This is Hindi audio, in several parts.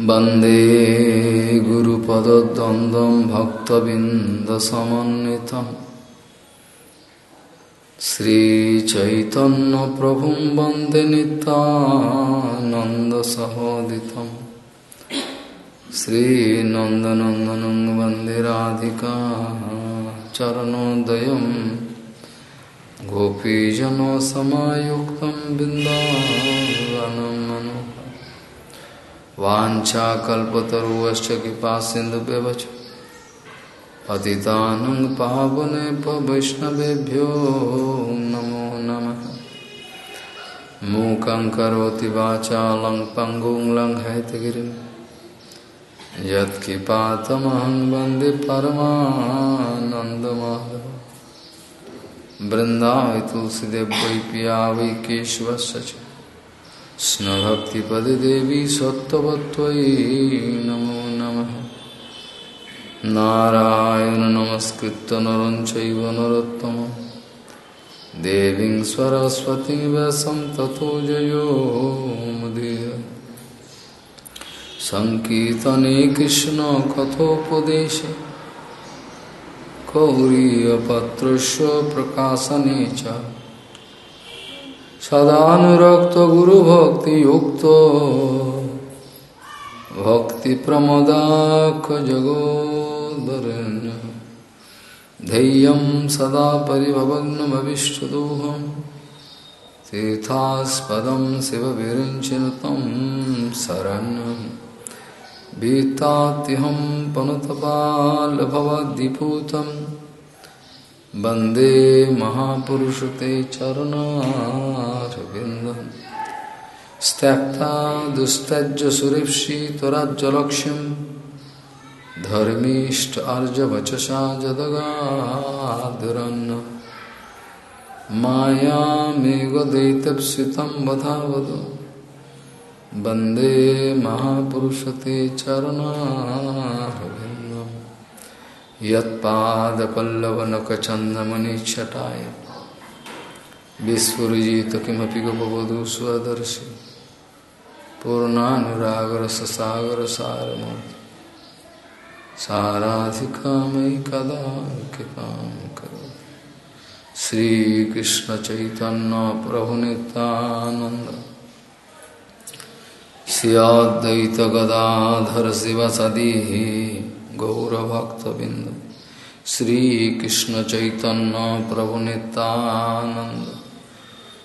वंदे गुरुपदद्वन्द्वं भक्तबिन्दसमन्वितम्। श्रीचैतन्यप्रभुं वंदे नितानन्दसहोदितं श्रीनन्दनन्दनं वंदे राधिका चरणोदयं गोपीजनसमायुक्तं बिन्दावनं मनो वाञ्छाकल्पतरुश्च कृपा सिन्धुव्यवच पतितानं पावने वैष्णवेभ्यो नमो नमः। मूकं करोति वाचालं पङ्गुं लङ्घयतगिरिं यत्किपातमहं वंदे परमानन्दमाधव। बृन्दावै तुलसीदेव पिया वै च कृष्णभक्तिपदे देवी सत्त्ववत्त्वयि नमो नमः। नारायण नमस्कृत्य नरं चैव नरोत्तमं। देवीं सरस्वतीं व्यासं ततो जयो मुदीर। सङ्कीर्तने कृष्णकथोपदेशे कौरीयपत्रस्य प्रकाशने च सदानुरक्तगुरुभक्तियुक्तो। भक्तिप्रमदाखजगोदरण्य धैर्यं सदा परिभवग्नमविष्टदोहं तीर्थास्पदं शिवविरिञ्चिनुतं शरण्यं। भीतात्यहं पनुतपालभवद्दिपूतम् वंदे महापुरुष ते चरणारविन्दं। त्यक्ता दुस्तज्य सुरेप्सि त्वराज्जलक्ष्यं धर्मीष्ट अर्जवचसा जदगादुरन्न। मायामेघदैतप्सितं वधावद। वंदे महापुरुष ते चरणारविन्दम् यत्पादपल्लवनखचन्दमनिच्छटाय विस्फुरिजित किमपि गपवधू स्वदर्शि पूर्णानुरागरससागरसारमूर्ति। साराधिकामयि कदा कृपां करोति श्रीकृष्णचैतन्यप्रभुनितानन्द श्रियाद्वैतगदाधर शिवसदिः गौरभक्तबिंद श्रीकृष्ण चैतन्य प्रभु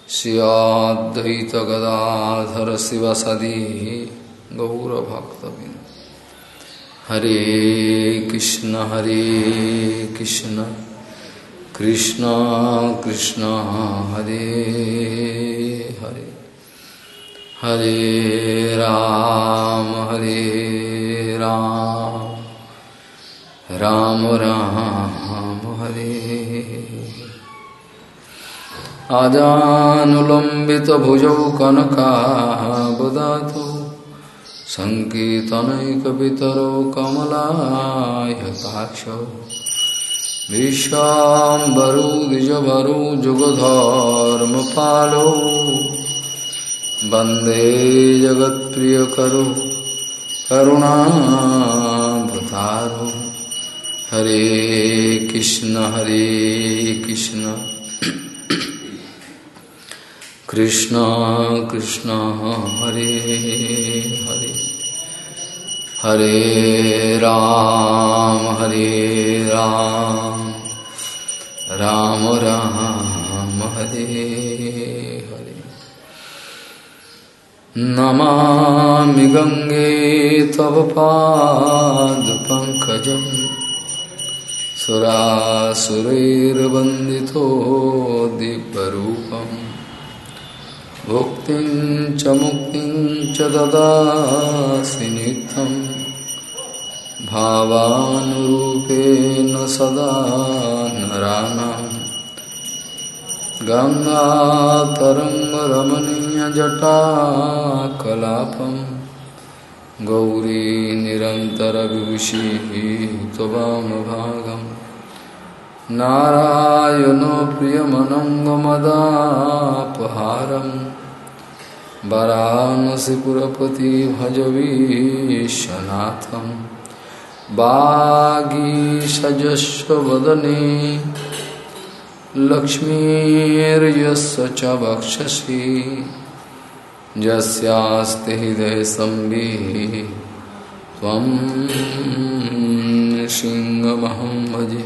श्रियाद्वैत गदाधर शिव सदी गौरभक्तबिंद हरे कृष्ण हरे कृष्ण। कृष्ण कृष्ण, हरे हरे। हरे राम हरे राम। राम राम हरे। आजानुलम्बितभुजौ कनकावदातु सङ्कीर्तनैकपितरो कमलायताक्षौ विश्वाम्बरो द्विजभरो जुगधर्मपालो वंदे जगत्प्रियकरो करुणाभृतारो हरे कृष्ण हरे कृष्ण। कृष्ण कृष्ण, हरे हरे। हरे राम हरे राम। राम राम, हरे हरे। नमामि गङ्गे तव पादपङ्कजम् सुरासुरैर्वन्दितो दिव्यरूपम् भुक्तिं च मुक्तिं च ददासि भावानुरूपेण सदा नराणां गङ्गातरङ्गरमणीयजटाकलापं गौरी निरन्तरविभूषिः त्वमभागम् नारायणो प्रियमनङ्गमदापहारम् वरानसीपुरपति भज विश्वनाथम बागीषजस्व वदने लक्ष्मीर्यस्य च वक्षसि यस्यास्ति हृदय संविः त्वं सिंहमहं भजे।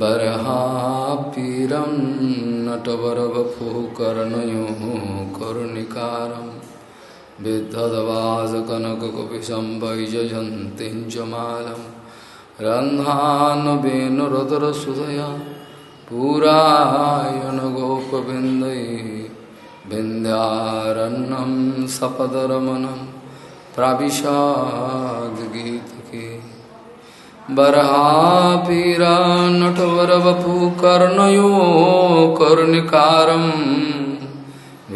बर्हापीरं नटवरवपुकर्णयोः करुणिकारं विद्धदवासकनककुपिशं वैजयन्तीं च मालम् रन्ध्रान्वेनुरदरसुधया पुरायण गोपविन्दै विन्द्यारण्यं सपदरमणं प्राविशाद्गीतके बर्हापीरा नटवरवपुकर्णयो कर्णिकारं।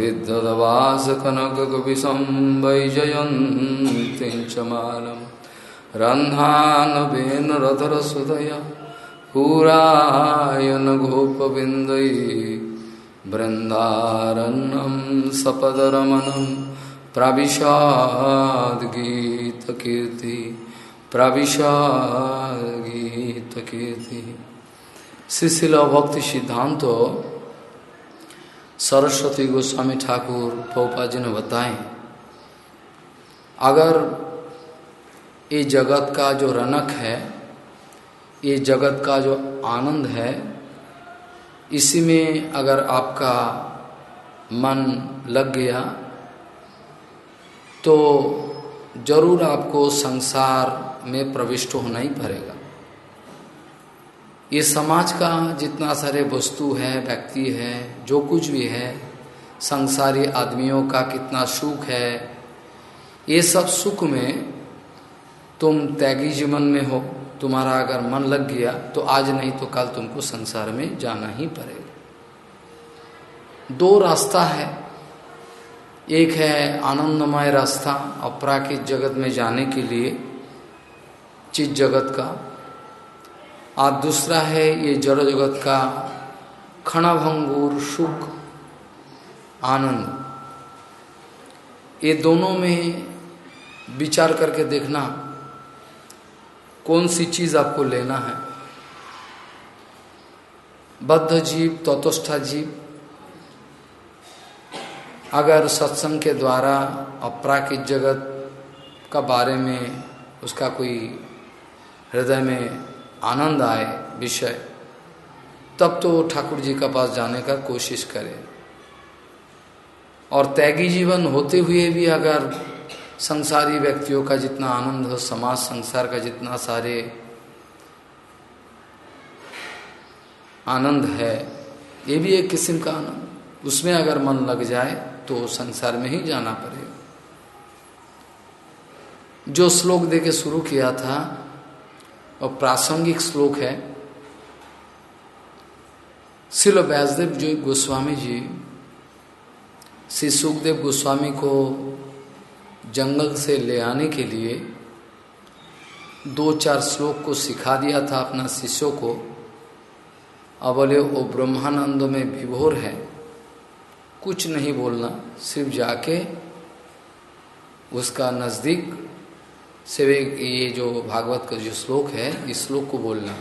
विद्वदवासकनककविशं वैजयन्तीं च मालम् रन्ध्रानवेन रथरसुदया पुरायन गोपविन्दै बृन्दारण्यं सपदरमणं प्रविशाद्गीतकीर्ति। प्रविशाद्गीतकीर्ति शिशिल भक्ति सिद्धांत, सरस्वती गोस्वामी ठाकुर पोपा जी ने बताए, अगर ये जगत का जो रनक है, ये जगत का जो आनंद है, इसी में अगर आपका मन लग गया तो ज़रूर आपको संसार में प्रविष्ट होना ही पड़ेगा। ये समाज का जितना सारे वस्तु है, व्यक्ति है, जो कुछ भी है, संसारी आदमियों का कितना सुख है, ये सब सुख में तुम त्यागी जीवन में हो, तुम्हारा अगर मन लग गया तो आज नहीं तो कल तुमको संसार में जाना ही पड़ेगा। दो रास्ता है। एक है आनंदमय रास्ता, अपराकित जगत में जाने के लिए। चित जगत का। और दूसरा है ये जड़ जगत का क्षणभंगुर, सुख, आनंद। ये दोनों में विचार करके देखना, कौन सी चीज़ आपको लेना है? बद्ध जीव, तत्वस्था जीव, अगर सत्संग के द्वारा अपराकित जगत का बारे में उसका कोई हृदय में आनंद आए, विषय। तब तो ठाकुर जी का पास जाने का कोशिश करे। और त्यागी जीवन होते हुए भी अगर संसारी व्यक्तियों का जितना आनंद हो, समाज, संसार का जितना सारे आनंद है, ये भी एक किस्म का आनंद। उसमें अगर मन लग जाए तो संसार में ही जाना पड़ेगा। जो श्लोक दे के शुरू किया था और प्रासंगिक श्लोक है। शिल व्यासदेव जी गोस्वामी जी, श्री सुखदेव गोस्वामी को जंगल से ले आने के लिए दो चार श्लोक को सिखा दिया था अपना शिष्यों को। अब बोले वो ब्रह्मानंद में विभोर है, कुछ नहीं बोलना, सिर्फ़ जाके उसका नज़दीक से ये जो भागवत का जो श्लोक है, इस श्लोक को बोलना।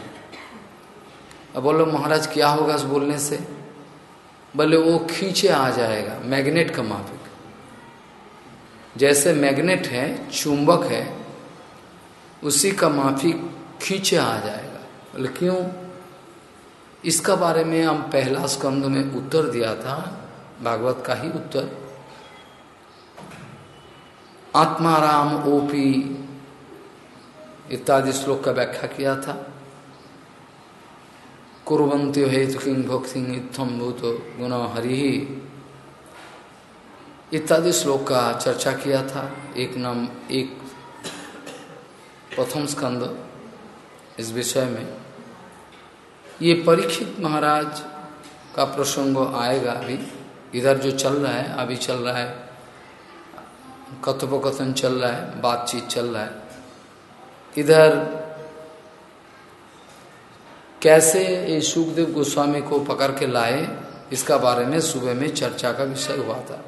अब बोलो, महाराज, क्या होगा इस बोलने से? बोले, वो खींचे आ जाएगा, मैग्नेट का माफिक जैसे मैग्नेट है, चुंबक है, उसी का माफिक खींचे आ जाएगा। बोले, क्यों? इसका बारे में हम पहला स्कंद में उत्तर दिया था, भागवत का ही उत्तर। आत्माराम ओपी इत्यादि श्लोक का व्याख्या किया था। कुरंत्यो हेतु किंग भक्ति इत्थम भूत गुण हरि। इत्यादि श्लोक का चर्चा किया था। एक नाम, एक प्रथम स्कंद इस विषय में। ये परीक्षित महाराज का प्रसंग आएगा अभी। इधर जो चल रहा है, अभी चल रहा है, कथोपकथन चल रहा है, बातचीत चल रहा है। इधर कैसे ये सुखदेव गोस्वामी को पकड़ के लाए, इसका बारे में सुबह में चर्चा का विषय हुआ था।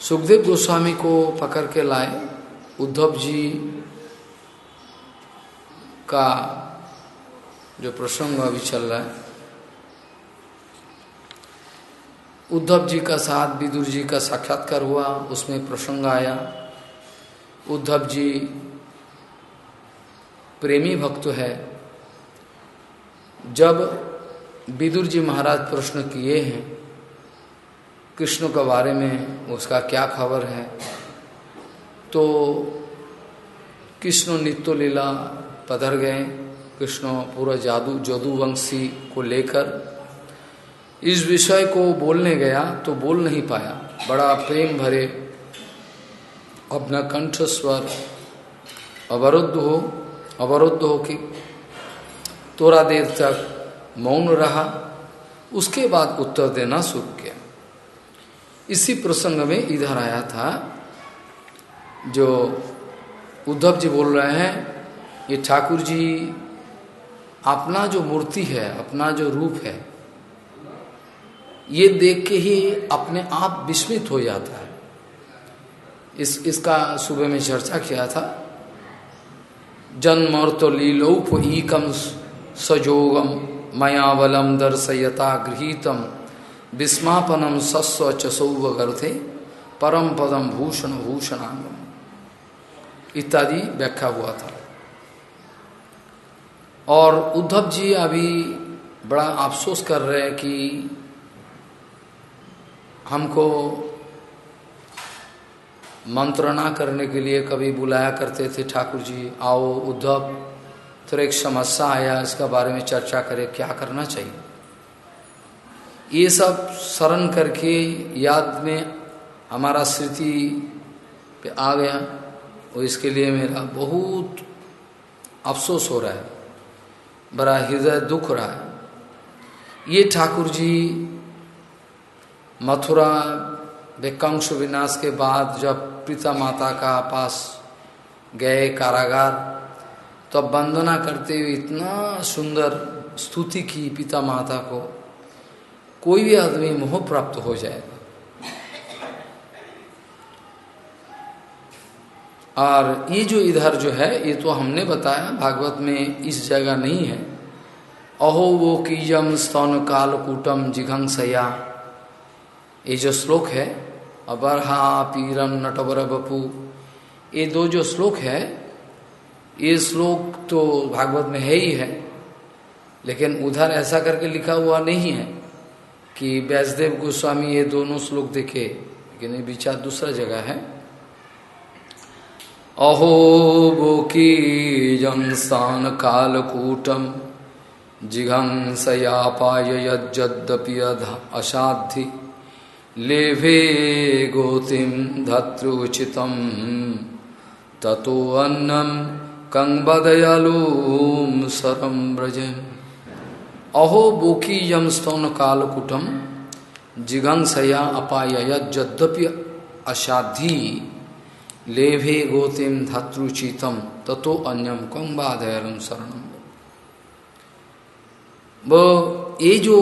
सुखदेव गोस्वामी को पकड़ के लाए, उद्धव जी का जो प्रसंग अभी चल रहा है, उद्धव जी का साथ, विदुर जी का साक्षात्कार हुआ, उसमें प्रसंग आया। उद्धव जी प्रेमी भक्त है। जब विदुर जी महाराज प्रश्न किए हैं, कृष्ण के बारे में उसका क्या खबर है तो कृष्ण नित्य लीला पधर गए। कृष्ण पूरा जादू, जदुवंशी को लेकर इस विषय को बोलने गया तो बोल नहीं पाया। बड़ा प्रेम भरे अपना कंठ स्वर अवरुद्ध हो अवरुद्ध हो कि थोड़ा देर तक मौन रहा, उसके बाद उत्तर देना शुरू किया। इसी प्रसंग में इधर आया था, जो उद्धव जी बोल रहे हैं, ये ठाकुर जी, अपना जो मूर्ति है, अपना जो रूप है, ये देख के ही अपने आप विस्मित हो जाता है। इस, इसका सुबह में चर्चा किया था। जन्मर्त लीलोप ईकम सजोगम मयावलम दर्शयता गृहीतम विस्मापनम सस्व चसौवगर्थे परम पदम भूषण भूषणांगम इत्यादि व्याख्या हुआ था। और उद्धव जी अभी बड़ा अफसोस कर रहे हैं कि हमको मंत्रणा करने के लिए कभी बुलाया करते थे ठाकुर जी, आओ उद्धव तो एक समस्या आया, इसका बारे में चर्चा करें, क्या करना चाहिए? ये सब शरण करके याद में हमारा स्मृति पे आ गया, और इसके लिए मेरा बहुत अफसोस हो रहा है, बड़ा हृदय दुख रहा है। ये ठाकुर जी मथुरा विकंश विनाश के बाद जब पिता माता का पास गए कारागार तो वंदना करते हुए इतना सुंदर स्तुति की पिता माता को, कोई भी आदमी मोह प्राप्त हो जाएगा और ये जो इधर जो है, ये तो हमने बताया, भागवत में इस जगह नहीं है। अहो वो कीजम स्तन काल कूटम जिघंसया। ये जो श्लोक है अबरहा पीरम नटवर बपू ये दो जो श्लोक है, ये श्लोक तो भागवत में है ही है, लेकिन उधर ऐसा करके लिखा हुआ नहीं है कि व्यासदेव गोस्वामी ये दोनों श्लोक देखे, लेकिन ये विचार दूसरा जगह है। अहो बोकी जंसान कालकूटम जिघंसयापाय यद्यपि असाधि लेभे गोतिम धत्रुचितम ततो अन्नम सरम ब्रजम अहो बोकीयम स्तौन कालकुटम जिघंसया अपाय यद्यपि असाधि लेभे गोतिम धत्रुचितम ततो अन्यम कंबादयालुम शरणम वो ये जो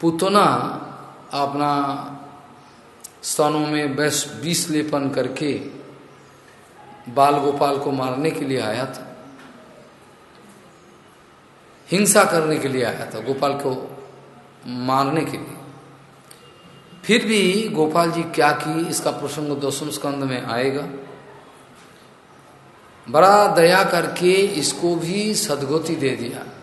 पुतना अपना स्तनों में बस बीस लेपन करके बाल गोपाल को मारने के लिए आया था। हिंसा करने के लिए आया था गोपाल को मारने के लिए। फिर भी गोपाल जी क्या की इसका प्रसंग दसम स्कंद में आएगा। बड़ा दया करके इसको भी सदगति दे दिया।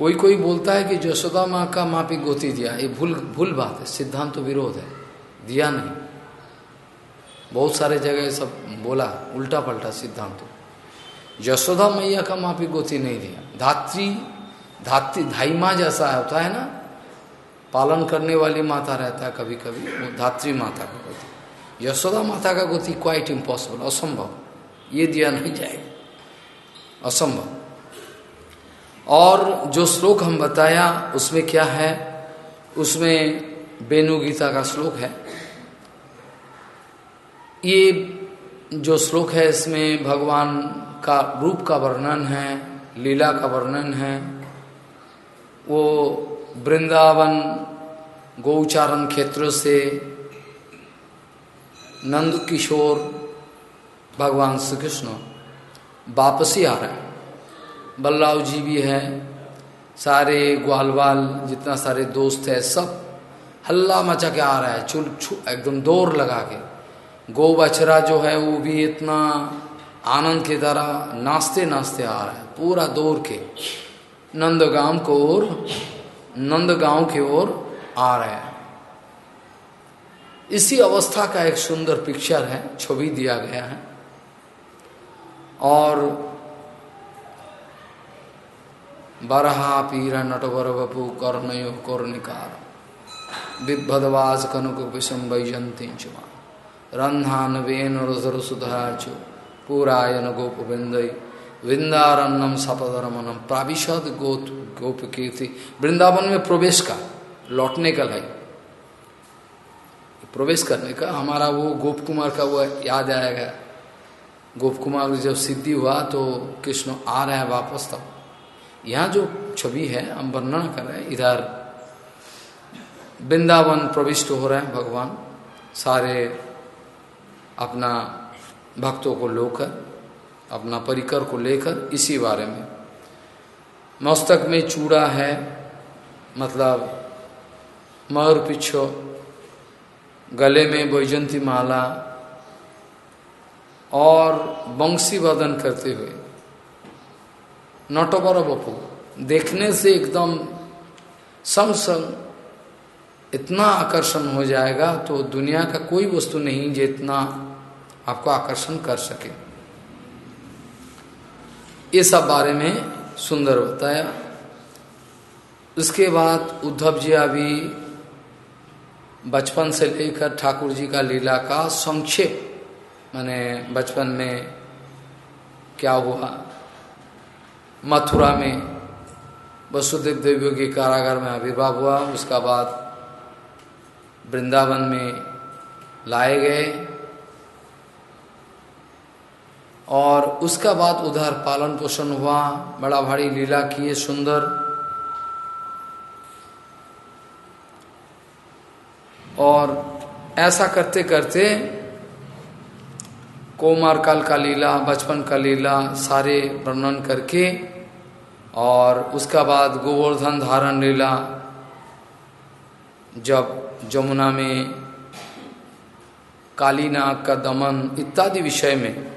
कोई कोई बोलता है कि जशोदा माँ का मापी गोती दिया। ये भूल भूल बात है, सिद्धांत तो विरोध है। दिया नहीं। बहुत सारे जगह सब बोला उल्टा पलटा सिद्धांत। यशोदा मैया का मापी गोती नहीं दिया। धात्री धात्री, धाई माँ जैसा होता है ना, पालन करने वाली माता रहता है कभी कभी वो धात्री माता का गोती। यशोदा माता का गोती क्वाइट इम्पॉसिबल असंभव। ये दिया नहीं जाएगा। असंभव। और जो श्लोक हम बताया, उसमें क्या है? उसमें बेनु गीता का श्लोक है। ये जो श्लोक है, इसमें भगवान का रूप का वर्णन है, लीला का वर्णन है। वो वृंदावन गौचारण क्षेत्र से नंद किशोर भगवान श्री कृष्ण वापसी आ रहे हैं। बल्लाव जी भी है, सारे ग्वालवाल, जितना सारे दोस्त है, सब हल्ला मचा के आ रहा है, चुल एकदम दौड़ लगा के। गौ बछरा जो है, वो भी इतना आनंद की तरह नाचते नाचते आ रहा है, पूरा दौड़ के। नंदगांव को ओर नंदगांव की ओर आ रहे है। इसी अवस्था का एक सुंदर पिक्चर है, छवि दिया गया है। और बरहा पीरा नटवर बपू कर्णयो कर्णिकार। बिभदवाज कनुक विषम वैजंती चुमा। रंधान वेन रुधर सुधाचु पूरायन गोप वृंदय वृंदारण्यम सपदरमनम प्राविशद गोत गोप कीर्ति वृंदावन में प्रवेश का? लौटने का है प्रवेश करने का? हमारा वो गोप कुमार का वो याद आएगा। गोप कुमार जब सिद्धि हुआ तो कृष्ण आ रहे हैं वापस तब। यहाँ जो छवि है, हम वर्णन कर रहे हैं, इधर वृंदावन प्रविष्ट हो रहे हैं भगवान। सारे अपना भक्तों को लेकर, अपना परिकर को लेकर इसी बारे में। मस्तक में चूड़ा है मतलब मर पिछो, गले में बैजंती माला और बंसी वदन करते हुए। नटोबर बपू। देखने से एकदम संग संग इतना आकर्षण हो जाएगा तो दुनिया का कोई वस्तु नहीं जितना आपको आकर्षण कर सके। ये सब बारे में सुंदर बताया। उसके बाद उद्धव जी अभी बचपन से लेकर ठाकुर जी का लीला का संक्षेप, मैंने बचपन में क्या हुआ मथुरा में वसुदेव देवियों के कारागार में आविर्भाव हुआ। उसका बाद वृंदावन में लाए गए। और उसका बाद उधर पालन पोषण हुआ। बड़ा भारी लीला किए सुंदर। और ऐसा करते करते कोमार काल का लीला, बचपन का लीला, सारे वर्णन करके और उसका बाद गोवर्धन धारण लीला, जब जमुना में कालीनाग का दमन इत्यादि विषय में,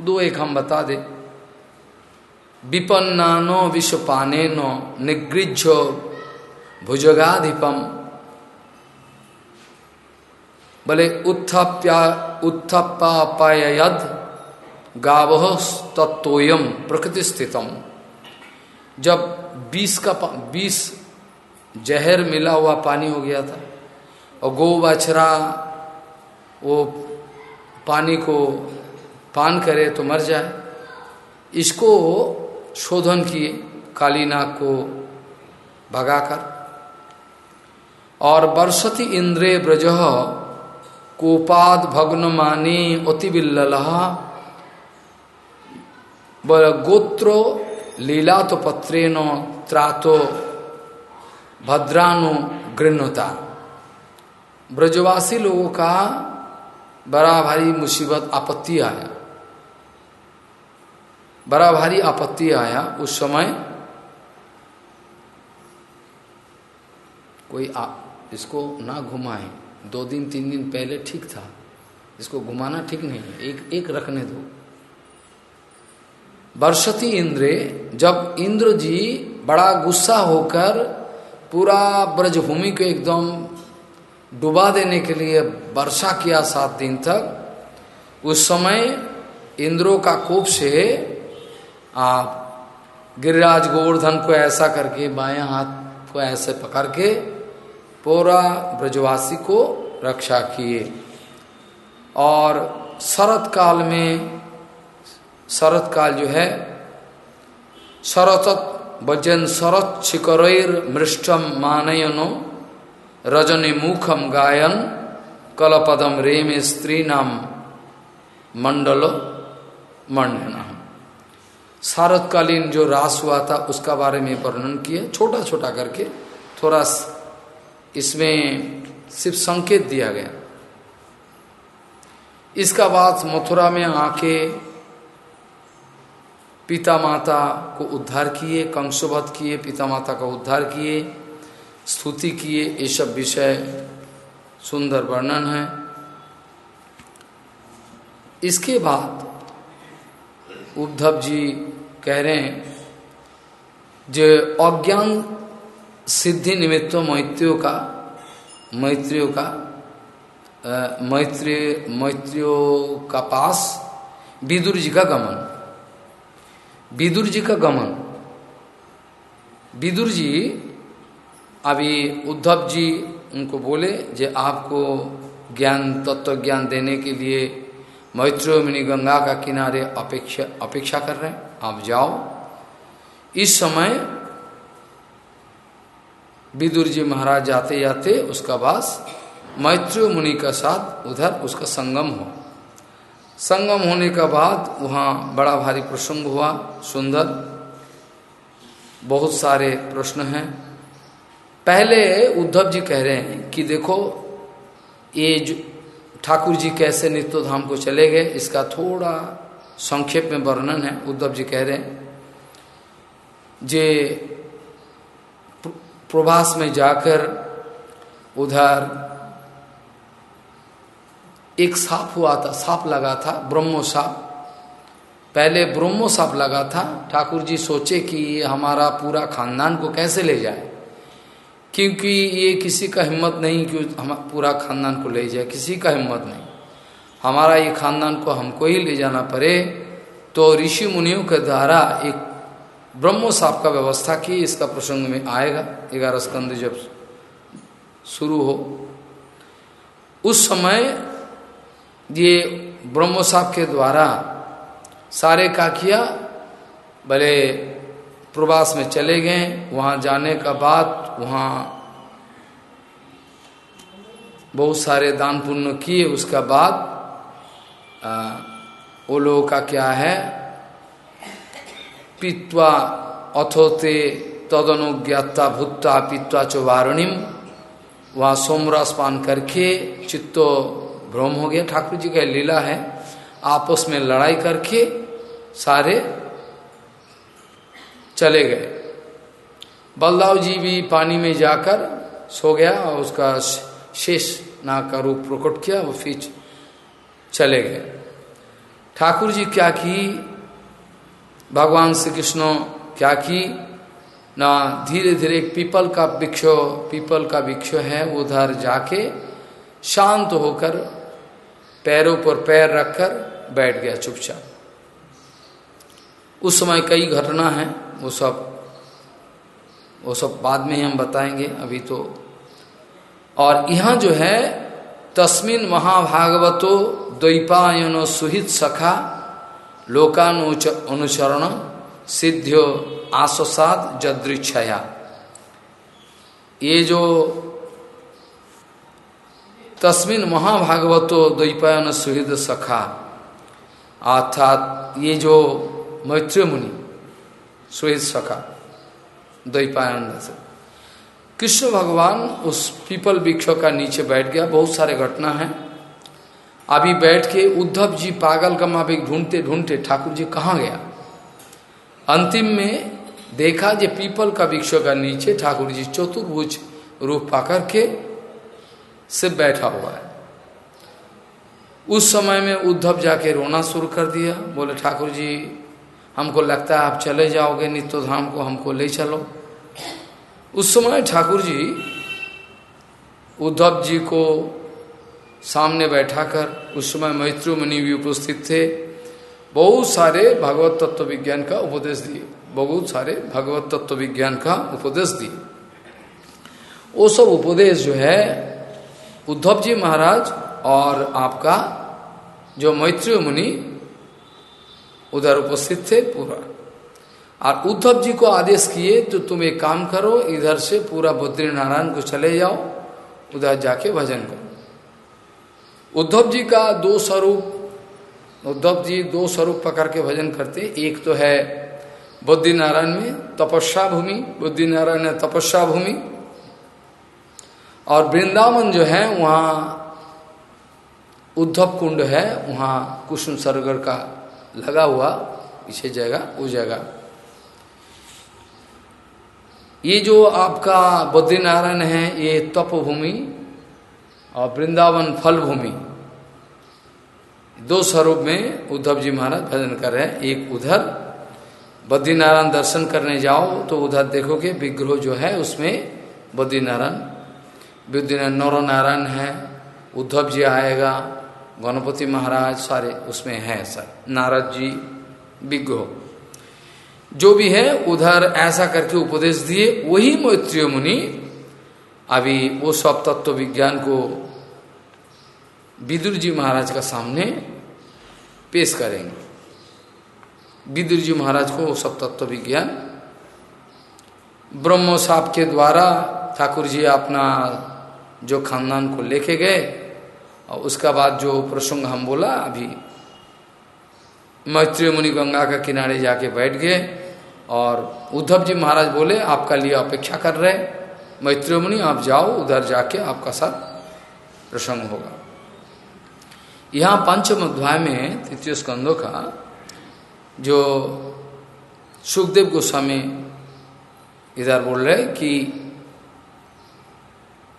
दो एक हम बता दे। विपन्नानो विश्वपाने नो निगृझ भुजगाधिपम। बोले उत्थप्या उत्थपापयद गाव तत्वयम प्रकृति स्थितम जब बीस का बीस जहर मिला हुआ पानी हो गया था, और गो बछरा वो पानी को पान करे तो मर जाए, इसको शोधन किए, कालीनाग को भगाकर। और बरसती इंद्रे ब्रज कोपाद भग्न मानी अति बिल्ल गोत्रो लीला तो पत्रेनो त्रातो भद्रानु गृणता ब्रजवासी लोगों का बड़ा भारी मुसीबत आपत्ति आया। बड़ा भारी आपत्ति आया उस समय। कोई आ, इसको ना घुमाए। दो दिन, तीन दिन पहले ठीक था। इसको घुमाना ठीक नहीं है। एक एक रखने दो। बरसती इंद्रे, जब इंद्र जी बड़ा गुस्सा होकर पूरा ब्रजभूमि को एकदम डुबा देने के लिए वर्षा किया सात दिन तक, उस समय इंद्रों का कोप से आप गिरिराज गोवर्धन को ऐसा करके बाएँ हाथ को ऐसे पकड़ के पूरा ब्रजवासी को रक्षा किए। और शरत काल में, शरत काल जो है शरत भजन शरत शिकर मृष्टम मानयनो, रजनी मुखम गायन कलपदम रेम स्त्री नाम मंडल मंडना शारदकालीन जो रास हुआ था, उसका बारे में वर्णन किया छोटा छोटा करके, थोड़ा इसमें सिर्फ़ संकेत दिया गया। इसका बाद मथुरा में आके पिता माता को उद्धार किए, कंसोवध किए पिता माता का उद्धार किए, स्तुति किए, ये सब विषय सुंदर वर्णन है। इसके बाद उद्धव जी कह रहे हैं, जो अज्ञान सिद्धि निमित्त मैत्रियों का मैत्रियों का मैत्री, मैत्रियों का पास विदुर जी का गमन। विदुर जी का गमन। विदुर जी, अभी उद्धव जी उनको बोले जे आपको ज्ञान तत्व ज्ञान देने के लिए मैत्रो मिनी गंगा का किनारे अपेक्षा अपेक्षा कर रहे हैं। आप जाओ। इस समय विदुर जी महाराज जाते जाते उसका पास मैत्रियो मुनि का साथ उधर उसका संगम हो। संगम होने का बाद वहाँ बड़ा भारी प्रसंग हुआ, सुंदर। बहुत सारे प्रश्न हैं। पहले उद्धव जी कह रहे हैं कि देखो, ये जो ठाकुर जी कैसे नित्य धाम को चले गए, इसका थोड़ा संक्षेप में वर्णन है। उद्धव जी कह रहे हैं, जे प्रभास में जाकर उधर एक सांप हुआ था, सांप लगा था, ब्रह्मो सांप। पहले ब्रह्मो सांप लगा था। ठाकुर जी सोचे कि हमारा पूरा खानदान को कैसे ले जाए? क्योंकि ये किसी का हिम्मत नहीं कि हम पूरा खानदान को ले जाए, किसी का हिम्मत नहीं। हमारा ये खानदान को हमको ही ले जाना पड़े। तो ऋषि मुनियों के द्वारा एक ब्रह्मो साप का व्यवस्था की, इसका प्रसंग में आएगा, ग्यारह स्कंद जब शुरू हो। उस समय ये ब्रह्मो साप के द्वारा सारे का किया, भले प्रवास में चले गए, वहाँ जाने का बाद वहाँ बहुत सारे दान पुण्य किए, उसका बाद वो लोगों का क्या है पित्वा अथोते तदनुज्ञाता भूता पित्वा चौवारणिम वहाँ सोमरस पान करके चित्तो भ्रम हो गया। ठाकुर जी का लीला है। आपस में लड़ाई करके सारे चले गए। बलदाव जी भी पानी में जाकर सो गया और उसका शेष नाग का रूप प्रकट किया वो फिर चले गए। ठाकुर जी क्या की? भगवान श्री कृष्ण क्या की? ना धीरे धीरे पीपल का वृक्ष पीपल का वृक्ष है, उधर जाके शांत होकर पैरों पर पैर रखकर बैठ गया चुपचाप। उस समय कई घटना है, वो सब वो सब बाद में ही हम बताएँगे अभी तो। और यहाँ जो है, तस्मिन महाभागवतो द्वैपायनो सुहित सखा लोकानुच अनुचरण सिद्ध्यो आसोसाद जदृक्षया ये जो तस्मिन महाभागवतो द्वैपायन सुहृद सखा, अर्थात ये जो मैत्री मुनि सुहित सखा, द्वैपायन से। कृष्ण भगवान उस पीपल वृक्ष का नीचे बैठ गया, बहुत सारे घटना है। अभी बैठ के उद्धव जी पागल का माफिक ढूंढते ढूंढते ठाकुर जी कहाँ गया? अंतिम में देखा जे पीपल का वृक्ष का नीचे ठाकुर जी चतुर्भुज रूप पाकर के से बैठा हुआ है। उस समय में उद्धव जाके रोना शुरू कर दिया। बोले, ठाकुर जी, हमको लगता है आप चले जाओगे नित्य धाम को हमको ले चलो। उस समय ठाकुर जी उद्धव जी को सामने बैठाकर उस समय मैत्री मुनि भी उपस्थित थे। बहुत सारे भगवत तत्व विज्ञान का उपदेश दिए। बहुत सारे भगवत तत्व विज्ञान का उपदेश दिए। वो सब उपदेश जो है, उद्धव जी महाराज और आपका जो मैत्री मुनि, उधर उपस्थित थे पूरा। और उद्धव जी को आदेश किए तो तुम एक काम करो, इधर से पूरा बद्री नारायण को चले जाओ, उधर जाके भजन करो। उद्धव जी का दो स्वरूप, उद्धव जी दो स्वरूप पकड़ के भजन करते। एक तो है बुद्धि नारायण में तपस्या भूमि, बुद्धि नारायण है तपस्या भूमि। और वृंदावन जो है, वहाँ उद्धव कुंड है, वहाँ कुसुम सरगर का लगा हुआ, पीछे जगह वो जगह ये जो आपका बद्रीनारायण है, ये तप भूमि और वृंदावन फल भूमि दो स्वरूप में उद्धव जी महाराज भजन कर रहे हैं। एक उधर, बद्रीनारायण दर्शन करने जाओ तो उधर देखोगे विग्रह जो है उसमें बद्रीनारायण बुद्धिनारायण नौर नारायण है, उद्धव जी आएगा, गणपति महाराज सारे उसमें है सर नारद जी, विग्रह। जो भी है उधर ऐसा करके उपदेश दिए, वही मैत्रिय मुनि, अभी वो सब तत्व विज्ञान को विदुर जी महाराज का सामने पेश करेंगे। विदुर जी महाराज को सब तत्व विज्ञान। ब्रह्म साप के द्वारा ठाकुर जी अपना जो खानदान को लेके गए और उसका बाद जो प्रसंग हम बोला, अभी मैत्री मुनि गंगा का किनारे जाके बैठ गए और उद्धव जी महाराज बोले, आपका लिए अपेक्षा कर रहे मैत्री मुनि, आप जाओ, उधर जाके आपका साथ प्रसंग होगा। यहाँ पंचम अध्याय में तृतीय स्कंदों का, जो सुखदेव गोस्वामी इधर बोल रहे कि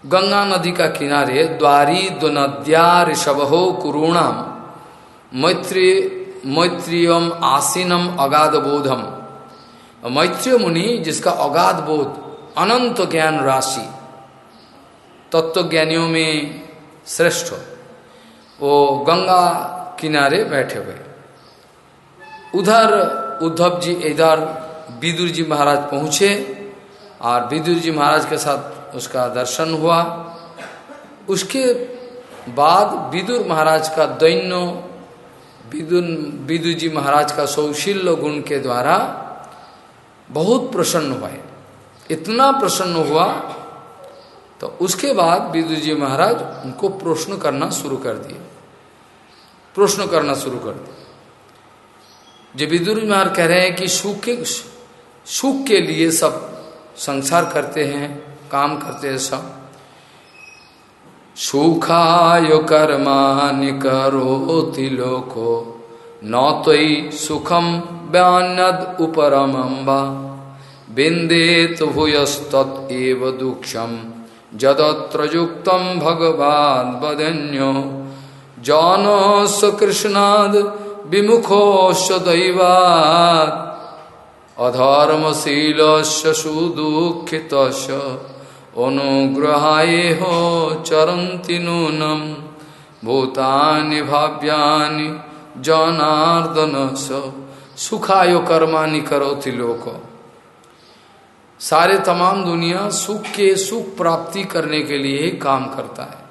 गंगा नदी का किनारे द्वारी दो नद्या ऋषभो कुरुणाम, मैत्री, मैत्रियम आसीनम अगाध बोधम मैत्रिय मुनि जिसका अगाध बोध अनंत ज्ञान राशि तत्व ज्ञानियों में श्रेष्ठ वो गंगा किनारे बैठे हुए। उधर उद्धव जी, इधर विदुर जी महाराज पहुँचे और विदुर जी महाराज के साथ उसका दर्शन हुआ। उसके बाद विदुर महाराज का दैन्य, विदुर विदुर जी महाराज का सौशील्य गुण के द्वारा बहुत प्रसन्न हुआ इतना प्रसन्न हुआ तो उसके बाद विदुर जी महाराज उनको प्रश्न करना शुरू कर दिए। प्रश्न करना शुरू कर दिया जो विदुर महाराज कह रहे हैं कि सुख के सुख के लिए सब संसार करते हैं, काम करते हैं सब। सुखाय कर्मानि करोति लोको न तई सुखम व्यान्यद उपरमंबा बिंदेत भूयस्तत एव दुक्षम जदत्र युक्तम भगवान वदन्यो जानस कृष्णाद विमुखोश दैवाद अधर्मशील सुदुखित अनुग्रहाये हो चरंति नूनम भूतानि भाव्यानि जनार्दन स सुखायो कर्मानि करोति लोक। सारे तमाम दुनिया सुख के सुख प्राप्ति करने के लिए ही काम करता है।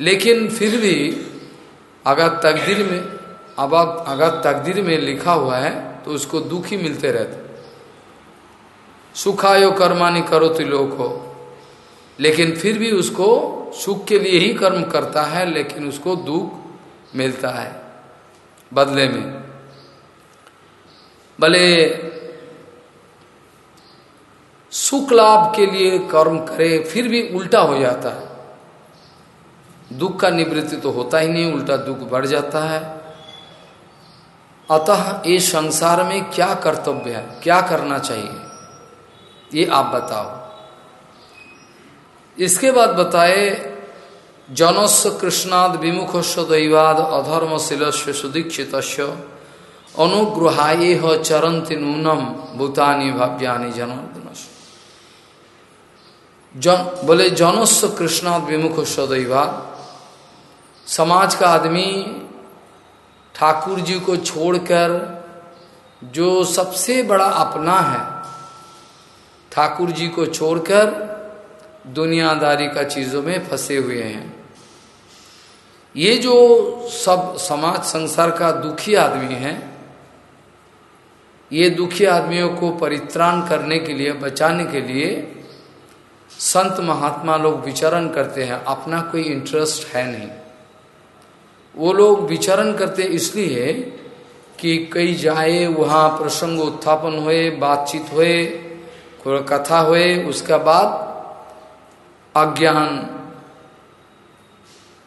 लेकिन फिर भी अगर तकदीर में, अब अगर तकदीर में लिखा हुआ है तो उसको दुख ही मिलते रहते सुखायो कर्मानि करो तो लोग हो। लेकिन फिर भी उसको सुख के लिए ही कर्म करता है, लेकिन उसको दुख मिलता है। बदले में, भले सुख लाभ के लिए कर्म करे, फिर भी उल्टा हो जाता है। दुख का निवृत्ति तो होता ही नहीं, उल्टा दुख बढ़ जाता है। अतः इस संसार में क्या कर्तव्य है, क्या करना चाहिए, ये आप बताओ। इसके बाद बताए जनस्व कृष्णाद विमुखस्व दैवाद अधर्मशीलस्व सुदीक्षित अनुग्रहाये चरंति नूनम भूतानी भव्यानी जनार्दन जन, बोले जनस्व कृष्णाद विमुख सदैवाद समाज का आदमी ठाकुर जी को छोड़कर, जो सबसे बड़ा अपना है ठाकुर जी को छोड़कर दुनियादारी का चीज़ों में फंसे हुए हैं। ये जो सब समाज, संसार का दुखी आदमी है, ये दुखी आदमियों को परित्राण करने के लिए, बचाने के लिए संत महात्मा लोग विचरण करते हैं, अपना कोई इंटरेस्ट है नहीं। वो लोग विचरण करते इसलिए कि कई जाए, वहाँ प्रसंग उत्थापन हुए, बातचीत हुए कथा हुए, उसका बाद अज्ञान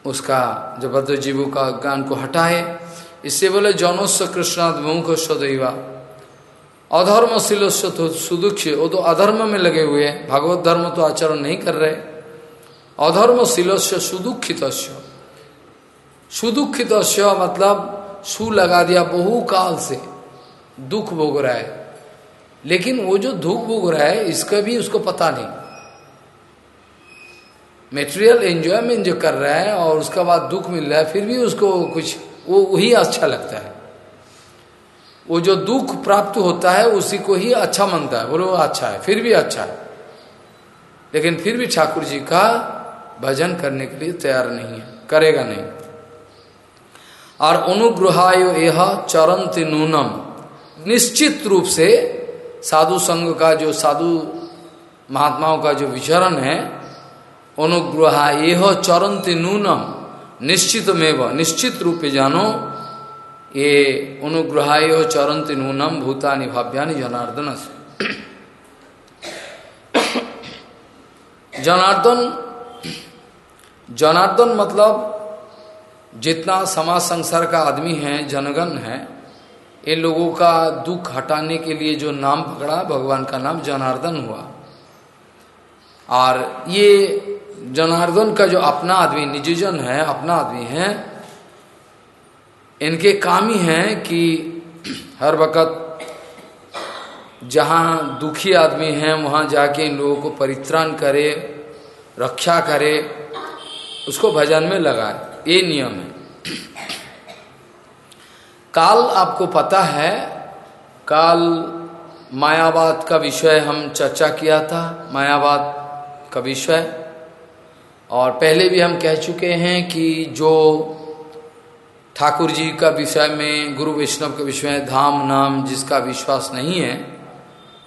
उसका ज़बरदस्त जीवों का अज्ञान को हटाए। इससे बोले जौनोस्व कृष्णाद मुख सदैवा। अधर्म शिलोस्व तो सुदुक्ष वो तो अधर्म में लगे हुए हैं। भगवत धर्म तो आचरण नहीं कर रहे। अधर्म शिलोस्व सुदुखित सुदुखित मतलब सु लगा दिया बहु काल से। दुख भोग रहा है। लेकिन वो जो दुख भोग रहा है, इसका भी उसको पता नहीं। मेटेरियल एंजॉयमेंट जो कर रहा है और उसका बाद दुख मिल रहा है, फिर भी उसको कुछ, वो वही अच्छा लगता है। वो जो दुख प्राप्त होता है, उसी को ही अच्छा मानता है। बोलो अच्छा है। फिर भी अच्छा है। लेकिन फिर भी ठाकुर जी का भजन करने के लिए तैयार नहीं है। करेगा नहीं। और अनुग्रहाय यह चरण नूनम। निश्चित रूप से साधु संघ का जो साधु महात्माओं का जो विचरण है अनुग्रहा यह चरंत नूनम। निश्चित में निश्चित रूप जानो ये अनुग्रहाय चरंत नूनम भूतानि भाव्यानि जनार्दन से जनार्दन जनार्दन मतलब जितना समाज संसार का आदमी है, जनगण है, इन लोगों का दुख हटाने के लिए जो नाम पकड़ा, भगवान का नाम जनार्दन हुआ। और ये जनार्दन का जो अपना आदमी, निजजन है, अपना आदमी है इनके काम ही है कि हर वक्त जहाँ दुखी आदमी हैं, वहाँ जाके इन लोगों को परित्राण करे, रक्षा करे, उसको भजन में लगाए। ये नियम है। काल आपको पता है, काल मायावाद का विषय हम चर्चा किया था, मायावाद का विषय। और पहले भी हम कह चुके हैं कि जो ठाकुर जी का विषय में, गुरु वैष्णव के विषय में धाम नाम जिसका विश्वास नहीं है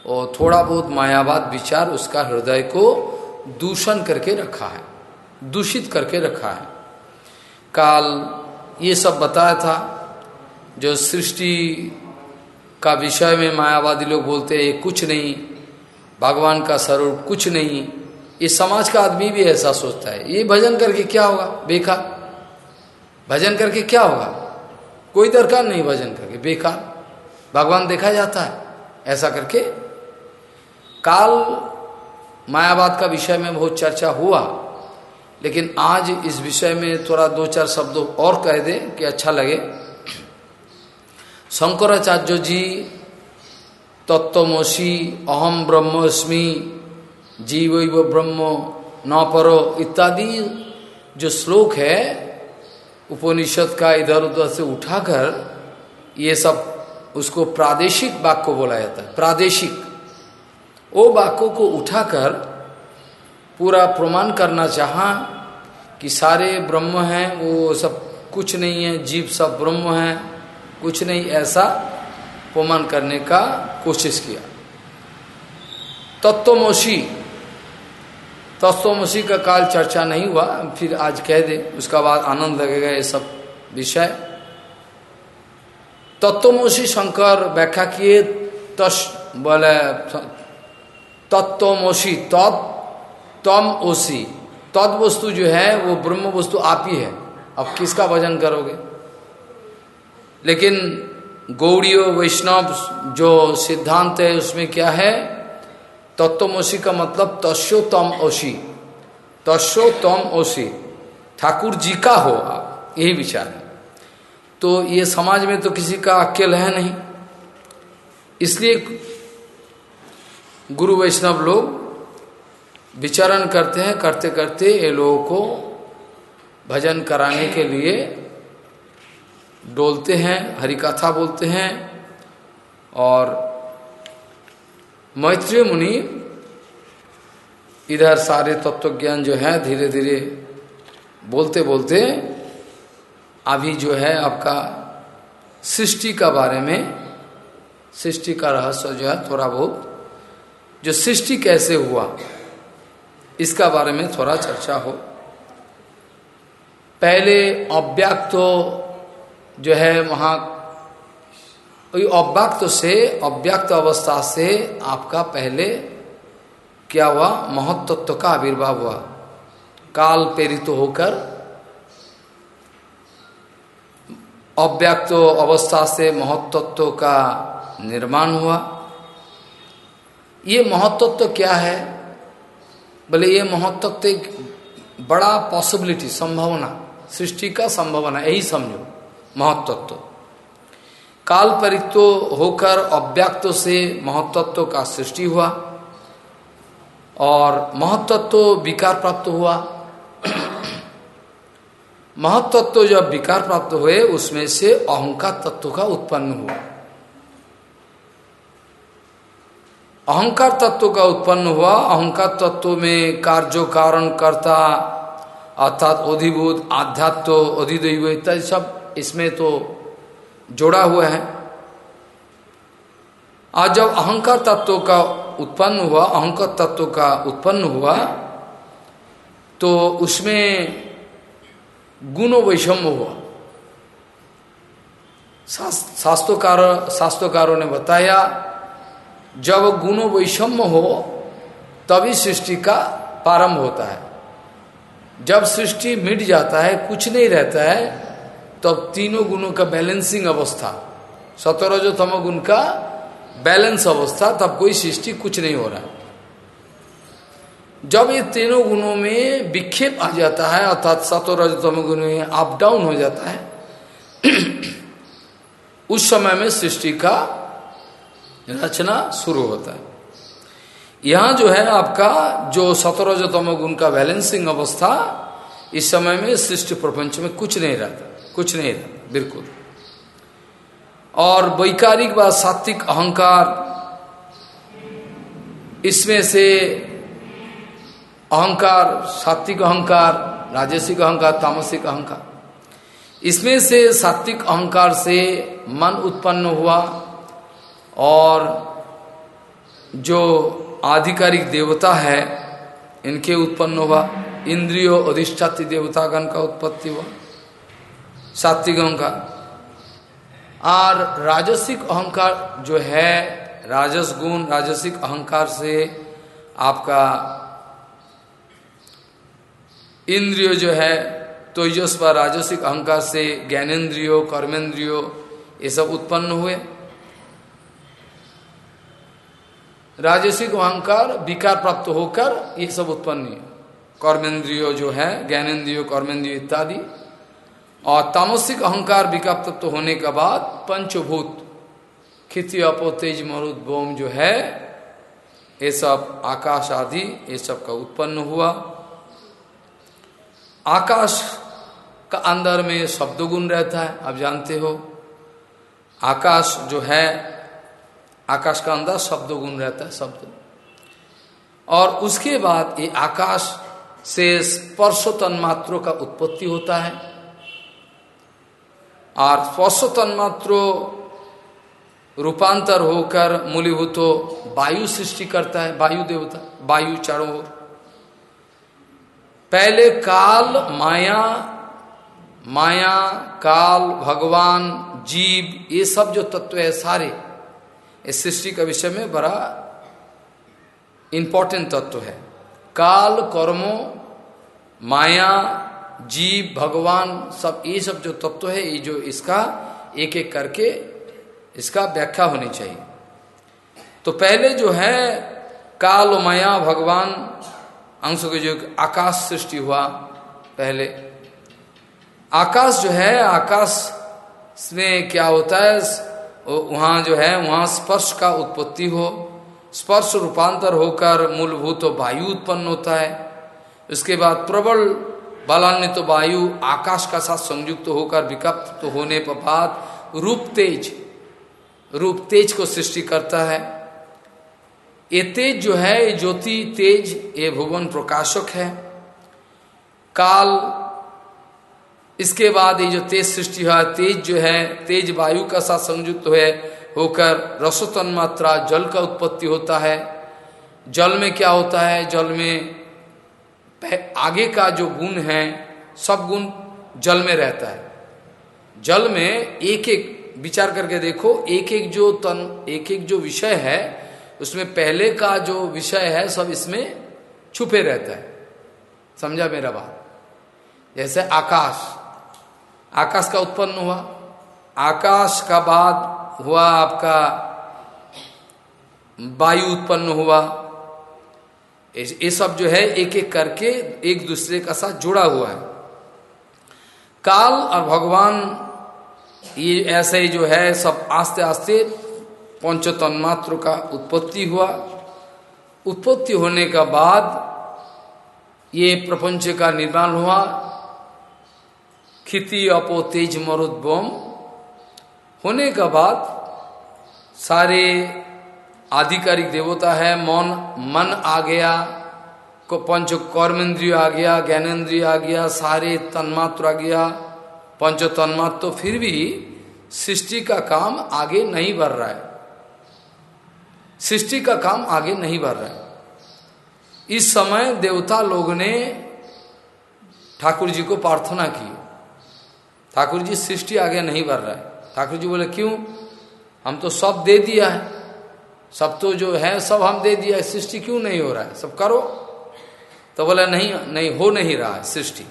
और थोड़ा बहुत मायावाद विचार उसका हृदय को दूषण करके रखा है, दूषित करके रखा है। काल ये सब बताया था, जो सृष्टि का विषय में मायावादी लोग बोलते हैं, कुछ नहीं, भगवान का स्वरूप कुछ नहीं, ये समाज का आदमी भी ऐसा सोचता है। ये भजन करके क्या होगा? बेकार। भजन करके क्या होगा? कोई दरकार नहीं भजन करके, बेकार। भगवान देखा जाता है, ऐसा करके। काल मायावाद का विषय में बहुत चर्चा हुआ, लेकिन आज इस विषय में थोड़ा दो चार शब्द और कह दे कि अच्छा लगे। शंकराचार्य जी तत्वमसी अहम ब्रह्मस्मि जीव ब्रह्म न परो इत्यादि जो श्लोक है उपनिषद का इधर उधर से उठाकर ये सब उसको प्रादेशिक वाक्य बोला जाता है, प्रादेशिक। वो वाक्यों को उठाकर पूरा प्रमाण करना चाहा कि सारे ब्रह्म हैं, वो सब कुछ नहीं है, जीव सब ब्रह्म है, कुछ नहीं, ऐसा प्रमाण करने का कोशिश किया। तत्वमोशी तत्वमोशी का काल चर्चा नहीं हुआ फिर आज कह दे, उसका बाद आनंद लगेगा ये सब विषय। तत्वमोशी शंकर व्याख्या किए, तस् बोले तत्वमोशी तत् तम ओसी तद वस्तु जो है, वो ब्रह्म वस्तु आप ही है। अब किसका भजन करोगे? लेकिन गौड़ियो, वैष्णव जो सिद्धांत है, उसमें क्या है? तत्वमोशी का मतलब तस्ो तम ओशी। तस्ो तम ओशी। ठाकुर जी का हो आप, यही विचार है। तो ये समाज में तो किसी का अकेल है नहीं। इसलिए गुरु वैष्णव लोग विचरण करते हैं, करते करते ये लोगों को भजन कराने के लिए डोलते हैं, हरिकथा बोलते हैं और मैत्रेय मुनि, इधर सारे तत्व ज्ञान जो है धीरे धीरे बोलते बोलते अभी जो है आपका सृष्टि का बारे में, सृष्टि का रहस्य जो है थोड़ा बहुत, जो सृष्टि कैसे हुआ, इसका बारे में थोड़ा चर्चा हो। पहले अव्यक्त जो है, वहाँ अव्यक्त से, अव्यक्त अवस्था से आपका पहले क्या हुआ? महत्त्व का आविर्भाव हुआ। काल प्रेरित तो होकर अव्यक्त अवस्था से महत्त्व का निर्माण हुआ। ये महत्त्व क्या है? बोले, ये महत्त्व एक बड़ा पॉसिबिलिटी संभावना, सृष्टि का संभावना, यही समझो, महत्त्व। काल परित्व होकर अव्यक्त से महत्त्व का सृष्टि हुआ और महत्त्व विकार प्राप्त हुआ। महत्त्व जब विकार प्राप्त हुए, उसमें से अहंकार तत्व का उत्पन्न हुआ। अहंकार तत्व का उत्पन्न हुआ। अहंकार तत्व में कार्यो, कारण, करता, अर्थात अधिभूत आध्यात्व अधिदैव इत्यादि सब, इसमें तो जोड़ा हुआ है। आज जब अहंकार तत्व का उत्पन्न हुआ, अहंकार तत्व का उत्पन्न हुआ तो उसमें गुण वैषम्य हुआ। शास्त्रोकार, शास्त्रोकारों ने बताया, जब गुण वैषम्य हो, तभी सृष्टि का प्रारंभ होता है। जब सृष्टि मिट जाता है, कुछ नहीं रहता है तो तीनों गुणों का बैलेंसिंग अवस्था। सतरह जो तम गुण का बैलेंस अवस्था, तब कोई सृष्टि कुछ नहीं हो रहा। जब ये तीनों गुणों में विक्षेप आ जाता है, अर्थात सतरह तम गुण में अप डाउन हो जाता है, उस समय में सृष्टि का रचना शुरू होता है। यहाँ जो है आपका, जो सतरजतम गुण का बैलेंसिंग अवस्था, इस समय में सृष्टि प्रपंच में कुछ नहीं रहता। कुछ नहीं रहता बिल्कुल। और वैकारिक व सात्विक अहंकार, इसमें से अहंकार, सात्विक अहंकार, राजसिक अहंकार, तामसिक अहंकार, इसमें से सात्विक अहंकार से मन उत्पन्न हुआ और जो आधिकारिक देवता है, इनके उत्पन्न हुआ, इंद्रियो अधिष्ठाती देवतागण का उत्पत्ति हुआ। सात्विक अहंकार। और राजसिक अहंकार जो है, राजस गुण, राजसिक अहंकार से आपका इंद्रियो जो है तो राजसिक अहंकार से ज्ञानेन्द्रियो कर्मेंद्रियो ये सब उत्पन्न हुए। राजसिक अहंकार, विकार प्राप्त होकर ये सब उत्पन्न कर्मेंद्रियो जो है, ज्ञानेन्द्रियो कर्मेंद्रियो इत्यादि। और तामसिक अहंकार विकार तत्व होने के बाद पंचभूत, खिति अपो तेज मरुद बोम जो है, ये सब आकाश आदि, ये सब का उत्पन्न हुआ। आकाश का अंदर में शब्द गुण रहता है, आप जानते हो। आकाश जो है, आकाश का अंदर शब्द गुण रहता है, शब्द। और उसके बाद ये आकाश से स्पर्श तन्मात्रों का उत्पत्ति होता है। और स्पर्श तन्मात्रों रूपांतर होकर मूलीभूत वायु सृष्टि करता है, वायु देवता, वायु चारों ओर। पहले काल माया माया, काल, भगवान, जीव, ये सब जो तत्व है सारे, इस सृष्टि का विषय में बड़ा इंपॉर्टेंट तत्व है। काल, कर्मो, माया जीव, भगवान, सब, ये सब जो तत्व है, ये जो इसका एक एक करके इसका व्याख्या होनी चाहिए। तो पहले जो है काल माया भगवान अंश के जो आकाश सृष्टि हुआ पहले। आकाश जो है, आकाश में क्या होता है वहाँ जो है, वहाँ स्पर्श का उत्पत्ति हो। स्पर्श रूपांतर होकर मूलभूत वायु उत्पन्न होता है। उसके बाद प्रबल बलान्वित तो वायु आकाश का साथ संयुक्त तो होकर विकप्त तो होने पर बाद रूप तेज रूप तेज को सृष्टि करता है। ये तेज जो है, ये ज्योति तेज, ये भुवन प्रकाशक है। काल, इसके बाद ये जो तेज सृष्टि हुआ, तेज जो है, तेज वायु का साथ संयुक्त है होकर रसोतन मात्रा जल का उत्पत्ति होता है। जल में क्या होता है? जल में आगे का जो गुण है, सब गुण जल में रहता है। जल में एक एक विचार करके देखो एक एक जो तन एक एक जो विषय है, उसमें पहले का जो विषय है, सब इसमें छुपे रहता है। समझा मेरा बात? जैसे आकाश। आकाश का उत्पन्न हुआ। आकाश का बाद हुआ आपका, वायु उत्पन्न हुआ। ये सब जो है एक एक करके एक दूसरे का साथ जुड़ा हुआ है। काल और भगवान, ये ऐसे ही जो है, सब आस्ते आस्ते पंच तन्मात्र का उत्पत्ति हुआ। उत्पत्ति होने का बाद ये प्रपंच का निर्माण हुआ। खिति अपो तेज मरुद्वम होने का बाद सारे आधिकारिक देवता है, मन मन आ गया, को पंच कर्मेंद्रिय आ गया ज्ञानेन्द्रिय आ गया, सारे तन्मात्र आ गया पंच तन्मात्र तो फिर भी सृष्टि का काम आगे नहीं बढ़ रहा है। सृष्टि का काम आगे नहीं बढ़ रहा है। इस समय देवता लोग ने ठाकुर जी को प्रार्थना की। ठाकुर जी सृष्टि आगे नहीं बढ़ रहा है। ठाकुर जी बोले, क्यों? हम तो सब दे दिया है। सब तो जो है, सब हम दे दिया, सृष्टि क्यों नहीं हो रहा है? सब करो। तो बोला, नहीं नहीं, हो नहीं रहा है सृष्टि।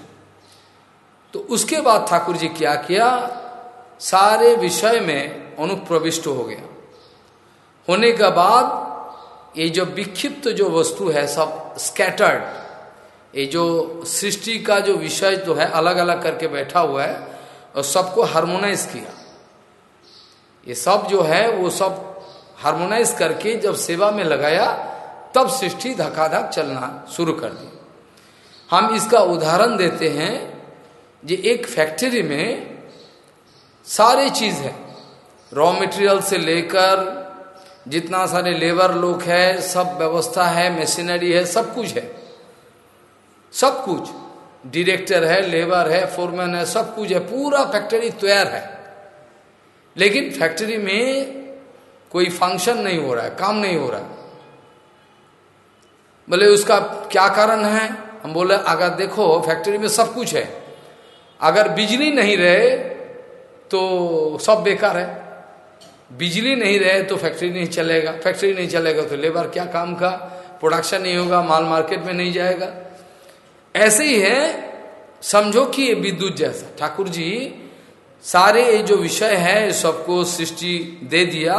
तो उसके बाद ठाकुर जी क्या किया? सारे विषय में अनुप्रविष्ट हो गया। होने के बाद ये जो विक्षिप्त जो वस्तु है, सब स्कैटर्ड ये जो सृष्टि का जो विषय जो है अलग अलग करके बैठा हुआ है, और सबको हारमोनाइज किया। ये सब जो है, वो सब हारमोनाइज करके जब सेवा में लगाया, तब सृष्टि धकाधक चलना शुरू कर दी। हम इसका उदाहरण देते हैं जे एक फैक्ट्री में सारे चीज़ है। रॉ मटेरियल से लेकर जितना सारे लेबर लोग है, सब व्यवस्था है, मशीनरी है, सब कुछ है। सब कुछ। डायरेक्टर है, लेबर है, फोरमैन है, सब कुछ है। पूरा फैक्ट्री तैयार है। लेकिन फैक्ट्री में कोई फ़ंक्शन नहीं हो रहा है, काम नहीं हो रहा है। बोले, उसका क्या कारण है? हम बोले, अगर देखो फैक्ट्री में सब कुछ है। अगर बिजली नहीं रहे तो सब बेकार है। बिजली नहीं रहे तो फैक्ट्री नहीं चलेगा। फैक्ट्री नहीं चलेगा तो लेबर क्या काम का? प्रोडक्शन नहीं होगा, माल मार्केट में नहीं जाएगा। ऐसे ही है, समझो कि ये विद्युत जैसा। ठाकुर जी, सारे ये जो विषय है, सबको सृष्टि दे दिया।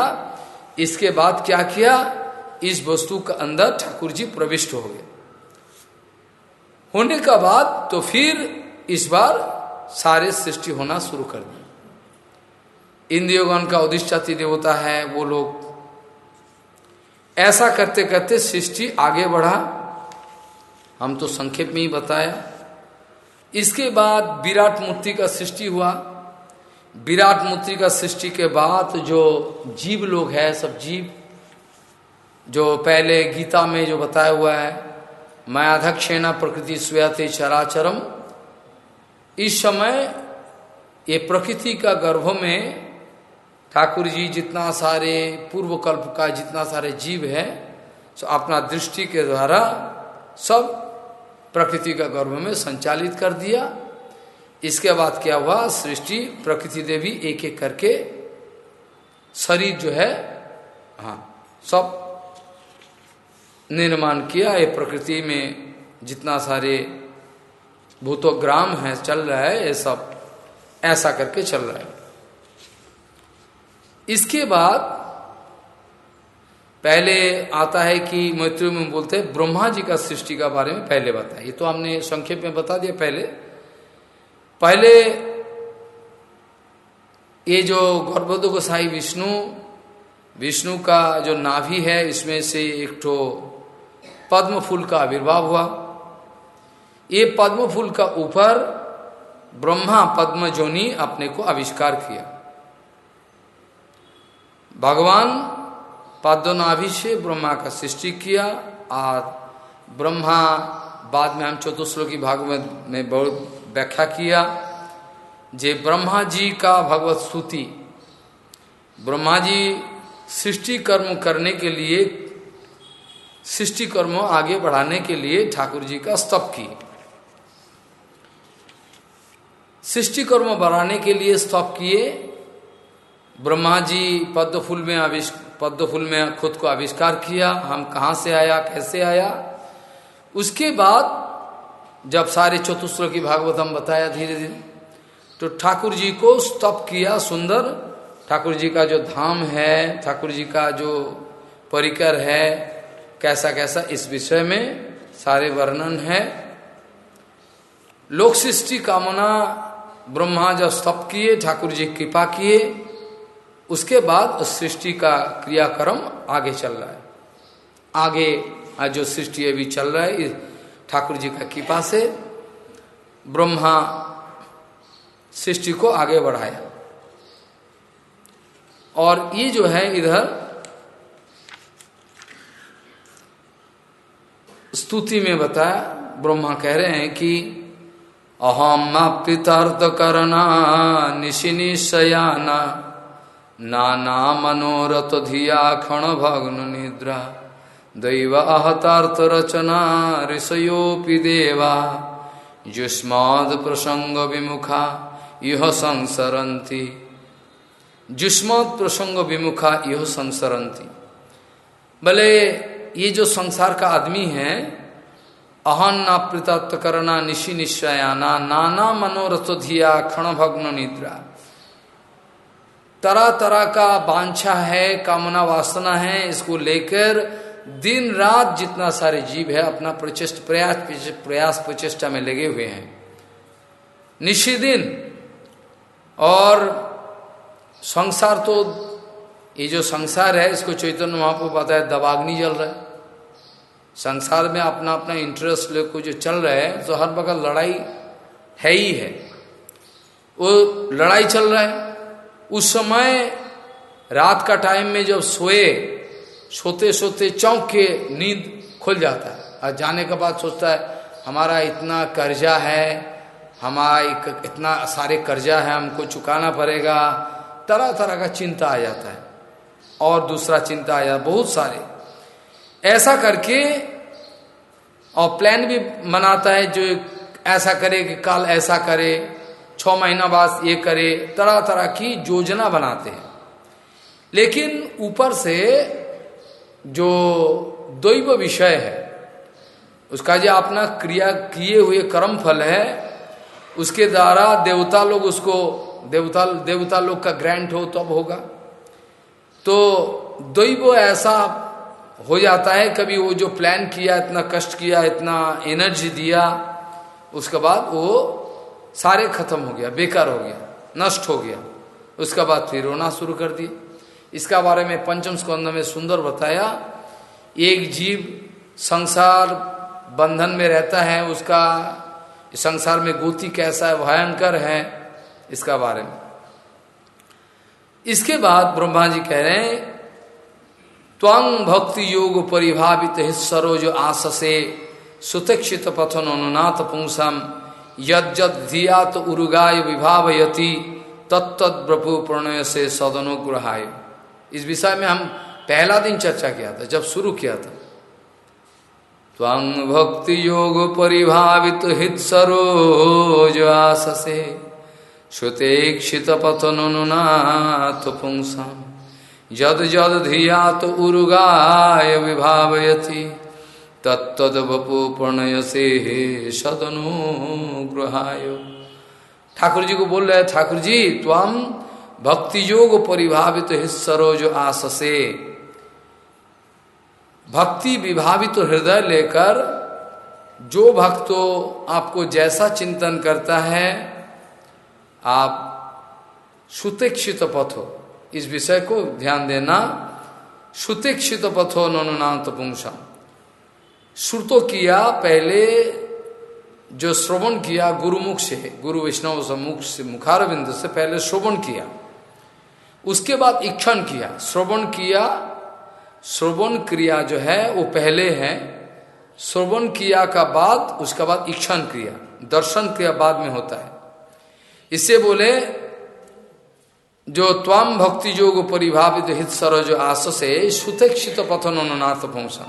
इसके बाद क्या किया? इस वस्तु का अंदर ठाकुर जी प्रविष्ट हो गए। होने का बाद तो फिर इस बार सारे सृष्टि होना शुरू कर दिया। इंद्रियोगण का अधिष्ठाती देवता है वो लोग। ऐसा करते करते सृष्टि आगे बढ़ा। हम तो संक्षेप में ही बताया। इसके बाद विराट मूर्ति का सृष्टि हुआ। विराट मूर्ति का सृष्टि के बाद जो जीव लोग है, सब जीव, जो पहले गीता में जो बताया हुआ है, मायाधक्षेना प्रकृति स्वयते चराचरम। इस समय ये प्रकृति का गर्भ में ठाकुर जी जितना सारे पूर्व कल्प का जितना सारे जीव है, सो अपना दृष्टि के द्वारा सब प्रकृति का गर्भ में संचालित कर दिया। इसके बाद क्या हुआ? सृष्टि, प्रकृति देवी एक एक करके शरीर जो है हाँ सब निर्माण किया। ये प्रकृति में जितना सारे भूतोग्राम है, चल रहा है, ये सब ऐसा करके चल रहा है। इसके बाद पहले आता है कि मैत्री में बोलते हैं, ब्रह्मा जी का सृष्टि का बारे में पहले बताया ये तो हमने संक्षेप में बता दिया पहले। पहले ये जो गौरबोध गोसाई विष्णु विष्णु का जो नाभि है, इसमें से एक ठो पद्म फूल का आविर्भाव हुआ। ये पद्म फूल का ऊपर ब्रह्मा पद्म जोनी अपने को आविष्कार किया। भगवान पादनाभि से ब्रह्मा का सृष्टि किया और ब्रह्मा बाद में हम चतुश्लोकी भागवत में बहुत व्याख्या किया, जे ब्रह्मा जी का भगवत स्तुति ब्रह्मा जी सृष्टि कर्म करने के लिए, सृष्टि कर्म आगे बढ़ाने के लिए ठाकुर जी का स्तप किए। सृष्टि कर्म बढ़ाने के लिए स्तप किए, ब्रह्मा जी पद्म फूल में पद्म फूल में खुद को आविष्कार किया, हम कहाँ से आया, कैसे आया, उसके बाद जब सारे चतुस्र की भागवत हम बताया धीरे धीरे तो ठाकुर जी को स्तप किया सुंदर। ठाकुर जी का जो धाम है, ठाकुर जी का जो परिकर है कैसा कैसा इस विषय में सारे वर्णन है। लोक सृष्टि कामना ब्रह्मा जब स्तप किए, ठाकुर जी कृपा किए, उसके बाद उस सृष्टि का क्रियाक्रम आगे चल रहा है। आगे, आज जो सृष्टि अभी चल रहा है ठाकुर जी का कृपा से ब्रह्मा सृष्टि को आगे बढ़ाया। और ये जो है इधर स्तुति में बताया, ब्रह्मा कह रहे हैं कि अहम पितर्थ करना निशिनिशयाना नाना मनोरथ धिया क्षण भग्न निद्रा। दैव अहतार्थ रचना ऋषयोपि देवा संसरती जुष्मत प्रसंग विमुखा यह संसरती भले ये जो संसार का आदमी है अहन न करना निशि निश्चयाना, नाना मनोरथ धिया क्षण भग्न निद्रा। तरह तरह का बांछा है, कामना वासना है, इसको लेकर दिन रात जितना सारे जीव है, अपना प्रचेष्ट प्रयास प्रयास प्रचेष्टा में लगे हुए हैं। निशिदिन और संसार तो ये जो संसार है, इसको चैतन्य महापु पता है दबाग्नि जल रहा है। संसार में अपना अपना इंटरेस्ट लेको जो चल रहा है तो हर बगल लड़ाई है ही है। वो लड़ाई चल रहा है। उस समय रात का टाइम में जब सोए सोते सोते चौंक के नींद खुल जाता है। और जाने के बाद सोचता है, हमारा इतना कर्जा है, हमारा इतना सारे कर्जा है, हमको चुकाना पड़ेगा। तरह तरह का चिंता आ जाता है। और दूसरा चिंता आ जाता बहुत सारे। ऐसा करके, और प्लान भी बनाता है जो ऐसा करे कि कल ऐसा करे छ महीना बाद ये करे तरह तरह की योजना बनाते हैं। लेकिन ऊपर से जो दैव विषय है, उसका जो अपना क्रिया किए हुए कर्म फल है, उसके द्वारा देवता लोग उसको, देवता देवता लोग का ग्रैंट हो तब होगा। तो दैव ऐसा हो जाता है, कभी वो जो प्लान किया, इतना कष्ट किया, इतना एनर्जी दिया, उसके बाद वो सारे खत्म हो गया, बेकार हो गया, नष्ट हो गया। उसके बाद फिर रोना शुरू कर दिया। इसका बारे में पंचम स्कंद में सुंदर बताया, एक जीव संसार बंधन में रहता है, उसका संसार में गोती कैसा है, भयंकर है, इसका बारे में। इसके बाद ब्रह्मा जी कह रहे हैं त्वंग भक्ति योग परिभावित सरोज आस से सुतक्षित पथन अनुनाथ पुंसम यज्जत धिया तो उरुगाय विभावयति तत्त प्रभु प्रणय से सदनुग्रहाय। इस विषय में हम पहला दिन चर्चा किया था, जब शुरू किया था। भक्ति योग परिभावित हित सरोज आससे श्रुतेक्षित पथनुनाथ पुंसा जद जद धिया तो उरुगाय विभावयति तत्द बपु प्रणय से हे सदनुग्रहाय। ठाकुर जी को बोल रहे ठाकुर जी त्वम भक्ति योग परिभावित सरोज आस से भक्ति विभावित तो हृदय लेकर जो भक्तो आपको जैसा चिंतन करता है, आप सुतिक्षित पथो इस विषय को ध्यान देना। सुतिक्षित पथो ननुनाथ पुंसा। श्रुतो किया पहले, जो श्रवण किया गुरुमुख से, गुरु वैष्णव सम्मुख से, मुखारविंद से पहले श्रवण किया। उसके बाद इक्षण किया, श्रवण किया। श्रवण क्रिया जो है, वो पहले है। श्रवण क्रिया का बाद, उसका बाद इक्षण क्रिया। दर्शन क्रिया बाद में होता है। इससे बोले, जो त्वाम भक्ति योग परिभावित हित सरोज आस से सुतक्षित पथन अनुनाथ भूषण।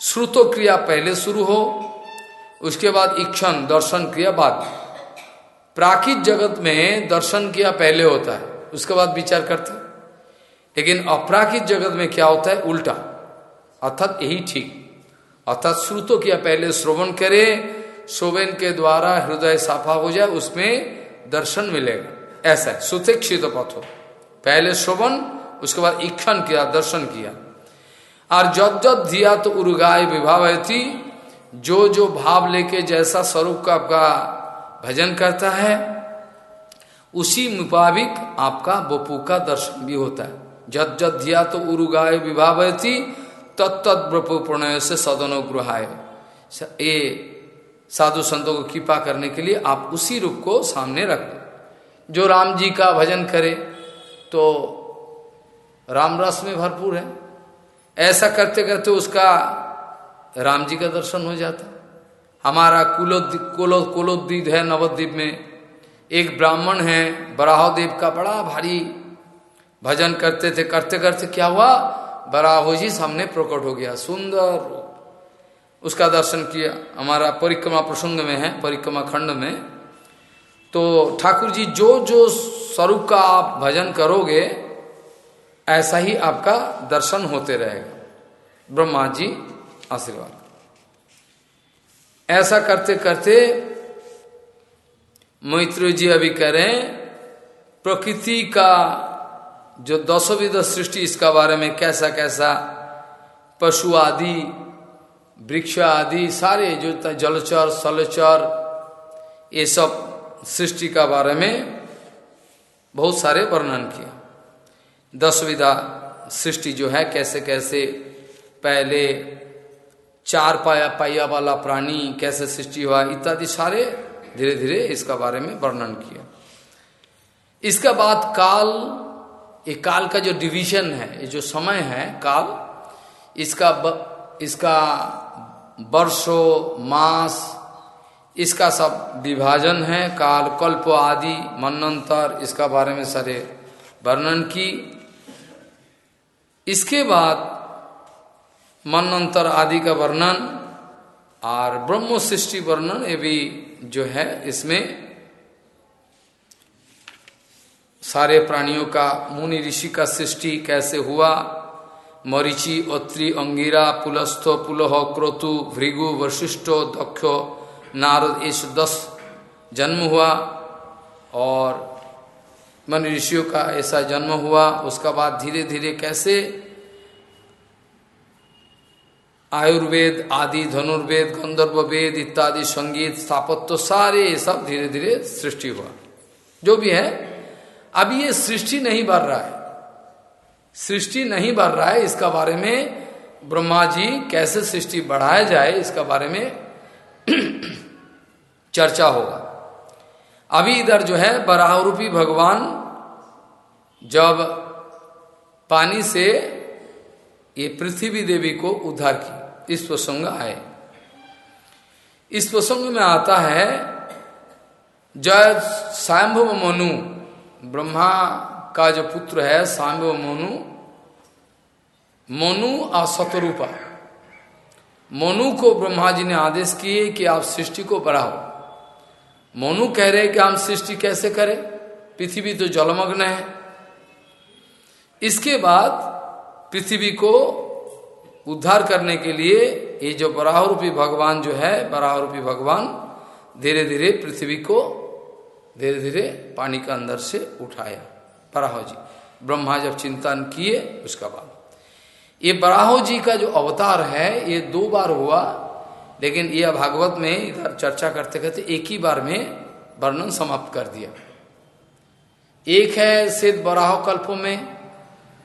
श्रुतो क्रिया पहले शुरू हो, उसके बाद इक्षण, दर्शन क्रिया बाद। प्राकृत जगत में दर्शन क्रिया पहले होता है। उसके बाद विचार करते लेकिन अपराकृत जगत में क्या होता है? उल्टा। अर्थात यही ठीक। अर्थात श्रुतो किया, पहले श्रवण करे श्रोवन के द्वारा हृदय साफा हो जाए, उसमें दर्शन मिलेगा। ऐसा है। सुशिक्षित पथो पहले श्रवण, उसके बाद इक्षण किया, दर्शन किया। और जब जब दिया तो उर्गाय विभाव थी जो जो भाव लेके जैसा स्वरूप का आपका भजन करता है उसी मुताबिक आपका बपू का दर्शन भी होता है। जद जद धिया तो उरुगाय विभाव थी तत्त ब्रपु प्रणय से सदनुग्रहाय ये साधु संतों को कृपा करने के लिए आप उसी रूप को सामने रख जो राम जी का भजन करे तो राम रस में भरपूर है। ऐसा करते करते उसका राम जी का दर्शन हो जाता। हमारा कुलोद कुलो कुलोद्वीप है नवद्वीप में। एक ब्राह्मण है, बराहदेव का बड़ा भारी भजन करते थे, करते करते क्या हुआ? बराहो जी सामने प्रकट हो गया, सुंदर उसका दर्शन किया, हमारा परिक्रमा प्रसंग में है, परिक्रमा खंड में। तो ठाकुर जी, जो जो स्वरूप का आप भजन करोगे, ऐसा ही आपका दर्शन होते रहेगा। ब्रह्मा जी आशीर्वाद। ऐसा करते करते मैत्र जी अभी कह रहे हैं, प्रकृति का जो दसोविध सृष्टि, इसका बारे में कैसा कैसा, पशु आदि, वृक्ष आदि, सारे जो जलचर, सलचर, ये सब सृष्टि का बारे में बहुत सारे वर्णन किया। दस विधा सृष्टि जो है, कैसे कैसे, पहले चार पाया पाया वाला प्राणी कैसे सृष्टि हुआ, इत्यादि सारे धीरे धीरे इसका बारे में वर्णन किया। इसका बाद काल ये काल का जो डिवीज़न है ये जो समय है काल इसका ब, इसका वर्षो मास इसका सब विभाजन है काल कल्प आदि मनंतर इसका बारे में सारे वर्णन की। इसके बाद मनंतर आदि का वर्णन और ब्रह्म सृष्टि वर्णन ये भी जो है, इसमें सारे प्राणियों का, मुनि ऋषि का सृष्टि कैसे हुआ? मरीचि अत्रि अंगिरा पुलस्थ पुलह, क्रोतु, भृगु, वशिष्ठो, दक्षो, नारद इस दस जन्म हुआ। और मन ऋषियों का ऐसा जन्म हुआ। उसका बाद धीरे धीरे कैसे आयुर्वेद, आदि, धनुर्वेद गंधर्व वेद इत्यादि संगीत, स्थापत्य सारे ये सब धीरे धीरे सृष्टि हुआ। जो भी है, अभी ये सृष्टि नहीं बढ़ रहा है। सृष्टि नहीं बढ़ रहा है, इसका बारे में ब्रह्मा जी कैसे सृष्टि बढ़ाया जाए, इसका बारे में चर्चा होगा। अभी इधर जो है बराह रूपी भगवान जब पानी से ये पृथ्वी देवी को उद्धार की इस प्रसंग आए। इस प्रसंग में आता है, जय स्वयंभव मनु, ब्रह्मा का जो पुत्र है सांबो मोनु मोनु और सतरूपा मोनु को ब्रह्मा जी ने आदेश किए कि आप सृष्टि को बढ़ाओ। मोनु कह रहे कि हम सृष्टि कैसे करें? पृथ्वी तो जलमग्न है। इसके बाद पृथ्वी को उद्धार करने के लिए ये जो बराह रूपी भगवान जो है बराह रूपी भगवान धीरे धीरे पृथ्वी को धीरे धीरे पानी का अंदर से उठाया। बराहो जी, ब्रह्मा जब चिंतन किए, उसका बाद। ये बराहो जी का जो अवतार है, ये दो बार हुआ, लेकिन यह भागवत में इधर चर्चा करते करते एक ही बार में वर्णन समाप्त कर दिया। एक है सिद्ध बराहो कल्पों में,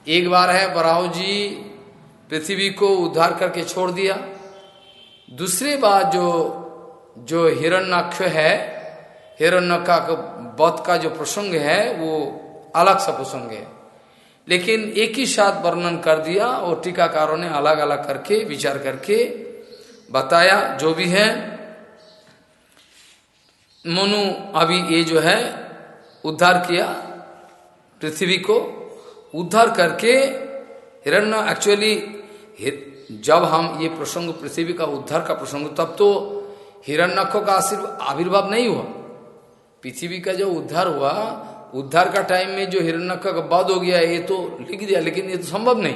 एक बार है बराहो जी पृथ्वी को उद्धार करके छोड़ दिया। दूसरी बात जो जो हिरण्यक्ष है हिरण्य का बौद्ध का जो प्रसंग है, वो अलग सा प्रसंग है। लेकिन एक ही साथ वर्णन कर दिया और टीकाकारों ने अलग अलग करके विचार करके बताया, जो भी है। मनु अभी ये जो है, उद्धार किया पृथ्वी को। उद्धार करके हिरण्य एक्चुअली जब हम ये प्रसंग, पृथ्वी का उद्धार का प्रसंग, तब तो हिरण्यक्ष का आविर्भाव नहीं हुआ। पृथ्वी का जो उद्धार हुआ, उद्धार का टाइम में जो हिरण्यक्ष का बध हो गया, ये तो लिख दिया, लेकिन ये तो संभव नहीं।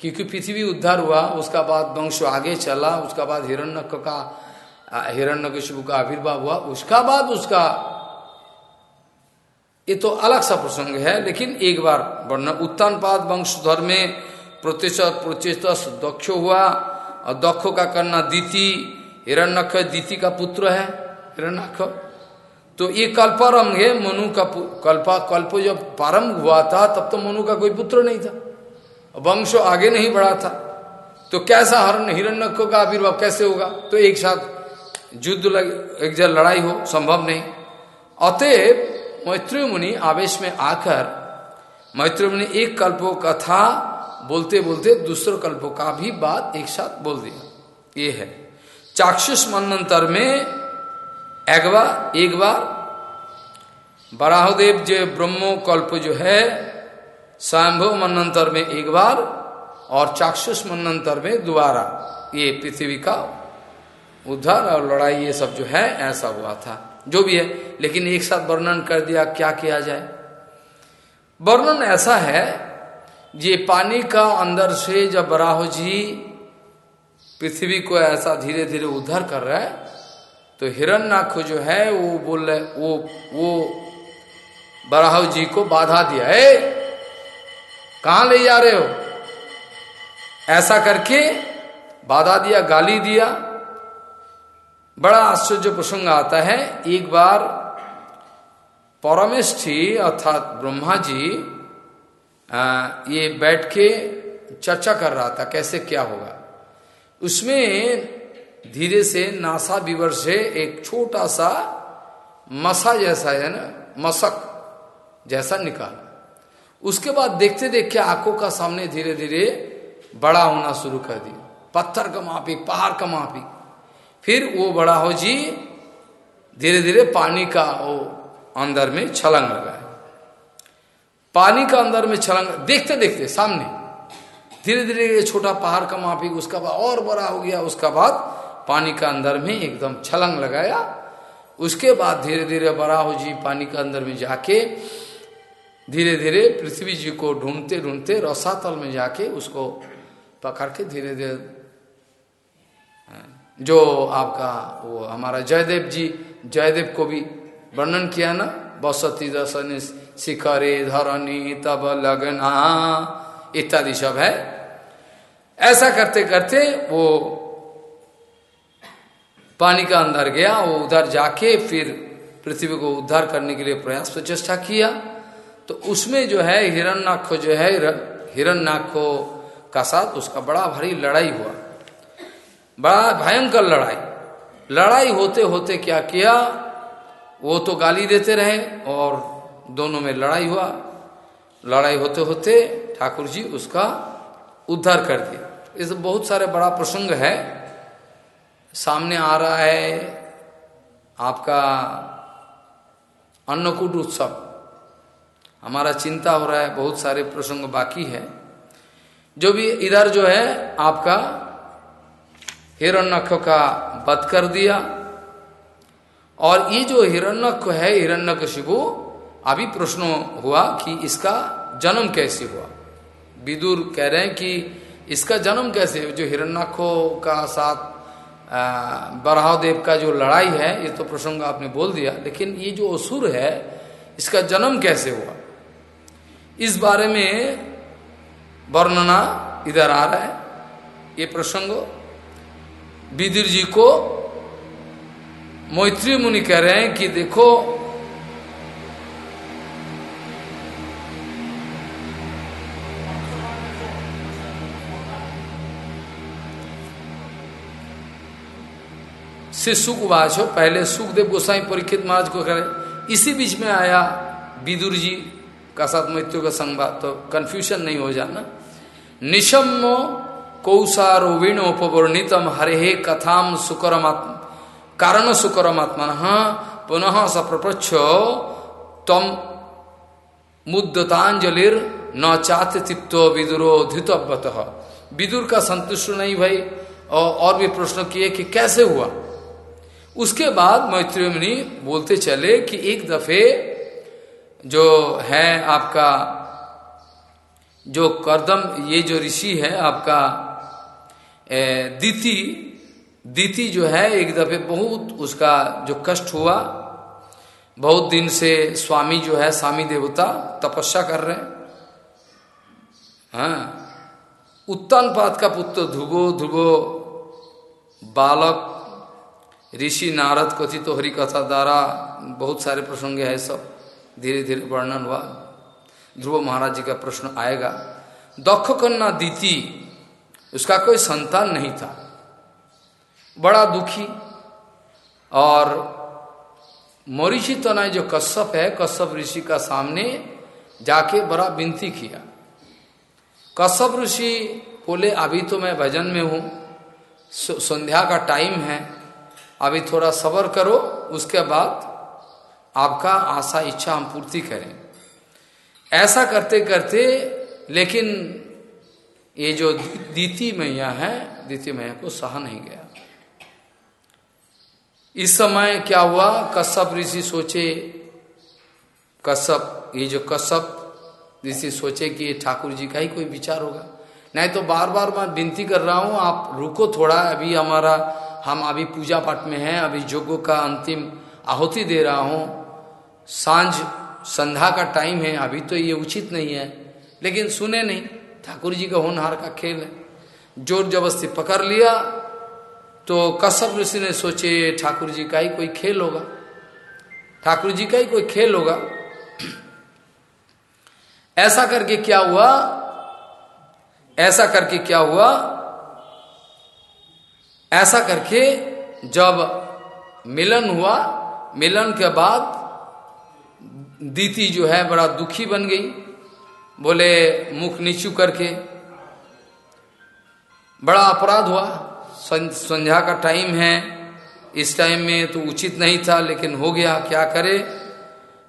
क्योंकि पृथ्वी उद्धार हुआ, उसका बाद वंश आगे चला, उसका बाद हिरण्यक्ष का हिरण्य शिव का आविर्भाव हुआ, उसका बाद उसका, ये तो अलग सा प्रसंग है, लेकिन एक बार वर्ण उत्तान पाद वंशधर में प्रतिशत प्रतिशत दक्ष हुआ और दक्ष का करना दीति हिरण्यक्ष दीति का पुत्र है हिरण्यक्ष तो ये कल्पारंभ है, मनु का कल्पा, कल्प जब प्रारंभ हुआ था, तब तो मनु का कोई पुत्र नहीं था। वंश आगे नहीं बढ़ा था। तो कैसा हरण हिरण्यक्ष का आविर्भाव कैसे होगा? तो एक साथ युद्ध लगे, एक जगह लड़ाई हो, संभव नहीं। अतएव मैत्री मुनि आवेश में आकर मैत्री मुनि एक कल्पो कथा बोलते बोलते दूसरे कल्पों का भी बात एक साथ बोल दिया। ये है। चाक्षुष मनंतर में एक बार एक बार, बराहदेव जो ब्रह्मो कल्प जो है स्वयंभव मनंतर में एक बार और चाक्षुष मनंतर में दोबारा। ये पृथ्वी का उद्धार और लड़ाई ये सब जो है, ऐसा हुआ था। जो भी है, लेकिन एक साथ वर्णन कर दिया, क्या किया जाए? वर्णन ऐसा है ये पानी का अंदर से जब बराहो जी पृथ्वी को ऐसा धीरे धीरे उद्धार कर रहा है तो हिरण्यनाथ जो है, वो बोल रहे, वो वो बराह जी को बाधा दिया। है कहा ले जा रहे हो? ऐसा करके बाधा दिया, गाली दिया। बड़ा आश्चर्य प्रसंग आता है, एक बार परमेष्ठी अर्थात ब्रह्मा जी ये बैठ के चर्चा कर रहा था, कैसे क्या होगा। उसमें धीरे से नासा विवर से एक छोटा सा मसा जैसा, है ना, मसक जैसा निकाला। उसके बाद देखते देखते आँखों का सामने धीरे धीरे बड़ा होना शुरू कर दिया। पत्थर का मापी, पहाड़ का मापी। फिर वो बड़ा हो जी, धीरे धीरे पानी का वो अंदर में छलंग लगा पानी का अंदर में छलंग, देखते देखते, सामने। धीरे धीरे ये छोटा पहाड़ का माफ़ी उसका बाद और बड़ा हो गया, उसका बाद पानी का अंदर में एकदम छलंग लगाया। उसके बाद धीरे धीरे बड़ा हो जी, पानी के अंदर में जाके धीरे धीरे पृथ्वी जी को ढूंढते ढूंढते रसातल में जाके उसको पकड़ के धीरे धीरे जो आपका वो हमारा जयदेव जी, जयदेव को भी वर्णन किया ना, बसती दर्शन शिखरे धरणी तब लगना, इत्यादि सब है। ऐसा करते करते वो पानी का अंदर गया, वो उधर जाके फिर पृथ्वी को उद्धार करने के लिए प्रयास प्रचेष्टा किया। तो उसमें जो है हिरण्यनाथ जो है हिरण्यनाथ का साथ उसका बड़ा भारी लड़ाई हुआ। बड़ा भयंकर लड़ाई। लड़ाई होते होते क्या किया, वो तो गाली देते रहे और दोनों में लड़ाई हुआ। लड़ाई होते होते ठाकुर जी उसका उद्धार कर दिया इस बहुत सारे बड़ा प्रसंग है। सामने आ रहा है आपका अन्नकूट उत्सव। हमारा चिंता हो रहा है, बहुत सारे प्रसंग बाकी है। जो भी इधर जो है, आपका हिरण्यक्ष का वध कर दिया। और ये जो हिरण्यक्ष है हिरण्यक शिवु अभी प्रश्न हुआ कि इसका जन्म कैसे हुआ? विदुर कह रहे हैं कि इसका जन्म कैसे जो हिरण्यखो का साथ बराहदेव का जो लड़ाई है, ये तो प्रसंग आपने बोल दिया, लेकिन ये जो असुर है, इसका जन्म कैसे हुआ? इस बारे में वर्णना इधर आ रहा है, ये प्रसंग। विदुर जी को मैत्री मुनि कह रहे हैं कि देखो से सुख हो, पहले सुखदेव गोसाई परीक्षित महाराज को करे। इसी बीच में आया विदुर जी का साथ मृत्यु का संवाद तो कंफ्यूजन नहीं हो जाना। निशम्य कौसारोविण उपवर्णितम हरे कथाम सुकरमात्म कारण सुकरमात्मा हाँ पुनः स प्रपक्ष तम मुद्दतांजलिर न चात तिप्तो विदुरो धृतव्यत। विदुर का संतुष्ट नहीं भाई और भी प्रश्न किए कि कैसे हुआ? उसके बाद मैत्री मुनि बोलते चले कि एक दफे जो है आपका, जो करदम, ये जो ऋषि है आपका दीति दीति जो है एक दफे बहुत उसका जो कष्ट हुआ। बहुत दिन से स्वामी जो है स्वामी देवता तपस्या कर रहे हैं। हाँ। उत्तानपात का पुत्र ध्रुवो ध्रुवो बालक ऋषि नारद कथित तो हरि कथा द्वारा बहुत सारे प्रसंग है सब धीरे धीरे वर्णन हुआ। ध्रुव महाराज जी का प्रश्न आएगा, दक्ष कन्या दीति, उसका कोई संतान नहीं था। बड़ा दुखी और मोरिशी तनय जो कश्यप है, कश्यप ऋषि का सामने जाके बड़ा विनती किया। कश्यप ऋषि बोले, अभी तो मैं भजन में हूँ संध्या का टाइम है अभी थोड़ा सबर करो, उसके बाद आपका आशा, इच्छा हम पूर्ति करें। ऐसा करते करते, लेकिन ये जो दीति मैया है, दीति मैया को सहा नहीं गया। इस समय क्या हुआ? कश्यप ऋषि सोचे, कश्यप, ये जो कश्यप ऋषि सोचे कि ये ठाकुर जी का ही कोई विचार होगा। नहीं तो बार बार मैं विनती कर रहा हूँ, आप रुको थोड़ा, अभी हमारा हम अभी पूजा पाठ में हैं, अभी जोगो का अंतिम आहुति दे रहा हूँ। साँझ संध्या का टाइम है, अभी तो ये उचित नहीं है। लेकिन सुने नहीं, ठाकुर जी का होनहार का खेल है। ज़ोर जबरस्ती पकड़ लिया तो कश्यप ऋषि ने सोचे, ठाकुर जी का ही कोई खेल होगा। ठाकुर जी का ही कोई खेल होगा। ऐसा करके क्या हुआ? ऐसा करके क्या हुआ? ऐसा करके जब मिलन हुआ, मिलन के बाद दीति जो है बड़ा दुखी बन गई। बोले, मुख नीचू करके। बड़ा अपराध हुआ। संध्या का टाइम है। इस टाइम में तो उचित नहीं था, लेकिन हो गया, क्या करे?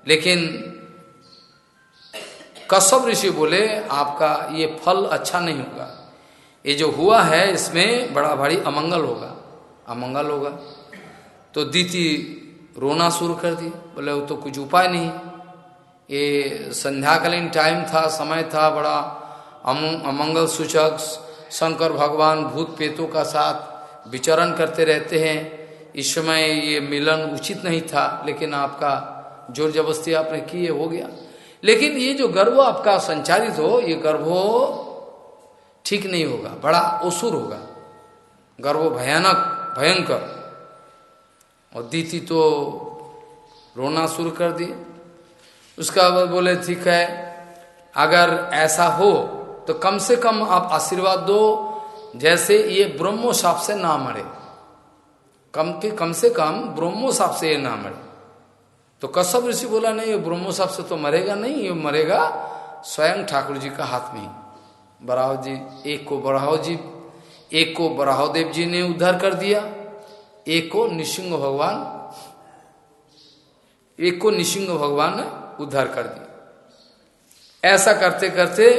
लेकिन कश्यप ऋषि बोले, आपका ये फल अच्छा नहीं होगा। ये जो हुआ है, इसमें बड़ा भारी अमंगल होगा। अमंगल होगा। तो दीति रोना शुरू कर दी। बोले वो तो कुछ उपाय नहीं। ये संध्याकालीन टाइम था, समय था, बड़ा अमंगल सूचक, शंकर भगवान भूत पेतों का साथ विचरण करते रहते हैं। इस समय ये मिलन उचित नहीं था, लेकिन आपका ज़ोर जबरस्ती आपने किए, हो गया। लेकिन ये जो गर्व आपका संचारित हो, ये गर्भ ठीक नहीं होगा, बड़ा असुर होगा। गर्व भयानक, भयंकर। और दीति तो रोना शुरू कर दिए उसका बाद बोले, ठीक है, अगर ऐसा हो तो कम से कम आप आशीर्वाद दो, जैसे ये ब्रह्मो साप से ना मरे। कम के, कम से कम ब्रह्मो साप से ये ना मरे। तो कश्यप ऋषि बोला, नहीं, ये ब्रह्मो साप से तो मरेगा नहीं, ये मरेगा स्वयं ठाकुर जी का हाथ में बराह जी, एक को बराह जी, एक को बराह देव जी ने उद्धार कर दिया, एक को निशिंग भगवान, एक को निशिंग भगवान ने उद्धार कर दिया। ऐसा करते करते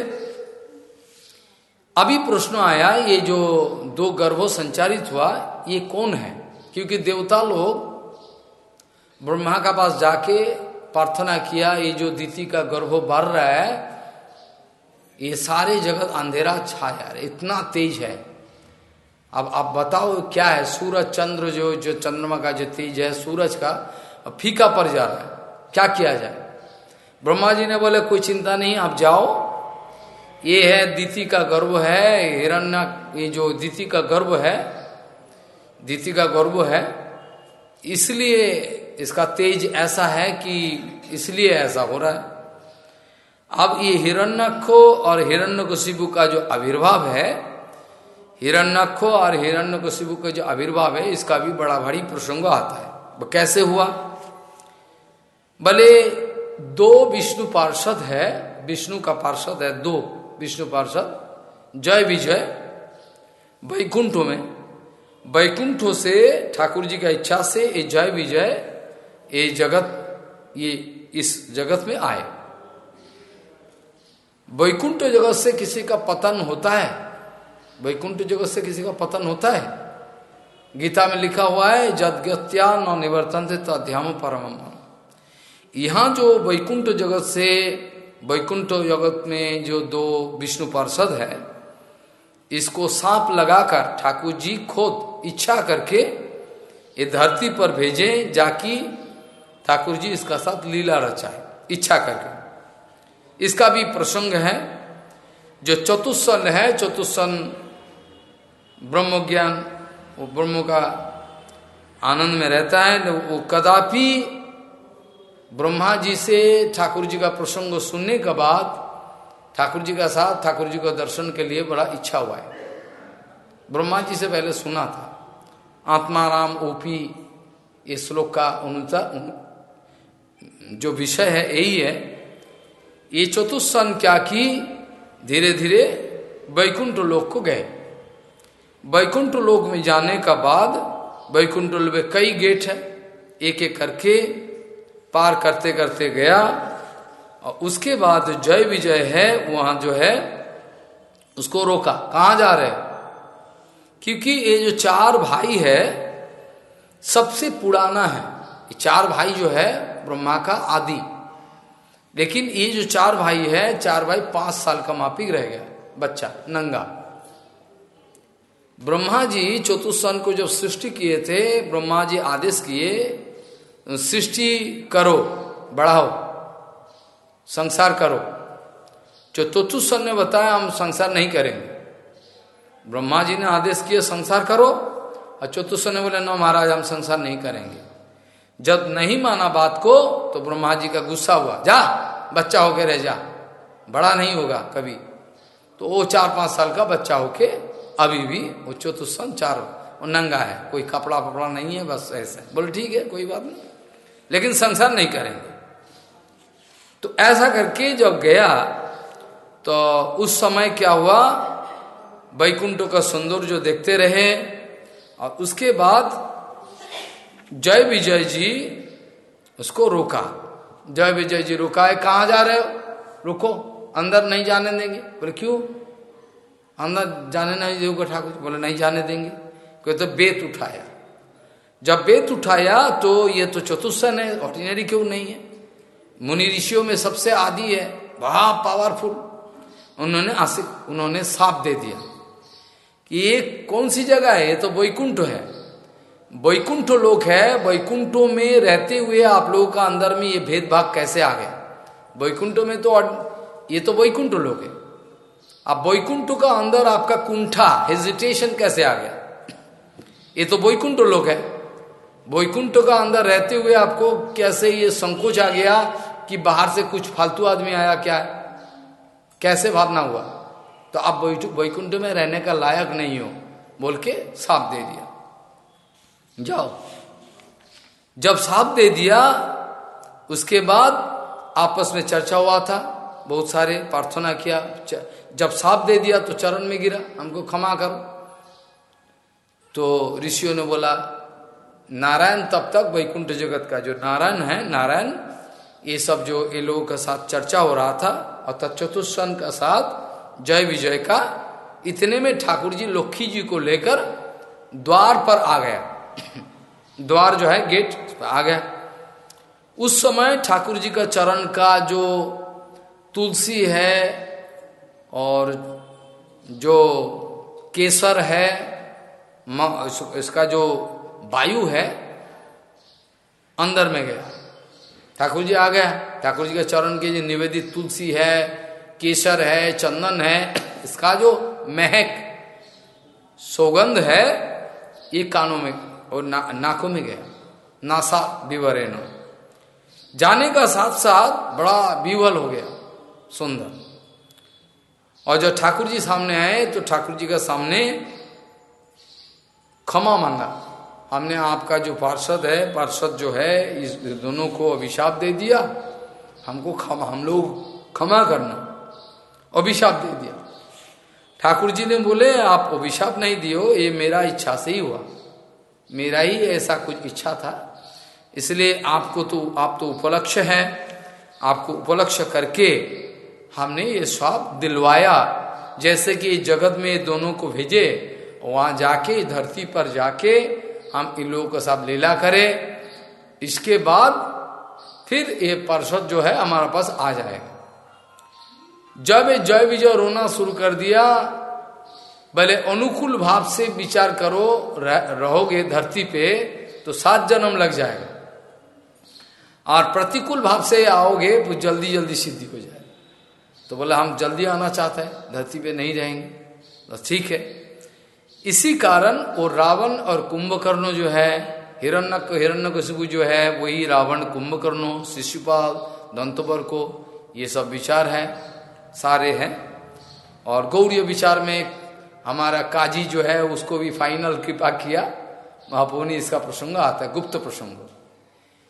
अभी प्रश्न आया, ये जो दो गर्भो संचारित हुआ, ये कौन है? क्योंकि देवता लोग ब्रह्मा का पास जाके प्रार्थना किया, ये जो दीति का गर्भ बढ़ रहा है ये सारे जगत अंधेरा छाया इतना तेज है। अब आप बताओ क्या है? सूरज, चंद्र जो जो चंद्रमा का जो तेज है, सूरज का फीका पड़ जा रहा है। क्या किया जाए? ब्रह्मा जी ने बोले, कोई चिंता नहीं, आप जाओ। ये है दीति का गर्व है, हिरण्य, ये जो दीति का गर्व है, दीति का गर्व है, इसलिए इसका तेज ऐसा है कि इसलिए ऐसा हो रहा है। अब ये हिरण्यखो और हिरण्यकशिबु का जो आविर्भाव है, हिरण्यखो और हिरण्यकशिबु का जो आविर्भाव है, इसका भी बड़ा भारी प्रसंग आता है। वो कैसे हुआ? भले दो विष्णु पार्षद है, विष्णु का पार्षद है दो, विष्णु पार्षद, जय विजय, वैकुंठों में। वैकुंठों से ठाकुर जी का इच्छा से ये जय विजय, ये जगत, ये इस जगत में आए। वैकुंठ जगत से किसी का पतन होता है। वैकुंठ जगत से किसी का पतन होता है। गीता में लिखा हुआ है जदगत्या न निवर्तन से तध्याम परम यहाँ जो वैकुंठ जगत से, वैकुंठ जगत में जो दो विष्णु पार्षद है, इसको सांप लगाकर, ठाकुर जी खुद, इच्छा करके ये धरती पर भेजे, जाकि ठाकुर जी इसका साथ लीला रचाए, इच्छा करके। इसका भी प्रसंग है, जो चतुस्सन है, चतुस्सन ब्रह्म ज्ञान वो ब्रह्म का आनंद में रहता है वो कदापि ब्रह्मा जी से ठाकुर जी का प्रसंग सुनने के बाद ठाकुर जी का साथ, ठाकुर जी को दर्शन के लिए बड़ा इच्छा हुआ है। ब्रह्मा जी से पहले सुना था आत्माराम ओपी, ये श्लोक का अनुसार जो विषय है, यही है ये चतुस्सन क्या की? धीरे धीरे वैकुंठ लोक को गए। वैकुंठ लोक में जाने का बाद वैकुंठ लोक में कई गेट है। एक एक करके पार करते करते गया। और उसके बाद जय विजय है, वहाँ जो है, उसको रोका। कहा जा रहे? क्योंकि ये जो चार भाई है, सबसे पुराना है। ये चार भाई जो है, ब्रह्मा का आदि। लेकिन ये जो चार भाई है, चार भाई पाँच साल का मापिक रह गया, बच्चा, नंगा। ब्रह्मा जी चतुस्सन को जब सृष्टि किए थे, ब्रह्मा जी आदेश किए, सृष्टि करो, बढ़ाओ, संसार करो। जो चतुस्सन ने बताया, हम संसार नहीं करेंगे। ब्रह्मा जी ने आदेश किया संसार करो, और चतुस्सन ने बोले, नो महाराज, हम संसार नहीं करेंगे। जब नहीं माना बात को तो ब्रह्मा जी का गुस्सा हुआ। जा, बच्चा होके रह जा। बड़ा नहीं होगा कभी। तो वो चार पाँच साल का बच्चा होके, अभी भी वो चतुस्सन चार नंगा है। कोई कपड़ा फपड़ा नहीं है, बस ऐसे बोले, ठीक है, कोई बात नहीं। लेकिन संसार नहीं करेंगे। तो ऐसा करके जब गया तो उस समय क्या हुआ? वैकुंठ का सुंदर जो देखते रहे, और उसके बाद जय विजय जी, उसको रोका। जय विजय जी रुका है कहा जा रहे हो? रुको, अंदर नहीं जाने देंगे। बोले, क्यों? अंदर जाने नहीं देगा ठाकुर? बोले, नहीं जाने देंगे। कोई तो बेत उठाया। जब बेत उठाया तो ये तो चतुस्सन है ऑर्डिनरी क्यों नहीं है? मुनि ऋषियों में सबसे आदि है बहुत पावरफुल उन्होंने आशिक उन्होंने साप दे दिया। कि ये कौन सी जगह है? ये तो वैकुंठ है। वैकुंठ लोक है, वैकुंठों में रहते हुए आप लोगों का अंदर में ये भेदभाव कैसे आ गया? वैकुंठों में तो ये तो वैकुंठ लोक है। अब वैकुंठ का अंदर आपका कुंठा हेजिटेशन कैसे आ गया? ये तो वैकुंठ लोक है। वैकुंठ का अंदर रहते हुए आपको कैसे ये संकोच आ गया कि बाहर से कुछ फालतू आदमी आया क्या? है कैसे भावना हुआ? तो आप वैकुंठ में रहने का लायक नहीं हो। बोल के साफ़ दे दिया। जाओ। जब साफ़ दे दिया, उसके बाद आपस में चर्चा हुआ था, बहुत सारे प्रार्थना किया। जब साफ़ दे दिया तो चरण में गिरा, हमको क्षमा करो। तो ऋषियों ने बोला, नारायण तब तक वैकुंठ जगत का, जो नारायण है, नारायण, ये सब जो ये लोगों के साथ चर्चा हो रहा था, और तत्चतुस्सन का साथ जय विजय का, इतने में ठाकुर जी, लोखी जी को लेकर द्वार पर आ गया। द्वार जो है, गेट आ गया। उस समय ठाकुर जी का चरण का जो तुलसी है और जो केसर है इसका जो वायु है, अंदर में गया। ठाकुर जी आ गया ठाकुर जी के चरण के जो निवेदित तुलसी है, केसर है, चंदन है, इसका जो महक, सौगंध है, ये कानों में और ना, नाकों में गया नासा विवरेण जाने का साथ साथ बड़ा विवल हो गया सुंदर। और जब ठाकुर जी सामने आए तो ठाकुर जी का सामने क्षमा मांगा। हमने आपका जो पार्षद है पार्षद जो है इस दोनों को अभिशाप दे दिया। हमको क्षमा हम लोग क्षमा करना। अभिशाप दे दिया। ठाकुर जी ने बोले आप अभिशाप नहीं दियो ये मेरा इच्छा से ही हुआ। मेरा ही ऐसा कुछ इच्छा था। इसलिए आपको तो आप तो उपलक्ष्य है। आपको उपलक्ष्य करके हमने ये स्वाप दिलवाया। जैसे कि जगत में दोनों को भेजे, वहाँ जाके, धरती पर जाके हम इन लोगों का साथ लीला करें। इसके बाद फिर ये पार्षद जो है हमारे पास आ जाएगा। जब जय विजय रोना शुरू कर दिया भले अनुकूल भाव से विचार करो रहोगे धरती पे तो सात जन्म लग जाएगा। और प्रतिकूल भाव से आओगे तो जल्दी जल्दी सिद्धि हो जाए तो बोला, हम जल्दी आना चाहते हैं, धरती पे नहीं रहेंगे। तो ठीक है। इसी कारण वो रावण और कुंभकर्ण जो है, हिरण्य हिरण्य जो है, वही रावण, कुंभकर्ण, शिशुपाल, दंतवर को, ये सब विचार है, सारे हैं। और गौरी विचार में हमारा काजी जो है, उसको भी फाइनल कृपा किया। महाप्रभु ने इसका प्रसंग आता है, गुप्त प्रसंग।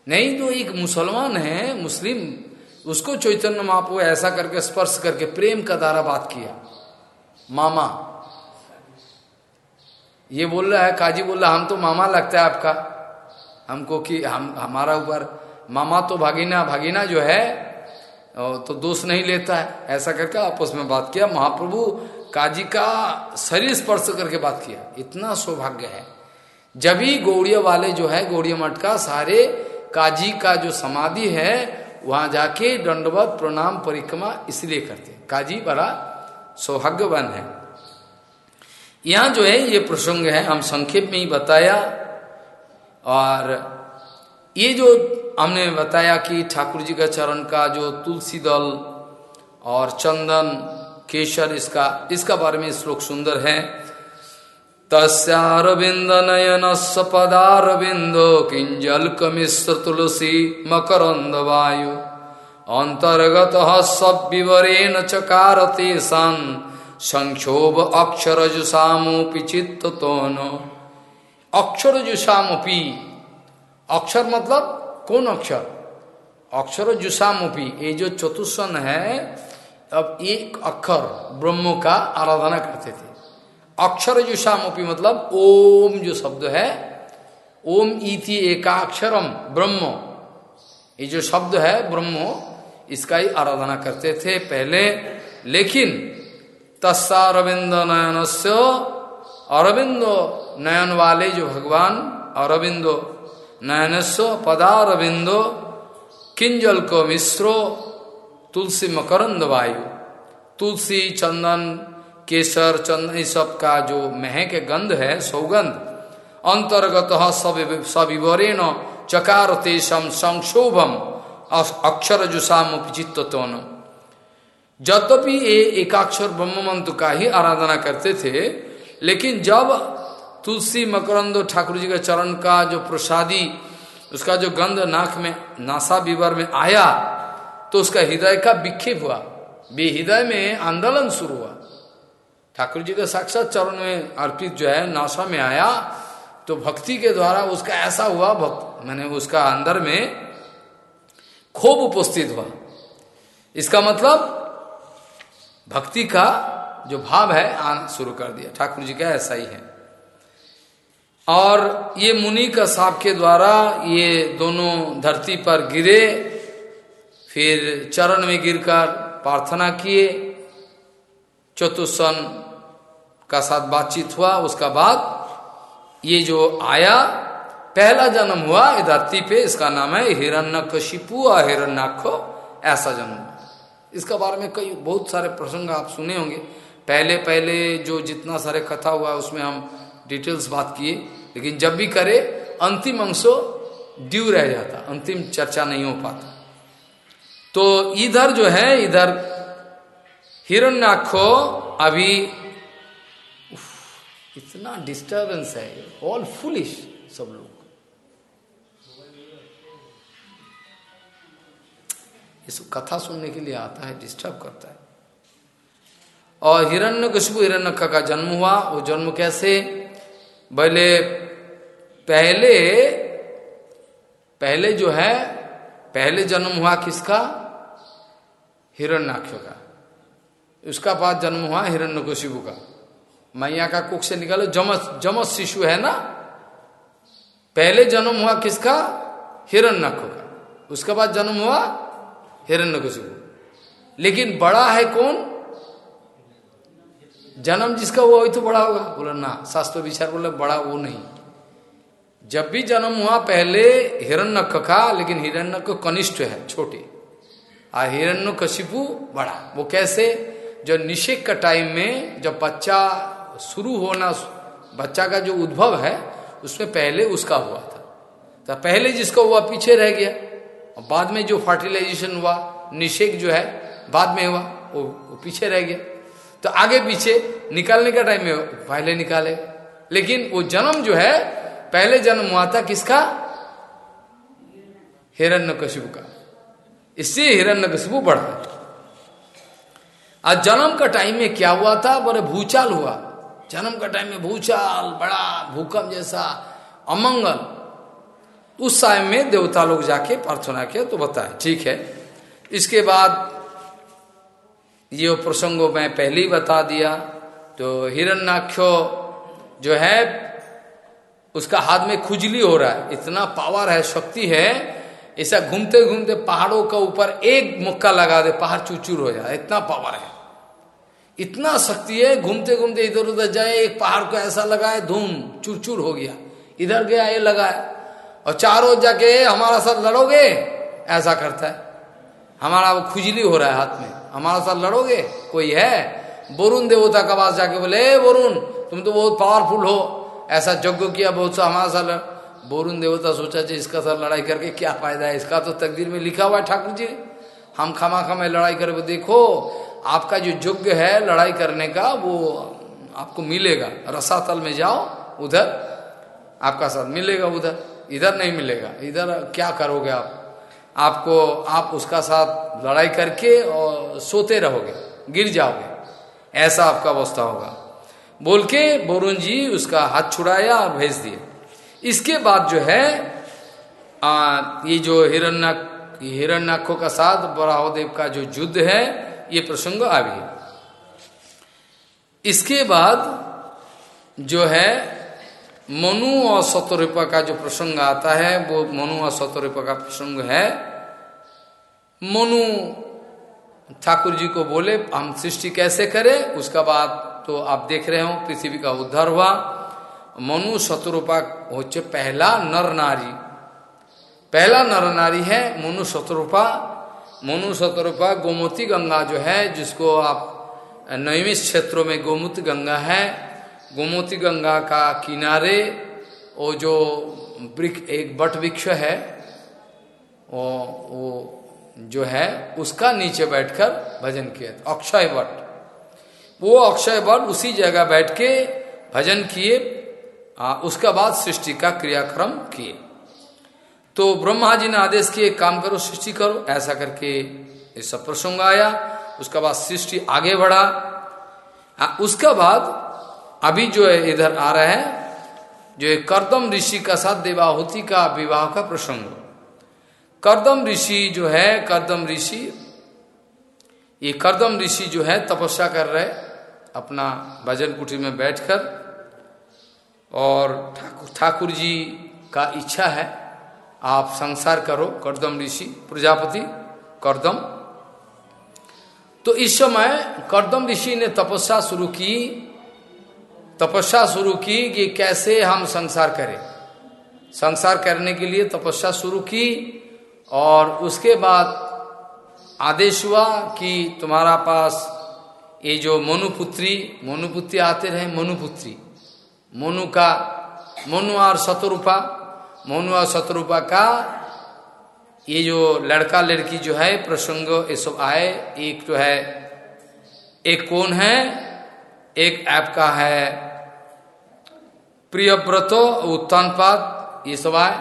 नहीं तो एक मुसलमान है, मुस्लिम, उसको चैतन्य महाप्रभु ऐसा करके, स्पर्श करके, प्रेम का द्वारा बात किया। मामा। ये बोल रहा है, काजी बोल रहा हम तो मामा लगता है आपका। हमको कि, हम, हमारा ऊपर मामा तो भागीना भागीना जो है तो दोष नहीं लेता है। ऐसा करके आपस में बात किया। महाप्रभु काजी का शरीर स्पर्श करके बात किया। इतना सौभाग्य है। जब ही गौड़िया वाले जो है, गौड़िया मठ का सारे काजी का जो समाधि है, वहाँ जाके दंडवत, प्रणाम, परिक्रमा इसलिए करते काजी बड़ा सौभाग्यवान है। यहाँ जो है, ये प्रसंग है, हम संक्षेप में ही बताया। और ये जो हमने बताया कि ठाकुर जी का चरण का जो तुलसी दल और चंदन केशर, इसका इसका बारे में श्लोक सुंदर है। तस्विंद नयन पदारविंदो किंजल कमिश्र तुलसी मकरंद वायु। अंतर्गत सविवरेण चकारते सन, संक्षोभ अक्षर जुषामोपि चित्त अक्षर जुषामोपी अक्षर मतलब कौन अक्षर? अक्षर जुषामोपी ये जो चतुस्वन है अब एक अक्षर ब्रह्म का आराधना करते थे। अक्षर जुषामोपी मतलब ओम जो शब्द है, ओम इति एकाक्षरम ब्रह्म। ये जो शब्द है ब्रह्म, इसका ही आराधना करते थे पहले। लेकिन तस्सा अरविंद नयन से अरविंदो नयन वाले जो भगवान, अरविंदो नयनस्व पदारविंदो, किंजल को मिश्रो तुलसी मकरंद वायु। तुलसी, चंदन, केसर चंदन इस सब का जो महक गंध है, सौगंध। अंतर्गत सविवरेण चकार तेषम संक्षोभम अक्षर जुषाम चित्त जद्यपि ये एकाक्षर ब्रह्म मंत्र का ही आराधना करते थे, लेकिन जब तुलसी मकरंद ठाकुर जी के चरण का जो प्रसादी, उसका जो गंध नाक में, नासा विवर में आया तो उसका हृदय का विक्षेप हुआ। बे हृदय में आंदोलन शुरू हुआ। ठाकुर जी के साक्षात चरण में अर्पित जो है, नासा में आया तो भक्ति के द्वारा उसका ऐसा हुआ, भक्त, मैंने उसका अंदर में खूब उपस्थित हुआ। इसका मतलब भक्ति का जो भाव है, आना शुरू कर दिया। ठाकुर जी का ऐसा ही है। और ये मुनि का साप के द्वारा ये दोनों धरती पर गिरे फिर चरण में गिरकर प्रार्थना किए। चतुसन का साथ बातचीत हुआ। उसका बाद ये जो आया, पहला जन्म हुआ धरती पे, इसका नाम है हिरण्य शिपु और हिरण्याक्ष, ऐसा जन्म इसका बारे में कई बहुत सारे प्रसंग आप सुने होंगे। पहले पहले जो जितना सारे कथा हुआ, उसमें हम डिटेल्स बात किए। लेकिन जब भी करे, अंतिम अंशो ड्यू रह जाता, अंतिम चर्चा नहीं हो पाता। तो इधर जो है, इधर हिरण्याखो अभी इतना डिस्टर्बेंस है ऑल फुलिश सब लोग। इस कथा सुनने के लिए आता है डिस्टर्ब करता है। और हिरण्य कशबू हिरण्य का जन्म हुआ, वो जन्म कैसे? बोले, पहले पहले जो है, पहले जन्म हुआ किसका? हिरण्याक्ष का उसका बाद जन्म हुआ हिरण्य शिवु का मैया का कुक से निकालो, जमस जमस शिशु है ना? पहले जन्म हुआ किसका? हिरण्यक का उसके बाद जन्म हुआ हिरण्य लेकिन बड़ा है कौन? जन्म जिसका वो वही तो बड़ा होगा। बोला, ना, शास्त्र विचार बोले, बड़ा वो नहीं। जब भी जन्म हुआ, पहले हिरण्यक का लेकिन हिरण्यक कनिष्ठ है, छोटे। और हिरण्य कशिपु बड़ा। वो कैसे? जो निषेक का टाइम में जब बच्चा शुरू होना बच्चा का जो उद्भव है उसमें पहले उसका हुआ था। तो पहले जिसका हुआ पीछे रह गया। और बाद में जो फर्टिलाइजेशन हुआ निषेक जो है बाद में हुआ वो, वो पीछे रह गया। तो आगे पीछे निकालने का टाइम में पहले निकाले। लेकिन वो जन्म जो है पहले जन्म हुआ था किसका? हिरण्य का। इससे हिरण्य बढ़ा आज जन्म का टाइम में क्या हुआ था? बोले, भूचाल हुआ। जन्म का टाइम में भूचाल, बड़ा भूकंप जैसा, अमंगल। उस टाइम में देवता लोग जाके प्रार्थना किया तो बताए, ठीक है। इसके बाद ये प्रसंगों में पहले ही बता दिया तो हिरण्याक्षो जो है, उसका हाथ में खुजली हो रहा है। इतना पावर है, शक्ति है ऐसा घूमते घूमते पहाड़ों का ऊपर एक मुक्का लगा दे, पहाड़ चूचूर हो जाए, इतना पावर है। इतना शक्ति है, घूमते घूमते इधर उधर जाए, एक पहाड़ को ऐसा लगाए, धूम चूर हो गया। इधर गया, ये लगाए। और चारों जाके, हमारा साथ लड़ोगे? ऐसा करता है। हमारा वो खुजली हो रहा है हाथ में। हमारा साथ लड़ोगे? कोई है? बोरुण देवता का पास जाके बोले बोरुण तुम तो बहुत पावरफुल हो। ऐसा यज्ञ किया, बहुत सा हमारा साथ बोरुण देवता सोचा चाहिए इसका साथ लड़ाई करके क्या फ़ायदा है? इसका तो तकदीर में लिखा हुआ है ठाकुर जी हम खमा खमा लड़ाई करे देखो, आपका जो योग्य है लड़ाई करने का, वो आपको मिलेगा। रसातल में जाओ, उधर आपका साथ मिलेगा, उधर। इधर नहीं मिलेगा। इधर क्या करोगे आप? आपको, आप उसका साथ लड़ाई करके और सोते रहोगे, गिर जाओगे। ऐसा आपका अवस्था होगा। बोल के बोरुण जी उसका हाथ छुड़ाया और भेज दिए। इसके बाद जो है आ, ये जो हिरण्यक हिरण्याक्षों का साथ बराहोदेव का जो युद्ध है ये प्रसंग आ गया। इसके बाद जो है मनु और सतरूपा का जो प्रसंग आता है वो मनु और सतरूपा का प्रसंग है। मनु ठाकुर जी को बोले हम सृष्टि कैसे करें? उसका बाद तो आप देख रहे हो पृथ्वी का उद्धार हुआ। मनु शत्रुपा हो पहला नर नारी। पहला नर नारी है मनु शत्रुपा। मनु शत्रुपा गोमती गंगा जो है, जिसको आप नैमिष क्षेत्रों में गोमूत गंगा है। गोमती गंगा का किनारे वो जो वृक्ष एक बट वृक्ष है, वो वो जो है, उसका नीचे बैठकर भजन किया अक्षय वट वो अक्षय वट उसी जगह बैठ के भजन किए। उसका बाद सृष्टि का क्रियाक्रम किए। तो ब्रह्मा जी ने आदेश किए काम करो सृष्टि करो। ऐसा करके ये सब प्रसंग आया। उसका बाद सृष्टि आगे बढ़ा। आ, उसका बाद अभी जो है इधर आ रहा है जो है करदम ऋषि का साथ देवाहुति का विवाह का प्रसंग। करदम ऋषि जो है करदम ऋषि ये करदम ऋषि जो है तपस्या कर रहे अपना भजन कुटी में बैठकर। और ठाकुर ठाकुर जी का इच्छा है, आप संसार करो, करदम ऋषि, प्रजापति, करदम। तो इस समय करदम ऋषि ने तपस्या शुरू की, तपस्या शुरू की कि कैसे हम संसार करें। संसार करने के लिए तपस्या शुरू की और उसके बाद आदेश हुआ कि तुम्हारा पास ये जो मनुपुत्री मनुपुत्री आते रहे, मनुपुत्री। मनु का मनु और शतरूपा और शत्रुपा का ये जो लड़का लड़की जो है, प्रसंग ये सब आए। एक जो है, एक कौन है? एक ऐप का है। प्रियव्रतो उत्तानपाद ये सब आए।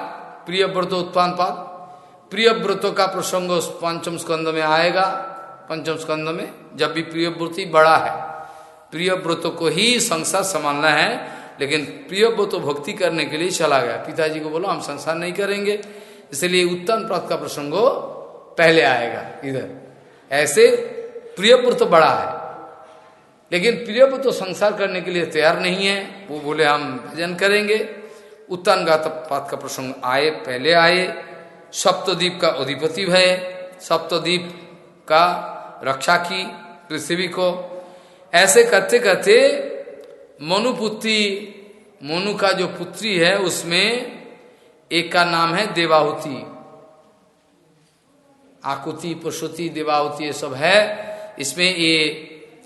प्रियव्रतो उत्तानपाद प्रियव्रतो का प्रसंग पंचम स्कंद में आएगा। पंचम स्कंद में जब भी प्रियव्रति बड़ा है, प्रियव्रतो को ही संसार संभालना है। लेकिन प्रिय वो तो भक्ति करने के लिए चला गया। पिताजी को बोलो, हम संसार नहीं करेंगे। इसलिए उत्तम प्राप्त का प्रसंग पहले आएगा, इधर। ऐसे प्रियपुर तो बड़ा है, लेकिन प्रियपुर तो संसार करने के लिए तैयार नहीं है। वो बोले, हम भजन करेंगे। उत्तान गातपात का प्रसंग आए, पहले आए। सप्तद्वीप का अधिपति भय सप्तद्वीप का रक्षा की पृथ्वी को। ऐसे करते करते मनुपुत्री मोनु का जो पुत्री है उसमें एक का नाम है देवाहुति आकुति पशुति देवाहुति ये सब है इसमें ये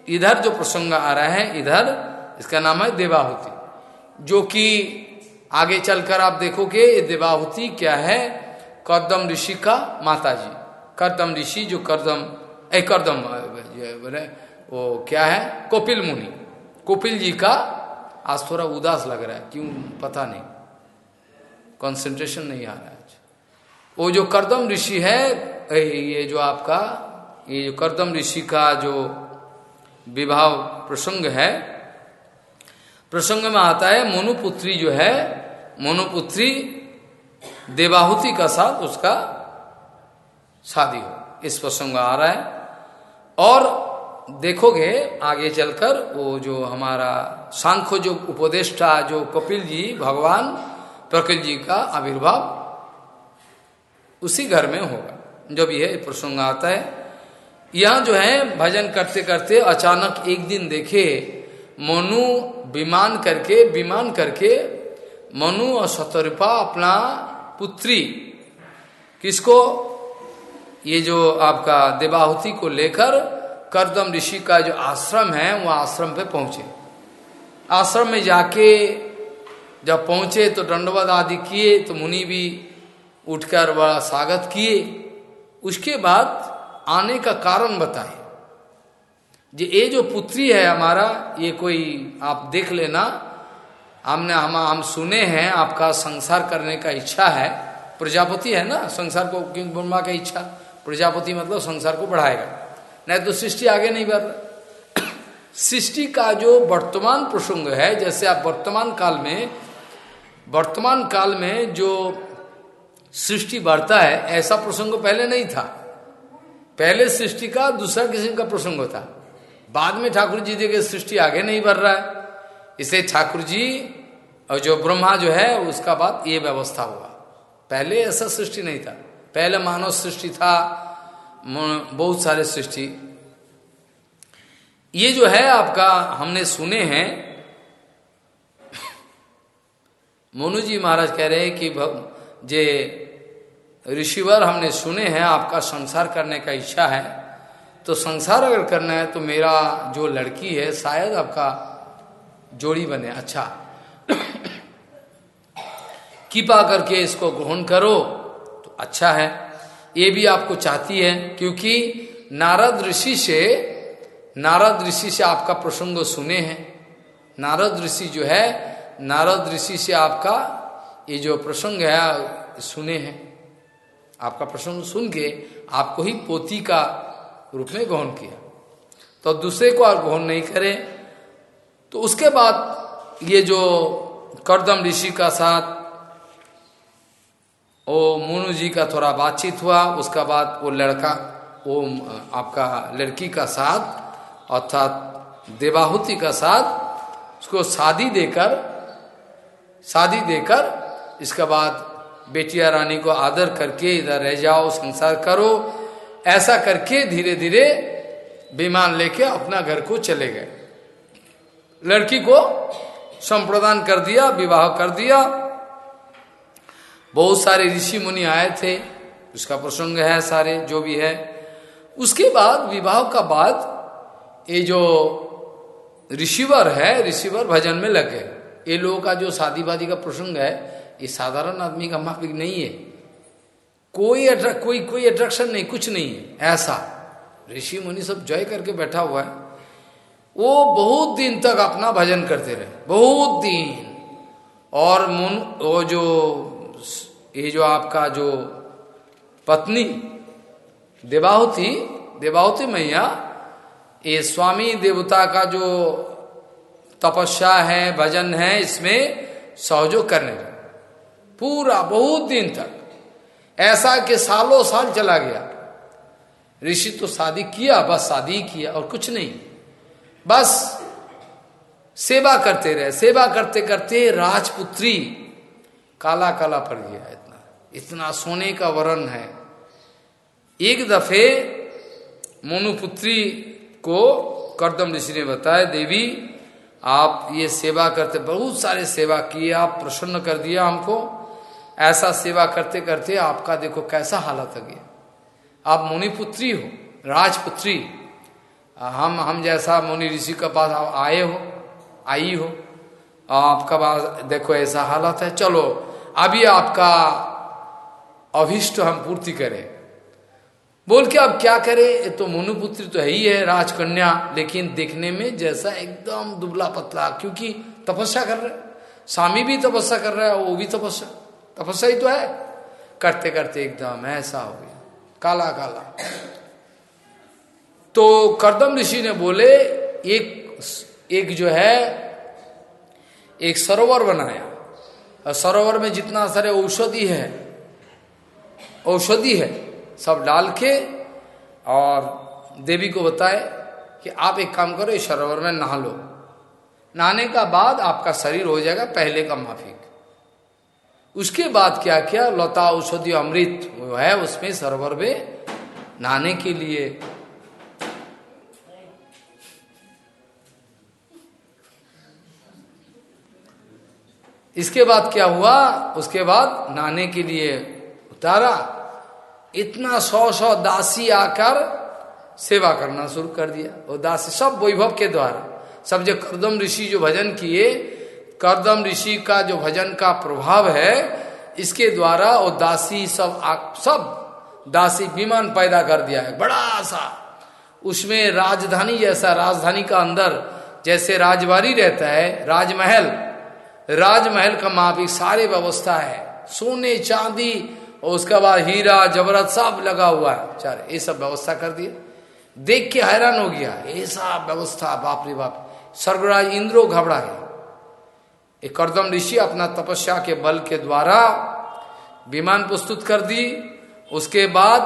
इधर जो प्रसंग आ रहा है इधर इसका नाम है देवाहुति जो कि आगे चलकर आप देखोगे ये देवाहुति क्या है करदम ऋषि का माता जी करदम ऋषि जो करदम ए करदम बोले वो क्या है कपिल मुनि कपिल जी का आज थोड़ा उदास लग रहा है, क्यों पता नहीं। कंसंट्रेशन नहीं आ रहा है वो जो करदम ऋषि है ये जो आपका, ये जो करदम ऋषि का जो विवाह प्रसंग है, प्रसंग में आता है, मोनुपुत्री जो है, मोनुपुत्री देवाहुति का साथ उसका शादी हो। इस प्रसंग आ रहा है। और देखोगे आगे चलकर वो जो हमारा सांख्य जो उपदेष्टा जो कपिल जी, भगवान प्रकृति जी का आविर्भाव उसी घर में होगा। जब यह प्रसंग आता है, यह जो है भजन करते करते अचानक एक दिन देखे मनु विमान करके विमान करके मनु और सतरूपा अपना पुत्री किसको, ये जो आपका देवाहुति को लेकर करदम ऋषि का जो आश्रम है वह आश्रम पे पहुँचे। आश्रम में जाके जब पहुँचे तो दंडवत आदि किए तो मुनि भी उठकर बड़ा स्वागत किए। उसके बाद आने का कारण बताए। जो ये जो पुत्री है हमारा, ये कोई आप देख लेना। हमने, हम हम सुने हैं, आपका संसार करने का इच्छा है। प्रजापति है ना? संसार को ब्रह्मा का इच्छा? प्रजापति मतलब संसार को बढ़ाएगा। नहीं तो सृष्टि आगे नहीं बढ़ रहा। सृष्टि का जो वर्तमान प्रसंग है, जैसे आप वर्तमान काल में, वर्तमान काल में जो सृष्टि बढ़ता है, ऐसा प्रसंग पहले नहीं था। पहले सृष्टि का दूसरा किस्म का प्रसंग था। बाद में ठाकुर जी देखे सृष्टि आगे नहीं बढ़ रहा है। इसे ठाकुर जी और जो ब्रह्मा जो है, उसका बाद ये व्यवस्था हुआ। पहले ऐसा सृष्टि नहीं था। पहले मानव सृष्टि था। बहुत सारे सृष्टि। ये जो है आपका, हमने सुने हैं। मोनू जी महाराज कह रहे हैं कि जे ऋषिवर हमने सुने हैं, आपका संसार करने का इच्छा है। तो संसार अगर करना है तो मेरा जो लड़की है, शायद आपका जोड़ी बने। अच्छा। कृपा करके इसको ग्रहण करो तो अच्छा है। ये भी आपको चाहती है, क्योंकि नारद ऋषि से, नारद ऋषि से आपका प्रसंग सुने हैं। नारद ऋषि जो है, नारद ऋषि से आपका ये जो प्रसंग है, सुने हैं। आपका प्रसंग सुन के आपको ही पोती का रूप में ग्रहण किया। तो दूसरे को आप ग्रहण नहीं करें। तो उसके बाद ये जो करदम ऋषि का साथ वो मोनू जी का थोड़ा बातचीत हुआ, उसका बाद वो लड़का, वो आपका लड़की का साथ, अर्थात देवाहुति का साथ, उसको शादी देकर शादी देकर, इसके बाद बेटिया रानी को आदर करके इधर रह जाओ, संसार करो। ऐसा करके धीरे धीरे विमान लेके अपना घर को चले गए। लड़की को संप्रदान कर दिया, विवाह कर दिया बहुत सारे ऋषि मुनि आए थे, उसका प्रसंग है सारे, जो भी है। उसके बाद, विवाह का बाद, ये जो ऋषिवर है, ऋषिवर भजन में लगे। ये लोगों का जो शादी वादी का प्रसंग है, ये साधारण आदमी का माफिक नहीं है। कोई अट्रक, कोई कोई अट्रैक्शन नहीं, कुछ नहीं है, ऐसा। ऋषि मुनि सब जय करके बैठा हुआ है। वो बहुत दिन तक अपना भजन करते रहे, बहुत दिन। और मुन, वो जो ये जो आपका जो पत्नी, देवाहुति देवाहुति मैया, ये स्वामी देवता का जो तपस्या है, भजन है, इसमें सहयोग करने लगे। पूरा बहुत दिन तक। ऐसा कि सालों साल चला गया। ऋषि तो शादी किया, बस शादी किया और कुछ नहीं। बस सेवा करते रहे। सेवा करते करते राजपुत्री काला काला पड़ गया इतना सोने का वरण है। एक दफे मोनुपुत्री को करदम ऋषि ने बताया, देवी, आप ये सेवा करते, बहुत सारे सेवा किए, आप प्रसन्न कर दिया हमको। ऐसा सेवा करते करते आपका देखो कैसा हालत आ गया। आप मुनिपुत्री हो, राजपुत्री। हम हम जैसा मुनि ऋषि के पास आए हो, आई हो, आपका पास देखो ऐसा हालत है। चलो, अभी आपका अभिष्ट हम पूर्ति करें। बोल के अब क्या करे? तो मनुपुत्री तो है ही है, राजकन्या, लेकिन देखने में जैसा एकदम दुबला पतला, क्योंकि तपस्या कर रहे स्वामी भी तपस्या कर रहा है, वो भी तपस्या। तपस्या ही तो है। करते करते एकदम ऐसा हो गया। काला काला। तो करदम ऋषि ने बोले, एक एक जो है, एक सरोवर बनाया। और सरोवर में जितना सारे औषधि है औषधि है, सब डाल के और देवी को बताए कि आप एक काम करो, इस सरोवर में नहा लो। नहाने का बाद आपका शरीर हो जाएगा पहले का माफिक। उसके बाद क्या किया, लता औषधि अमृत वो है, उसमें सरोवर में नहाने के लिए इसके बाद क्या हुआ, उसके बाद नहाने के लिए उतारा। इतना सौ सौ दासी आकर सेवा करना शुरू कर दिया। वो दासी सब वैभव के द्वारा। सब जो करदम ऋषि जो भजन किए करदम ऋषि का जो भजन का प्रभाव है इसके द्वारा वो दासी सब आ, सब दासी विमान पैदा कर दिया है। बड़ा सा। उसमें राजधानी जैसा राजधानी का अंदर जैसे राजबारी रहता है राजमहल। राजमहल का माफिक सारे व्यवस्था है। सोने चांदी और उसके बाद हीरा जबरत सब लगा हुआ है। चार ये सब व्यवस्था कर दिया देख के हैरान हो गया। ऐसा व्यवस्था, बाप रे बाप। स्वर्गराज इंद्रो घबरा गया। एक करदम ऋषि अपना तपस्या के बल के द्वारा विमान प्रस्तुत कर दी। उसके बाद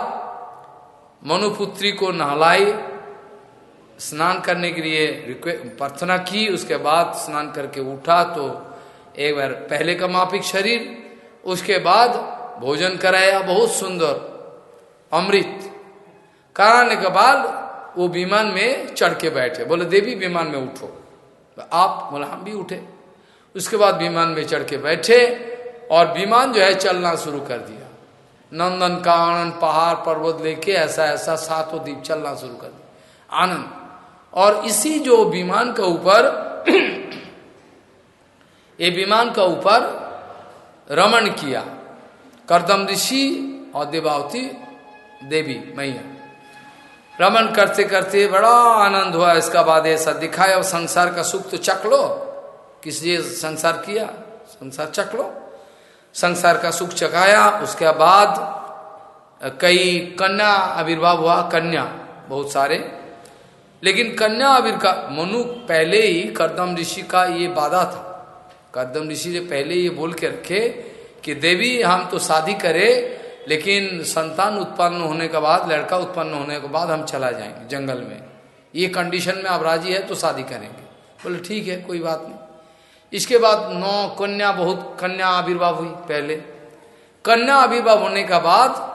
मनुपुत्री को नहलाई स्नान करने के लिए प्रार्थना की। उसके बाद स्नान करके उठा तो एक बार पहले का मापिक शरीर। उसके बाद भोजन कराया बहुत सुंदर। अमृत। कराने के बाद वो विमान में चढ़ के बैठे। बोले, देवी, विमान में उठो। तो आप, बोले, हम भी उठे। उसके बाद विमान में चढ़ के बैठे और विमान जो है चलना शुरू कर दिया। नंदन का आनंद पहाड़, पर्वत लेके ऐसा ऐसा सातों द्वीप चलना शुरू कर दिया आनंद। और इसी जो विमान के ऊपर, ये विमान का ऊपर रमन किया। करदम ऋषि और देवावती देवी मैया। रमन करते करते बड़ा आनंद हुआ। इसका बाद ऐसा दिखाया और संसार का सुख तो चक लो। किस संसार किया? संसार चक लो। संसार का सुख चकाया। उसके बाद, कई कन्या आविर्भाव हुआ। कन्या, बहुत सारे। लेकिन कन्या आविर का, मनु पहले ही करदम ऋषि का ये बाधा था। करदम ऋषि ने पहले ये बोल के रखे कि देवी हम तो शादी करें, लेकिन संतान उत्पन्न होने के बाद, लड़का उत्पन्न होने के बाद हम चला जाएँगे जंगल में। ये कंडीशन में आप राज़ी है तो शादी करेंगे। बोले, ठीक है, कोई बात नहीं। इसके बाद नौ कन्या, बहुत कन्या आविर्भाव हुई पहले। कन्या आविर्भाव होने का बाद,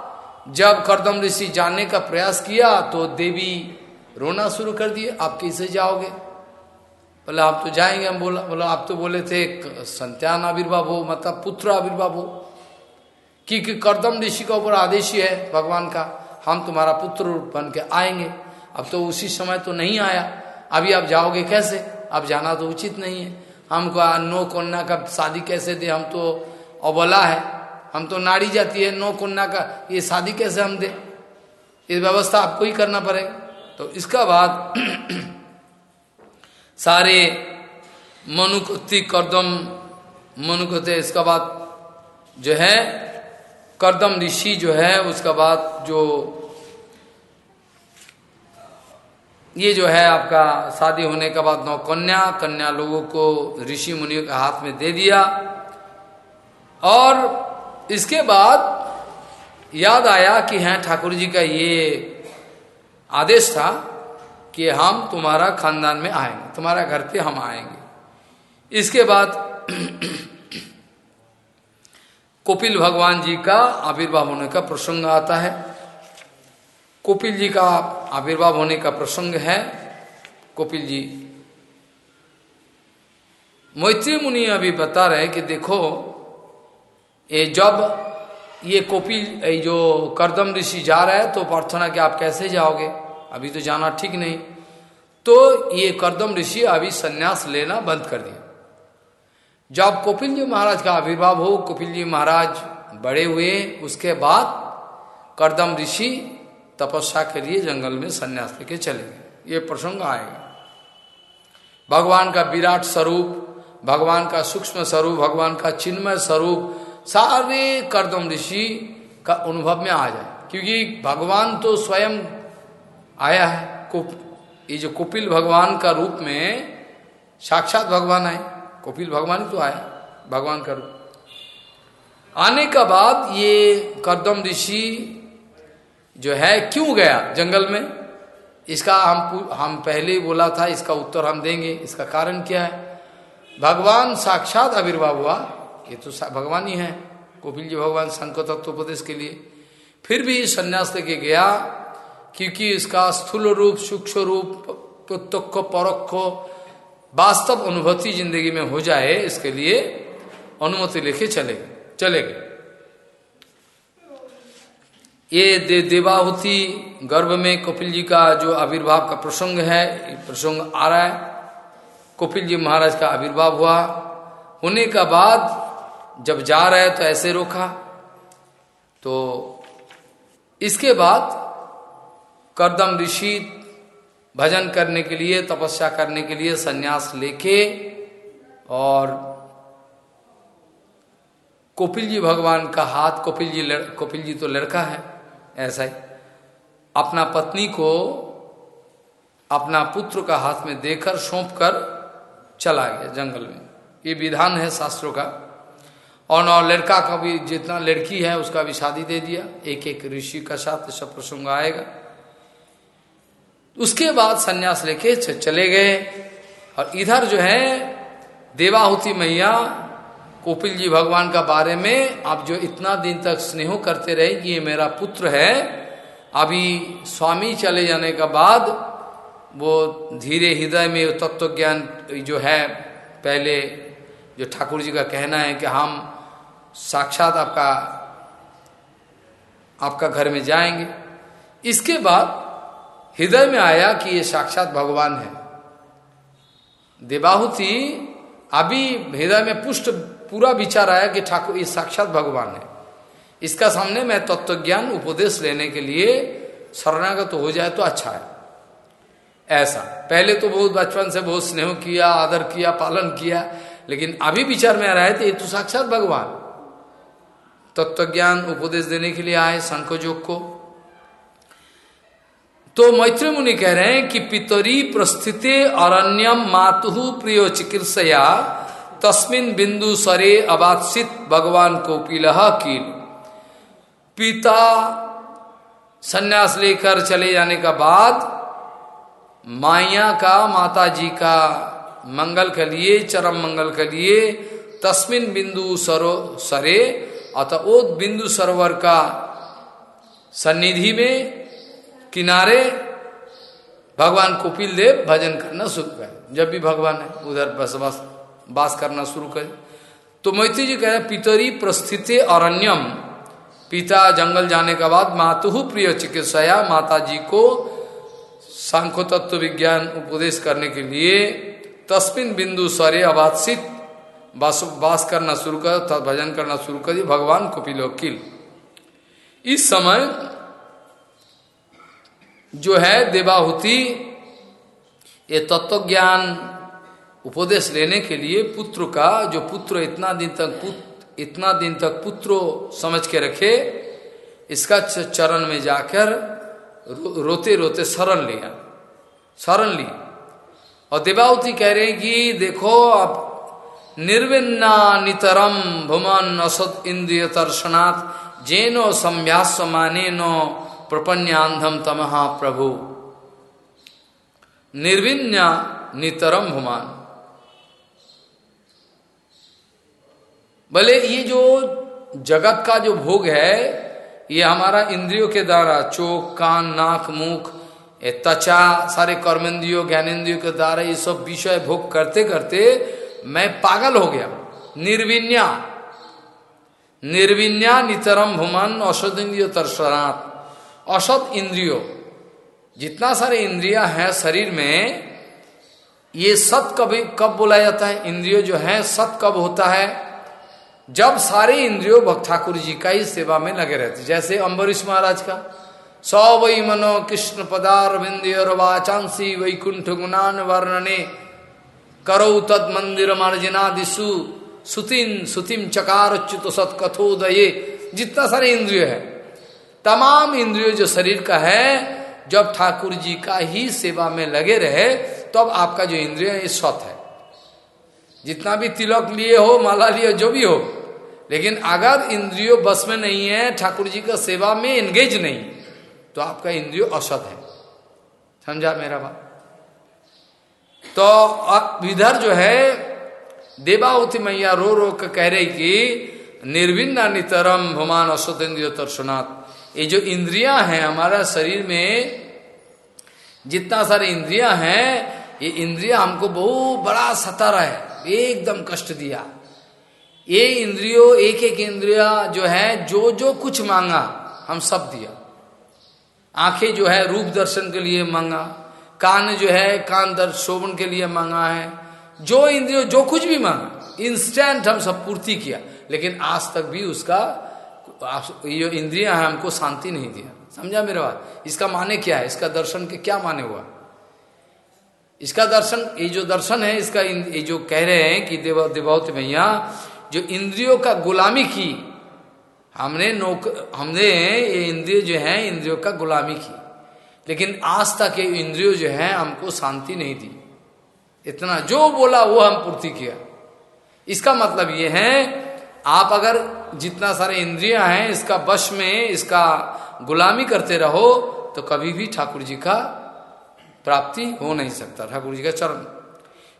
जब करदम ऋषि जाने का प्रयास किया तो देवी रोना शुरू कर दिए। आप कैसे जाओगे? बोले, आप तो जाएँगे। हम बोला बोला, आप तो बोले थे संतान आविर्भाव हो मतलब पुत्र आविर्भाव हो। क्योंकि करदम ऋषि का ऊपर आदेश ही है भगवान का, हम तुम्हारा पुत्र बन के आएँगे। अब तो उसी समय तो नहीं आया। अभी आप जाओगे कैसे? अब जाना तो उचित नहीं है। हमको नो कन्या का शादी कैसे दे? हम तो अबला है। हम तो नारी जाती है। नो कन्या का, ये शादी कैसे हम दे? ये व्यवस्था आपको ही करना पड़ेगा। तो इसका बाद सारे मनुकुति करदम, मनुकुते इसका बाद जो है, करदम ऋषि जो है, उसका बाद जो ये जो है आपका शादी होने के बाद नौ कन्या कन्या लोगों को ऋषि मुनियों के हाथ में दे दिया। और इसके बाद याद आया कि हैं ठाकुर जी का ये आदेश था कि हम तुम्हारा खानदान में आएँगे, तुम्हारा घर पे हम आएँगे। इसके बाद कपिल भगवान जी का आविर्भाव होने का प्रसंग आता है। कोपिल जी का आविर्भाव होने का प्रसंग है। कोपिल जी, मैत्री मुनि अभी बता रहे कि देखो, ये जब ये कोपिल जो करदम ऋषि जा रहा है तो प्रार्थना कि आप कैसे जाओगे? अभी तो जाना ठीक नहीं। तो ये करदम ऋषि अभी सन्यास लेना बंद कर दिया जब कपिल जी महाराज का आविर्भाव हो कपिल जी महाराज बड़े हुए, उसके बाद करदम ऋषि तपस्या के लिए जंगल में संन्यास लेके चले गए। ये प्रसंग आएगा। भगवान का विराट स्वरूप, भगवान का सूक्ष्म स्वरूप, भगवान का चिन्मय स्वरूप, सारे करदम ऋषि का अनुभव में आ जाए। क्योंकि भगवान तो स्वयं आया है, कुप, ये जो कुपिल भगवान का रूप में साक्षात भगवान आए। कपिल भगवान तो आया भगवान का रूप। आने का बाद ये करदम ऋषि जो है, क्यों गया जंगल में? इसका हम हम पहले ही बोला था, इसका उत्तर हम देंगे। इसका कारण क्या है? भगवान साक्षात आविर्भाव हुआ, ये तो भगवान ही है कपिल जी भगवान संको तत्वोपदेश के लिए। फिर भी संन्यास लेके गया क्योंकि इसका स्थूल रूप सूक्ष्म रूप प्रत्यक्ष परोक्ष वास्तव अनुभूति ज़िंदगी में हो जाए इसके लिए अनुमति लेके चले चले गए ये दे, देवाहुति गर्भ में कपिल जी का जो आविर्भाव का प्रसंग है प्रसंग आ रहा है। कपिल जी महाराज का आविर्भाव हुआ। होने का बाद जब जा रहे तो ऐसे रोका। तो इसके बाद करदम ऋषि, भजन करने के लिए, तपस्या करने के लिए सन्यास लेके और कपिल जी भगवान का हाथ, कपिल जी कपिल जी तो लड़का है, ऐसा ही। अपना पत्नी को अपना पुत्र का हाथ में देकर सौंप कर चला गया जंगल में। ये विधान है शास्त्रों का। और नौ, लड़का का भी जितना लड़की है, उसका भी शादी दे दिया। एक एक ऋषि का साथ सब प्रसंग आएगा। उसके बाद सन्यास लेके चले गए। और इधर जो है, देवाहुति मैया, कोपिल जी भगवान का बारे में, आप जो इतना दिन तक स्नेह करते रहे कि ये मेरा पुत्र है, अभी स्वामी चले जाने के बाद, वो धीरे हृदय में तत्व ज्ञान जो है, पहले जो ठाकुर जी का कहना है कि हम साक्षात आपका आपका घर में जाएँगे। इसके बाद हृदय में आया कि ये साक्षात भगवान है। देवाहुति, अभी हृदय में पुष्ट, पूरा विचार आया कि ठाकुर, ये साक्षात भगवान है। इसका सामने मैं तत्व ज्ञान उपदेश लेने के लिए शरणागत तो हो जाए तो अच्छा है। ऐसा। पहले तो बहुत बचपन से बहुत स्नेह किया, आदर किया, पालन किया, लेकिन अभी विचार में आ रहा है तो ये तो साक्षात भगवान। तत्व ज्ञान उपदेश देने के लिए आए संकोजोग को। तो मैत्री मुनि कह रहे हैं कि पितरी प्रस्थित अरण्यम मातु प्रियो चिकित्सया, तस्मिन बिंदु सरे अबादसित भगवान को पिलह कील। पिता संन्यास लेकर चले जाने का बाद माया का माता जी का मंगल के लिए, चरम मंगल के लिए तस्मिन बिंदु सरो, सरे, अतः बिंदु सरोवर का सन्निधि में किनारे भगवान कपिल देव भजन करना शुरू कर जब भी भगवान है, उधर बस बस बास करना शुरू करे। तो मैत्री जी कह रहे पितरी प्रस्थिति अरण्यम। पिता जंगल जाने के बाद मातु प्रिय चिकित्सा माता जी को सांख्य तत्व विज्ञान उपदेश करने के लिए तस्मिन बिंदु स्वरे अबादसित बास बास करना शुरू कर भजन करना शुरू कर भगवान कपिल किल। इस समय जो है देवाहुति ये तत्व ज्ञान उपदेश लेने के लिए पुत्र का जो पुत्र इतना दिन तक पुत्र इतना दिन तक पुत्र समझ के रखे इसका चरण में जाकर रो, रोते रोते शरण लिया। शरण ली। और देवावती कह रहे कि देखो अब निर्विन्ना नितरम भुमन असत इंद्रिय दर्शनाथ जेनो संभ्यास माने नो प्रपन्यांधम तमहा प्रभु। निर्विन्या नितरम भुमान भले ये जो जगत का जो भोग है, ये हमारा इंद्रियों के द्वारा चोक कान, नाक, मुख त्वचा, सारे कर्मेंद्रियों ज्ञानेन्द्रियों के द्वारा ये सब विषय भोग करते करते मैं पागल हो गया। निर्विन्या। निर्विन्या नितरम भूमन औषध इंद्रियो औषध इंद्रियो, जितना सारे इंद्रिया है शरीर में, ये सत कभी कब बोला जाता है? इंद्रियो जो है सत कब होता है? जब सारे इंद्रियों भक्त ठाकुर जी का ही सेवा में लगे रहते जैसे अम्बरीश महाराज का, सौ वही मनो कृष्ण पदार बिंदियर वाचांसी वैकुंठ गुणान वर्णने, करो तद मंदिर मार्जिना दिशु सुतिन सुतिम चकार च्युत सत कथोदये जितना सारे इंद्रिय है। तमाम इंद्रियों जो शरीर का है, जब ठाकुर जी का ही सेवा में लगे रहे, तब तो आपका जो इंद्रिय है सत है। जितना भी तिलक लिए हो, माला लिए जो भी हो, लेकिन अगर इंद्रियो बस में नहीं है, ठाकुर जी का सेवा में एंगेज नहीं तो आपका इंद्रियो असत है। समझा मेरा बात? तो इधर जो है, देवावती मैया रो रो कर कह रही कि, निर्विन्ना नितरम भुमान असत इंद्रियो तर्शनाथ ये जो इंद्रियाँ हैं हमारा शरीर में, जितना सारे इंद्रियाँ हैं, ये इंद्रिया हमको बहुत बड़ा सता रहा है, एकदम कष्ट दिया। ये इंद्रियो, एक एक इंद्रिया जो है, जो जो कुछ मांगा, हम सब दिया। आँखें जो है, रूप दर्शन के लिए मांगा, कान जो है, कान दर्श, शोभन के लिए मांगा है। जो इंद्रियो, जो कुछ भी मांगा इंस्टेंट हम सब पूर्ति किया, लेकिन आज तक भी उसका ये इंद्रिया है, हमको शांति नहीं दिया। समझा मेरा बात? इसका माने क्या है? इसका दर्शन के क्या माने हुआ? इसका दर्शन, ये जो दर्शन है, इसका ये जो कह रहे हैं कि देव देवौत भैया, जो इंद्रियों का गुलामी की, हमने नौक, हमने ये इंद्रिय जो है, इंद्रियों का गुलामी की। लेकिन आज तक ये इंद्रियों जो है, हमको शांति नहीं दी। इतना जो बोला, वो हम पूर्ति किया। इसका मतलब ये है आप अगर जितना सारे इंद्रिया हैं, इसका वश में, इसका गुलामी करते रहो तो कभी भी ठाकुर जी का प्राप्ति हो नहीं सकता, ठाकुर जी का चरण।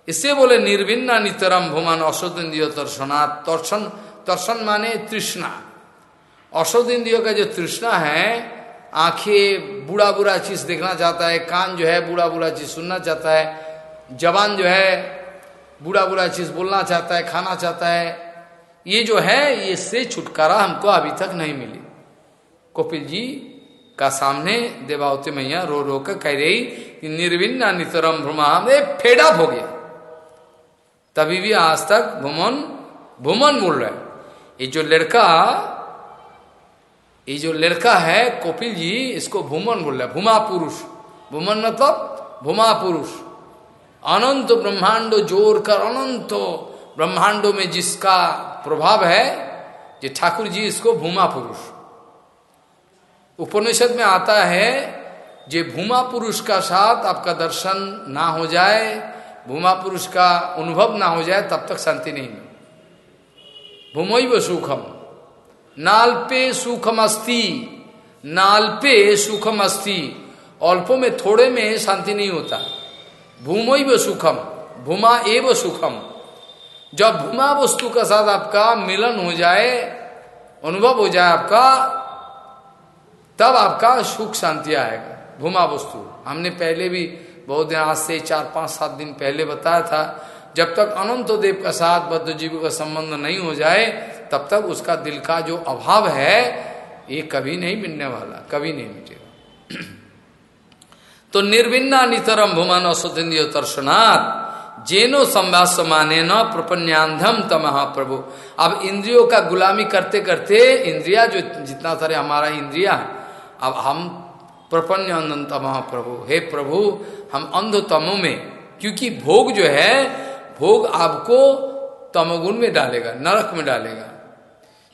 इससे बोले, निर्विन्ना नितरम भूमान औषध इंद्रियो तर्शनाथ तर्शन तर्शन माने तृष्णा। औषध इंद्रियों का जो तृष्णा है, आँखें बुरा बुरा चीज़ देखना चाहता है, कान जो है बुरा बुरा चीज़ सुनना चाहता है जवान जो है बुरा बुरा चीज़ बोलना चाहता है, खाना चाहता है ये जो है, ये से छुटकारा हमको अभी तक नहीं मिली। कपिल जी का सामने देवावती मैया रो रो कर कह रही कि निर्विन्ना नितरम भ्रमा फेडअप हो गया तभी भी आज तक भूमन भूमन बोल रहे ये जो लड़का, ये जो लड़का है, कपिल जी, इसको भूमन बोल रहा भूमा पुरुष। भूमन मतलब भूमा पुरुष। अनंत ब्रह्मांडो ज़ोर कर, अनंत ब्रह्मांडों में जिसका प्रभाव है ये ठाकुर जी इसको भूमा पुरुष। उपनिषद में आता है जे भूमा पुरुष का साथ आपका दर्शन ना हो जाए, भूमा पुरुष का अनुभव ना हो जाए, तब तक शांति नहीं मिले। भूमि सुखम। नाल पे सुखम अस्थि नाल पे सुखम अस्थि अल्पों में थोड़े में शांति नहीं होता। भूमि सुखम। भूमा एव सुखम। जब भूमा वस्तु का साथ आपका मिलन हो जाए, अनुभव हो जाए आपका, तब आपका सुख शांति आएगा। भूमा वस्तु। हमने पहले भी बहुत दिन, आज से चार, पाँच, सात दिन पहले बताया था, जब तक अनंत देव का साथ बद्ध जीव का संबंध नहीं हो जाए, तब तक उसका दिल का जो अभाव है, ये कभी नहीं मिलने वाला, कभी नहीं मिटेगा तो निर्विन्ना नितरम भूमान असुद्धिंद्रिय दर्शनाथ जेनो संवास माने न प्रपन्याधम तमहा प्रभु। अब इंद्रियों का गुलामी करते करते इंद्रिया जो जितना सारे हमारा इंद्रिया अब हम प्रपन्न अनंत महाप्रभु हे प्रभु, हम अंध तमो में, क्योंकि भोग जो है, भोग आपको तमोगुण में डालेगा, नरक में डालेगा।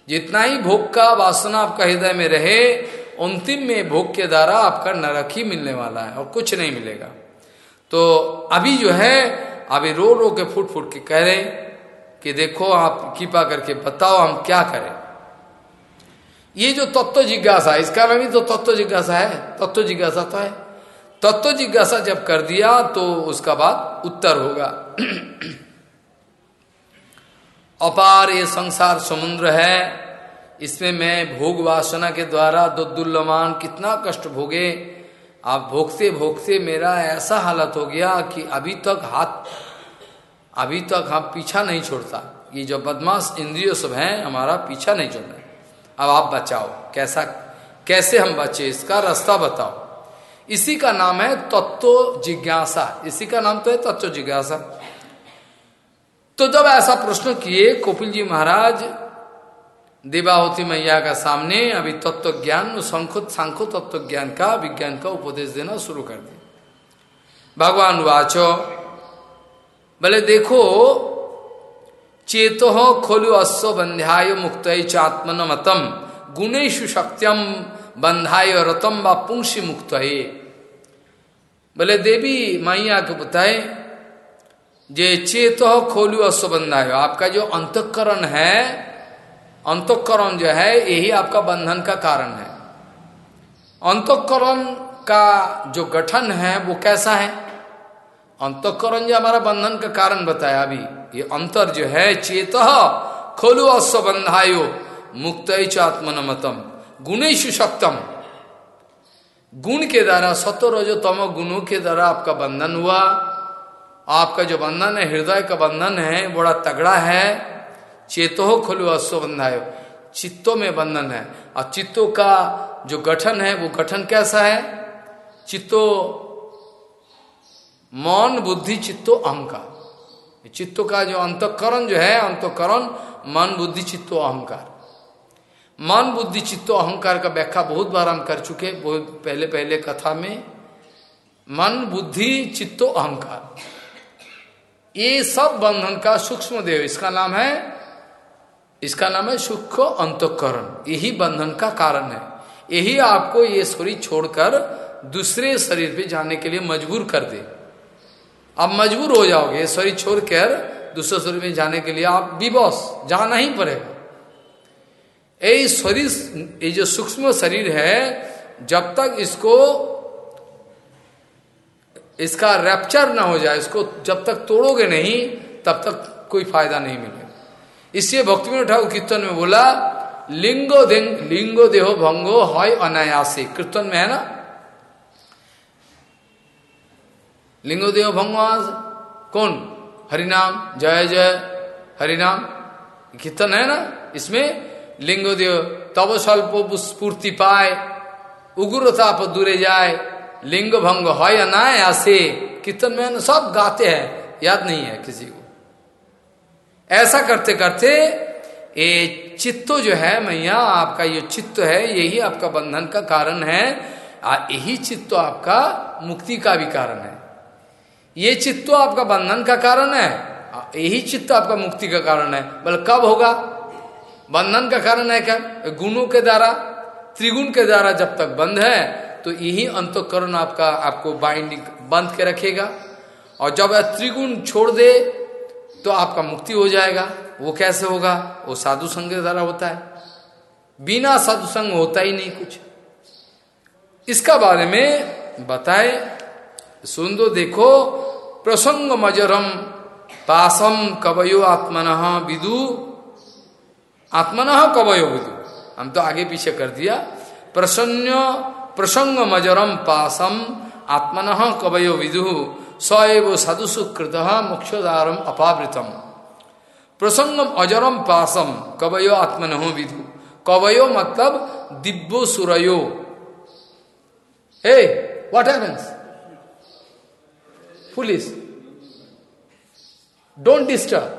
जितना ही भोग का वासना आपका हृदय में रहे, अंतिम में भोग के द्वारा आपका नरक ही मिलने वाला है और कुछ नहीं मिलेगा। तो अभी जो है अभी रो रो के फुट फुट के कह रहे कि देखो आप कृपा करके बताओ हम क्या करें। ये जो तत्व जिज्ञासा, इसका नाम ही तो तत्व जिज्ञासा है, तत्व जिज्ञासा तो है। तत्व जिज्ञासा जब कर दिया तो उसका बाद उत्तर होगा। अपार ये संसार समुद्र है, इसमें मैं भोग वासना के द्वारा दुर्दुल्लमान कितना कष्ट भोगे आप भोगते भोगते मेरा ऐसा हालत हो गया कि अभी तक हाथ, अभी तक हम पीछा नहीं छोड़ता। ये जो बदमाश इंद्रिय सब हैं, हमारा पीछा नहीं छोड़ना। अब आप बचाओ। कैसा, कैसे हम बचे, इसका रास्ता बताओ। इसी का नाम है तत्व जिज्ञासा। इसी का नाम तो है तत्व जिज्ञासा। तो जब ऐसा प्रश्न किए, कपिल जी महाराज देवावती मैया का सामने अभी तत्व ज्ञान संखुत सांखो तत्व ज्ञान का, विज्ञान का उपदेश देना शुरू कर दिया। भगवान वाचो, बोले, देखो, चेतो खोलु अश्व बंध्याय मुक्त चात्मन मतम गुणेशु शक्त्यम बंधाय रतम व पुंसी मुक्त बोले, देवी मैया के बताए, जे चेत खोलु अश्व बंधाय आपका जो अंतकरण है अंतकरण जो है, यही आपका बंधन का कारण है। अंतकरण का जो गठन है, वो कैसा है? अंतकरण जो हमारा बंधन का कारण बताया अभी। ये अंतर जो है, चेत खोलु अश्व बंधायो मुक्त आत्मन मतम गुणेश शक्तम। गुण के द्वारा सत्य जो तम गुणों के द्वारा आपका बंधन हुआ। आपका जो बंधन है, हृदय का बंधन है, बड़ा तगड़ा है। चेतो खुलु अश्व बंधायो चित्तों में बंधन है। और चित्तों का जो गठन है, वो गठन कैसा है? चित्तो, मौन, बुद्धि, चित्तो अहंकार चित्तों का जो अंतकरण जो है, अंतकरण, मन, बुद्धि, चित्तो, अहंकार। मन, बुद्धि, चित्तो, अहंकार का व्याख्या बहुत बार हम कर चुके बहुत पहले पहले कथा में। मन, बुद्धि, चित्तो, अहंकार। ये सब बंधन का सूक्ष्म देव, इसका नाम है इसका नाम है सुख अंतकरण। यही बंधन का कारण है। यही आपको ये शरीर छोड़कर दूसरे शरीर पे जाने के लिए मजबूर कर दे। आप मजबूर हो जाओगे शरीर छोड़कर दूसरे शरीर में जाने के लिए आप विवश जाना ही पड़ेगा। ये शरीर, ये जो सूक्ष्म शरीर है, जब तक इसको, इसका रैप्चर ना हो जाए, इसको जब तक तोड़ोगे नहीं, तब तक कोई फ़ायदा नहीं मिलेगा। इसलिए भक्ति ठाकुर कीर्तन में बोला, लिंगो दिन लिंगो देहो भंगो हय अनायासे। कीर्तन में है ना? लिंगो देहो भंगो कौन? हरिनाम, जय जय, हरिनाम। कीर्तन है ना? इसमें लिंगो देव तब स्वल्प स्पूर्ति पाए उग्रता पर दूरे जाए, लिंग भंग है अनायासे। कीर्तन में सब गाते हैं। याद नहीं है किसी को। ऐसा करते करते ये चित्तो जो है मैया, आपका ये चित्त है, यही आपका बंधन का कारण है। यही चित्तो आपका मुक्ति का भी कारण है। ये चित्तो आपका बंधन का कारण है यही चित्त आपका मुक्ति का कारण है। बल, कब होगा? बंधन का कारण है क्या? गुणों के द्वारा, त्रिगुण के द्वारा जब तक बंद है तो यही अंतकरण आपका, आपको बाइंडिंग बंद के रखेगा। और जब त्रिगुण छोड़ दे तो आपका मुक्ति हो जाएगा। वो कैसे होगा? वो साधु संग द्वारा होता है। बिना साधु संग होता ही नहीं कुछ। इसका बारे में बताए। सुन दो, देखो। प्रसंग मजरम पासम कवयो आत्मन विदु। आत्मन कवयो विदु। हम तो आगे पीछे कर दिया। प्रसन्न, प्रसंग मजरम पासम आत्मन कवयो विदु। सएव सदुसुकृत मोक्षदारम अपावृतम। प्रसंगम अजरम पासम। कवयो आत्मन विधु कवयो मतलब दिव्यो सुरयो। Hey what happens police don't disturb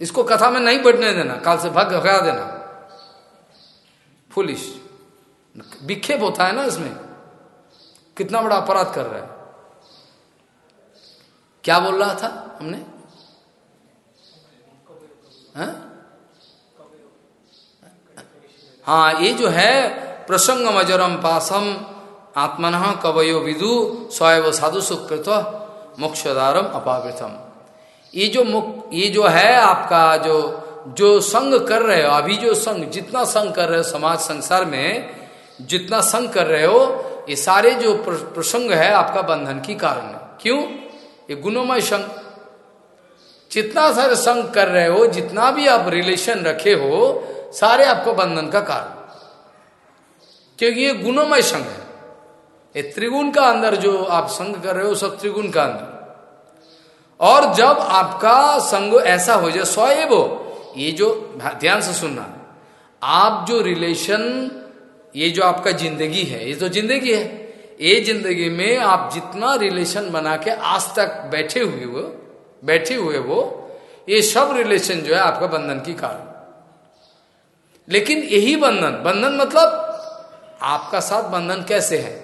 इसको कथा में नहीं बढ़ने देना, काल से भग भगा देना। पुलिस विक्षेप होता है ना इसमें। कितना बड़ा अपराध कर रहा है? क्या बोल रहा था हमने? हा? हाँ ये जो है प्रसंग मजरम पासम, आत्मन कवयो विदु स्वयं साधु सुकृत, मोक्षदारम अपावृतम ये जो मुख, ये जो है आपका जो जो संग कर रहे हो, अभी जो संग, जितना संग कर रहे हो समाज संसार में जितना संग कर रहे हो, ये सारे जो प्रसंग है आपका बंधन की कारण है। क्यों? ये गुणोमय संग। जितना सारे संग कर रहे हो, जितना भी आप रिलेशन रखे हो, सारे आपको बंधन का कारण। क्योंकि ये गुणोमय संग है। ये त्रिगुण का अंदर जो आप संग कर रहे हो, सब त्रिगुण का अंदर। और जब आपका संग ऐसा हो जाए, स्वयं ये जो ध्यान से सुनना, आप जो रिलेशन ये जो आपका ज़िंदगी है, ये तो ज़िंदगी है। ये ज़िंदगी में आप जितना रिलेशन बना के आज तक बैठे हुए हो, बैठे हुए वो ये सब रिलेशन जो है आपका बंधन की कारण। लेकिन यही बंधन बंधन मतलब आपका साथ बंधन कैसे है?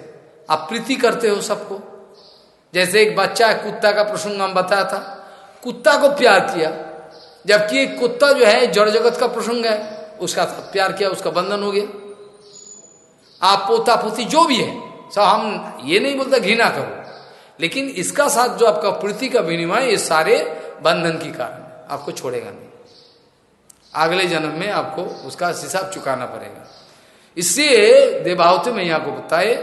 आप प्रीति करते हो सबको। जैसे एक बच्चा है, कुत्ता का प्रसंग हम बताया था। कुत्ता को प्यार किया। जबकि एक कुत्ता जो है, जड़ जगत का प्रसंग है, उसका प्यार किया, उसका बंधन हो गया। आप पोता पोती जो भी है, सब हम ये नहीं बोलते घृणा करो। लेकिन इसका साथ जो आपका प्रीति का विनिमय ये सारे बंधन की कारण आपको छोड़ेगा नहीं। अगले जन्म में आपको उसका हिसाब चुकाना पड़ेगा। इसलिए देवावती मैया को बताए,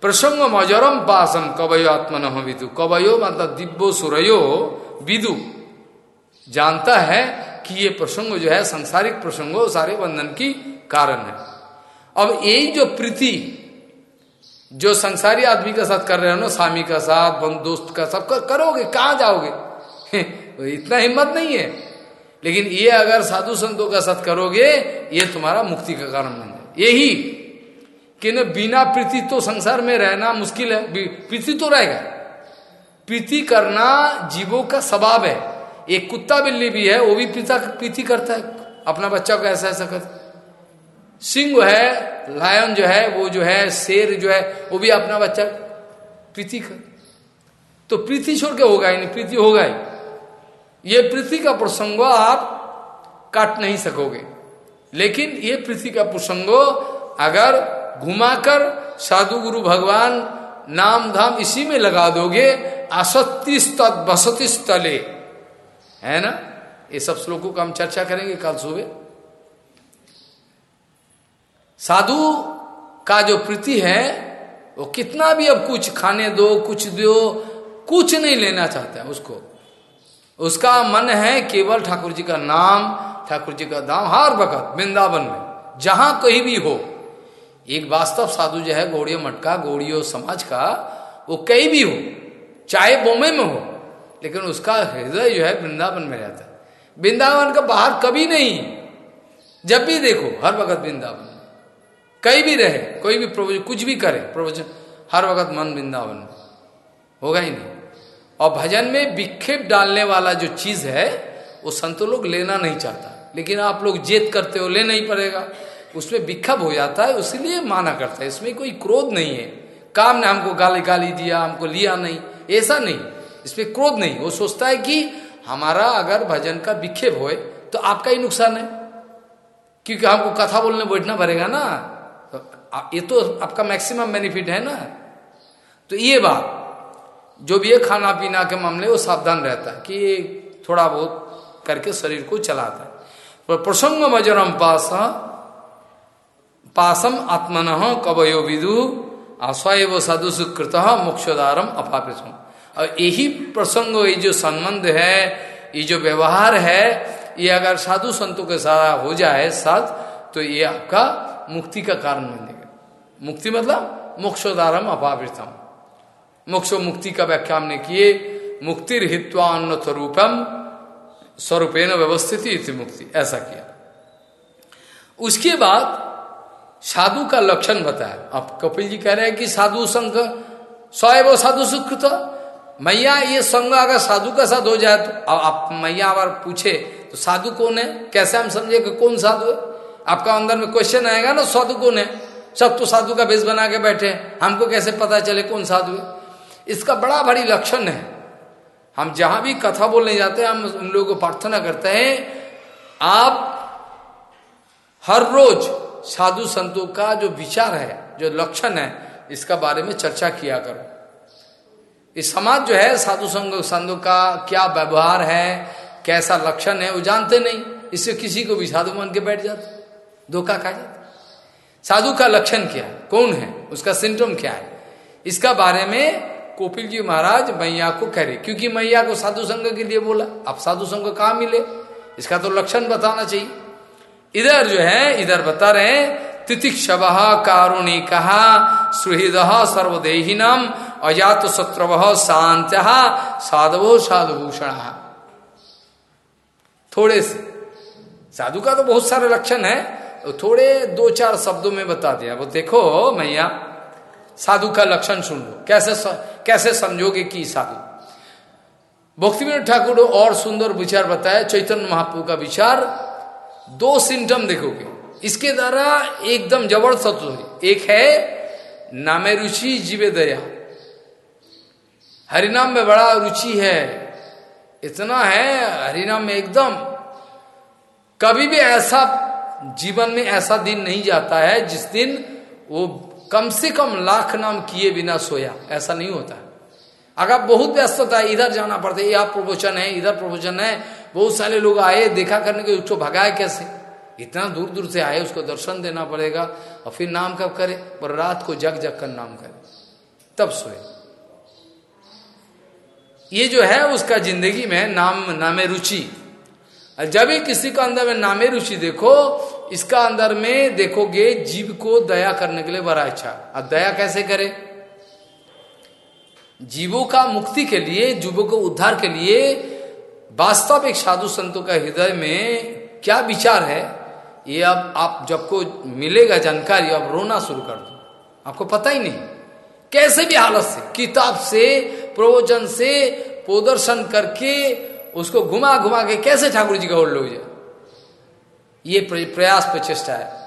प्रसंग मजरम पासम कवयो आत्मन विदु। कवयो मतलब दिव्यो सुरयो विदु। जानता है कि ये प्रसंग जो है, संसारिक प्रसंगो, सारे बंधन की कारण है। अब यही जो प्रीति जो संसारी आदमी के साथ कर रहे हो ना, स्वामी का साथ, बंद दोस्त का साथ करोगे, कहाँ जाओगे? इतना हिम्मत नहीं है। लेकिन ये अगर साधु संतों का साथ करोगे, ये तुम्हारा मुक्ति का कारण बन जाए। यही कि न बिना प्रीति तो संसार में रहना मुश्किल है। प्रीति तो रहेगा। प्रीति करना जीवों का स्वभाव है। एक कुत्ता बिल्ली भी है, वो भी पिता प्रीति करता है। अपना बच्चा को ऐसा ऐसा करता सिंह है, लायन जो है, वो जो है, शेर जो है, वो भी अपना बच्चा प्रीति कर तो प्रीति छोड़ के होगा ही नहीं, प्रीति होगा ही। ये प्रीति का प्रसंग आप काट नहीं सकोगे। लेकिन ये पृथ्वी का प्रसंगो अगर घुमाकर साधु गुरु भगवान नाम धाम इसी में लगा दोगे असत्य बसती स्थले है ना? ये सब श्लोकों का हम चर्चा करेंगे कल सुबह। साधु का जो प्रीति है, वो कितना भी अब कुछ खाने दो, कुछ दो, कुछ नहीं लेना चाहता है उसको। उसका मन है केवल ठाकुर जी का नाम, ठाकुर जी का दाम हर वक्त वृंदावन में, जहाँ कहीं भी हो। एक वास्तव साधु जो है, गौड़ियो मटका, गौड़ियो समाज का, वो कहीं भी हो, चाहे बोम्बे में हो, लेकिन उसका हृदय जो है वृंदावन में रहता है। वृंदावन का बाहर कभी नहीं। जब भी देखो, हर वक्त वृंदावन कहीं भी रहे, कोई भी प्रवचन, कुछ भी करे, प्रवचन, हर वक्त मन वृंदावन। होगा ही नहीं। और भजन में विक्षेप डालने वाला जो चीज़ है, वो संतो लोग लेना नहीं चाहता। लेकिन आप लोग जेद करते हो, लेना ही पड़ेगा। उसमें विक्षप हो जाता है इसलिए माना करता है। इसमें कोई क्रोध नहीं है। काम ने हमको गाली गाली दिया, हमको लिया नहीं। ऐसा नहीं। इसमें क्रोध नहीं। वो सोचता है कि हमारा अगर भजन का विक्षेप हो तो आपका ही नुकसान है। क्योंकि हमको कथा बोलने बैठना पड़ेगा ना। ये तो आपका मैक्सिमम बेनिफिट है ना? तो ये बात, जो भी है खाना पीना के मामले वो सावधान रहता है कि थोड़ा बहुत करके शरीर को चलाता है। तो प्रसंग मजरम पास, पासम आत्मन कवयो विदु आस्वाय साधु सुकृत मोक्षोदारम अपापित और यही प्रसंग, ये जो संबंध है, ये जो व्यवहार है, ये अगर साधु संतों के साथ हो जाए साथ तो ये आपका मुक्ति का कारण बनेगा मुक्ति मतलब मोक्षोदारम अपावृतम मोक्ष मुक्ति का व्याख्या हमने किए, मुक्ति हित्वा अन्न स्वरूपम स्वरूपेण व्यवस्थित मुक्ति, ऐसा किया। उसके बाद साधु का लक्षण बताया। अब कपिल जी कह रहे हैं कि साधु संघ स्वयं साधु सुकृत, मैया ये संग अगर साधु का साथ हो जाए तो आप मैया अगर पूछे तो साधु कौन है? कैसे हम समझे कि कौन साधु है? आपका अंदर में क्वेश्चन आएगा ना, साधु कौन है? सब तो साधु का बेस बना के बैठे हमको कैसे पता चले कौन साधु है? इसका बड़ा बड़ी लक्षण है। हम जहाँ भी कथा बोलने जाते हैं, हम उन लोगों को प्रार्थना करते हैं, आप हर रोज साधु संतों का जो विचार है, जो लक्षण है, इसका बारे में चर्चा किया करो। इस समाज जो है, साधु संघ संतों का क्या व्यवहार है, कैसा लक्षण है, वो जानते नहीं। इससे किसी को भी साधु मान के बैठ जाते। धोखा खा जाते। साधु का लक्षण क्या है? कौन है? उसका सिम्टम क्या है? इसका बारे में कोपिल जी महाराज मैया को कह रहे क्योंकि मैया को साधु संघ के लिए बोला, अब साधु संघ कहा मिले? इसका तो लक्षण बताना चाहिए। इधर जो है, इधर बता रहे हैं, तितिक्षव कारुणी कहा, सुहृद सर्वदेहिनम अजात शत्रव शांत साधवो साधुभूषण। थोड़े से। साधु का तो बहुत सारे लक्षण है। तो थोड़े दो चार शब्दों में बता दिया। वो देखो मैया साधु का लक्षण सुन लो। कैसे स, कैसे समझोगे कि साधु? भक्ति ठाकुर और सुंदर विचार बताया चैतन्य महाप्रभु का विचार। दो सिम्टम देखोगे। इसके द्वारा एकदम ज़बरदस्त हो। एक है नामे रुचि जीवे दया। हरिनाम में बड़ा रुचि है। इतना है हरिनाम में एकदम। कभी भी ऐसा जीवन में ऐसा दिन नहीं जाता है जिस दिन वो कम से कम लाख नाम किए बिना सोया। ऐसा नहीं होता। अगर बहुत व्यस्तता है, इधर जाना पड़ता है यह प्रवचन है, इधर प्रवचन है, बहुत सारे लोग आए, देखा करने के उसको भगाए कैसे? इतना दूर दूर से आए, उसको दर्शन देना पड़ेगा और फिर नाम कब करे? पर रात को जग जग कर नाम करे। तब सोए। ये जो है उसका ज़िंदगी में नाम, नामे रुचि। जब भी किसी का अंदर में नामे रुचि देखो, इसका अंदर में देखोगे जीव को दया करने के लिए बड़ा इच्छा अब दया कैसे करे? जीवों का मुक्ति के लिए जीवों को उद्धार के लिए वास्तव एक साधु संतों का हृदय में क्या विचार है? ये अब आप जब को मिलेगा जानकारी, अब रोना शुरू कर दो। आपको पता ही नहीं। कैसे भी हालत से, किताब से, प्रवचन से, प्रदर्शन करके उसको घुमा घुमा के कैसे ठाकुर जी का ओर लोग जाए? ये प्रयास प्रचेष्टा है।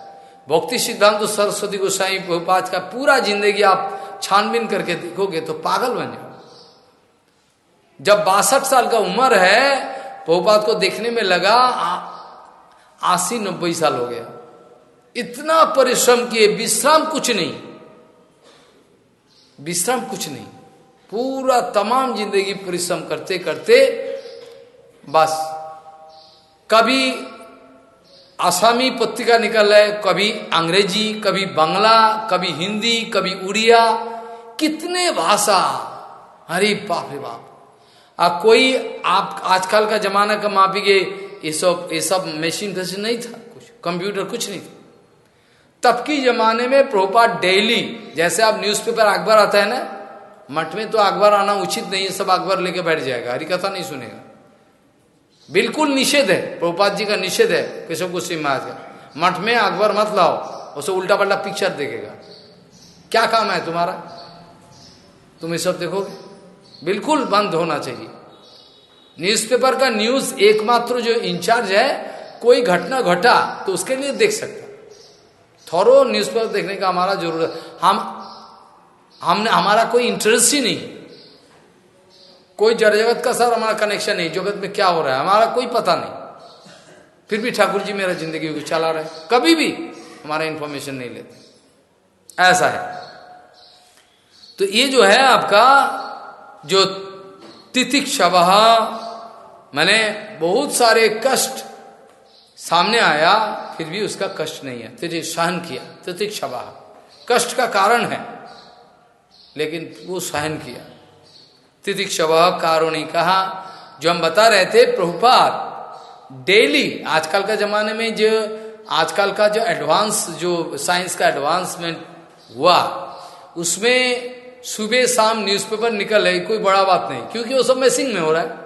भक्ति सिद्धांत सरस्वती गोसाई बहुपात का पूरा ज़िंदगी आप छानबीन करके देखोगे तो पागल बन जाओ। जब बासठ साल का उम्र है बहुपात को देखने में लगा अस्सी नब्बे साल हो गया। इतना परिश्रम किए, विश्राम कुछ नहीं। विश्राम कुछ नहीं। पूरा तमाम ज़िंदगी परिश्रम करते करते बस। कभी आसामी पत्रिका निकल रहे कभी अंग्रेज़ी, कभी बांग्ला, कभी हिंदी, कभी उड़िया। कितने भाषा। अरे बाप रे बाप। अब कोई आप आजकल का जमाना का मापिगे ये सब ये सब मशीन फ़ैशन नहीं था कुछ कंप्यूटर कुछ नहीं था। तब की जमाने में प्रोपार डेली, जैसे आप न्यूज़पेपर अखबार आता है ना, मठ में तो अखबार आना उचित नहीं है, सब अखबार लेके बैठ जाएगा हरी कथा नहीं सुनेगा। बिल्कुल निषेध है। प्रभुपाद जी का निषेध है केशव गोस्वी महाराज का। मठ में अकबर मत लाओ उसे उल्टा पल्टा पिक्चर देखेगा। क्या काम है तुम्हारा? तुम ये सब देखोगे? बिल्कुल बंद होना चाहिए। न्यूज़पेपर का न्यूज़ एकमात्र जो इंचार्ज है, कोई घटना घटा तो उसके लिए देख सकता। थोरो न्यूज़पेपर देखने का हमारा ज़रूरत हम हमने हमारा कोई इंटरेस्ट ही नहीं कोई जड़ जगत का सर हमारा कनेक्शन नहीं, जगत में क्या हो रहा है? हमारा कोई पता नहीं। फिर भी ठाकुर जी मेरा ज़िंदगी को चला रहे कभी भी हमारा इंफॉर्मेशन नहीं लेते। ऐसा है। तो ये जो है आपका, जो तिथिक तितिक्षव, मैंने बहुत सारे कष्ट सामने आया, फिर भी उसका कष्ट नहीं है। तिथि सहन किया। तितिक्षव। कष्ट का कारण है, लेकिन वो सहन किया। तितिक्षव कारुणी कहा, जो हम बता रहे थे प्रभुपात डेली, आजकल का जमाने में जो, आजकल का जो एडवांस, जो साइंस का एडवांसमेंट हुआ, उसमें सुबह शाम न्यूज़पेपर निकल रही, कोई बड़ा बात नहीं, क्योंकि वो सब मैसिंग में हो रहा है।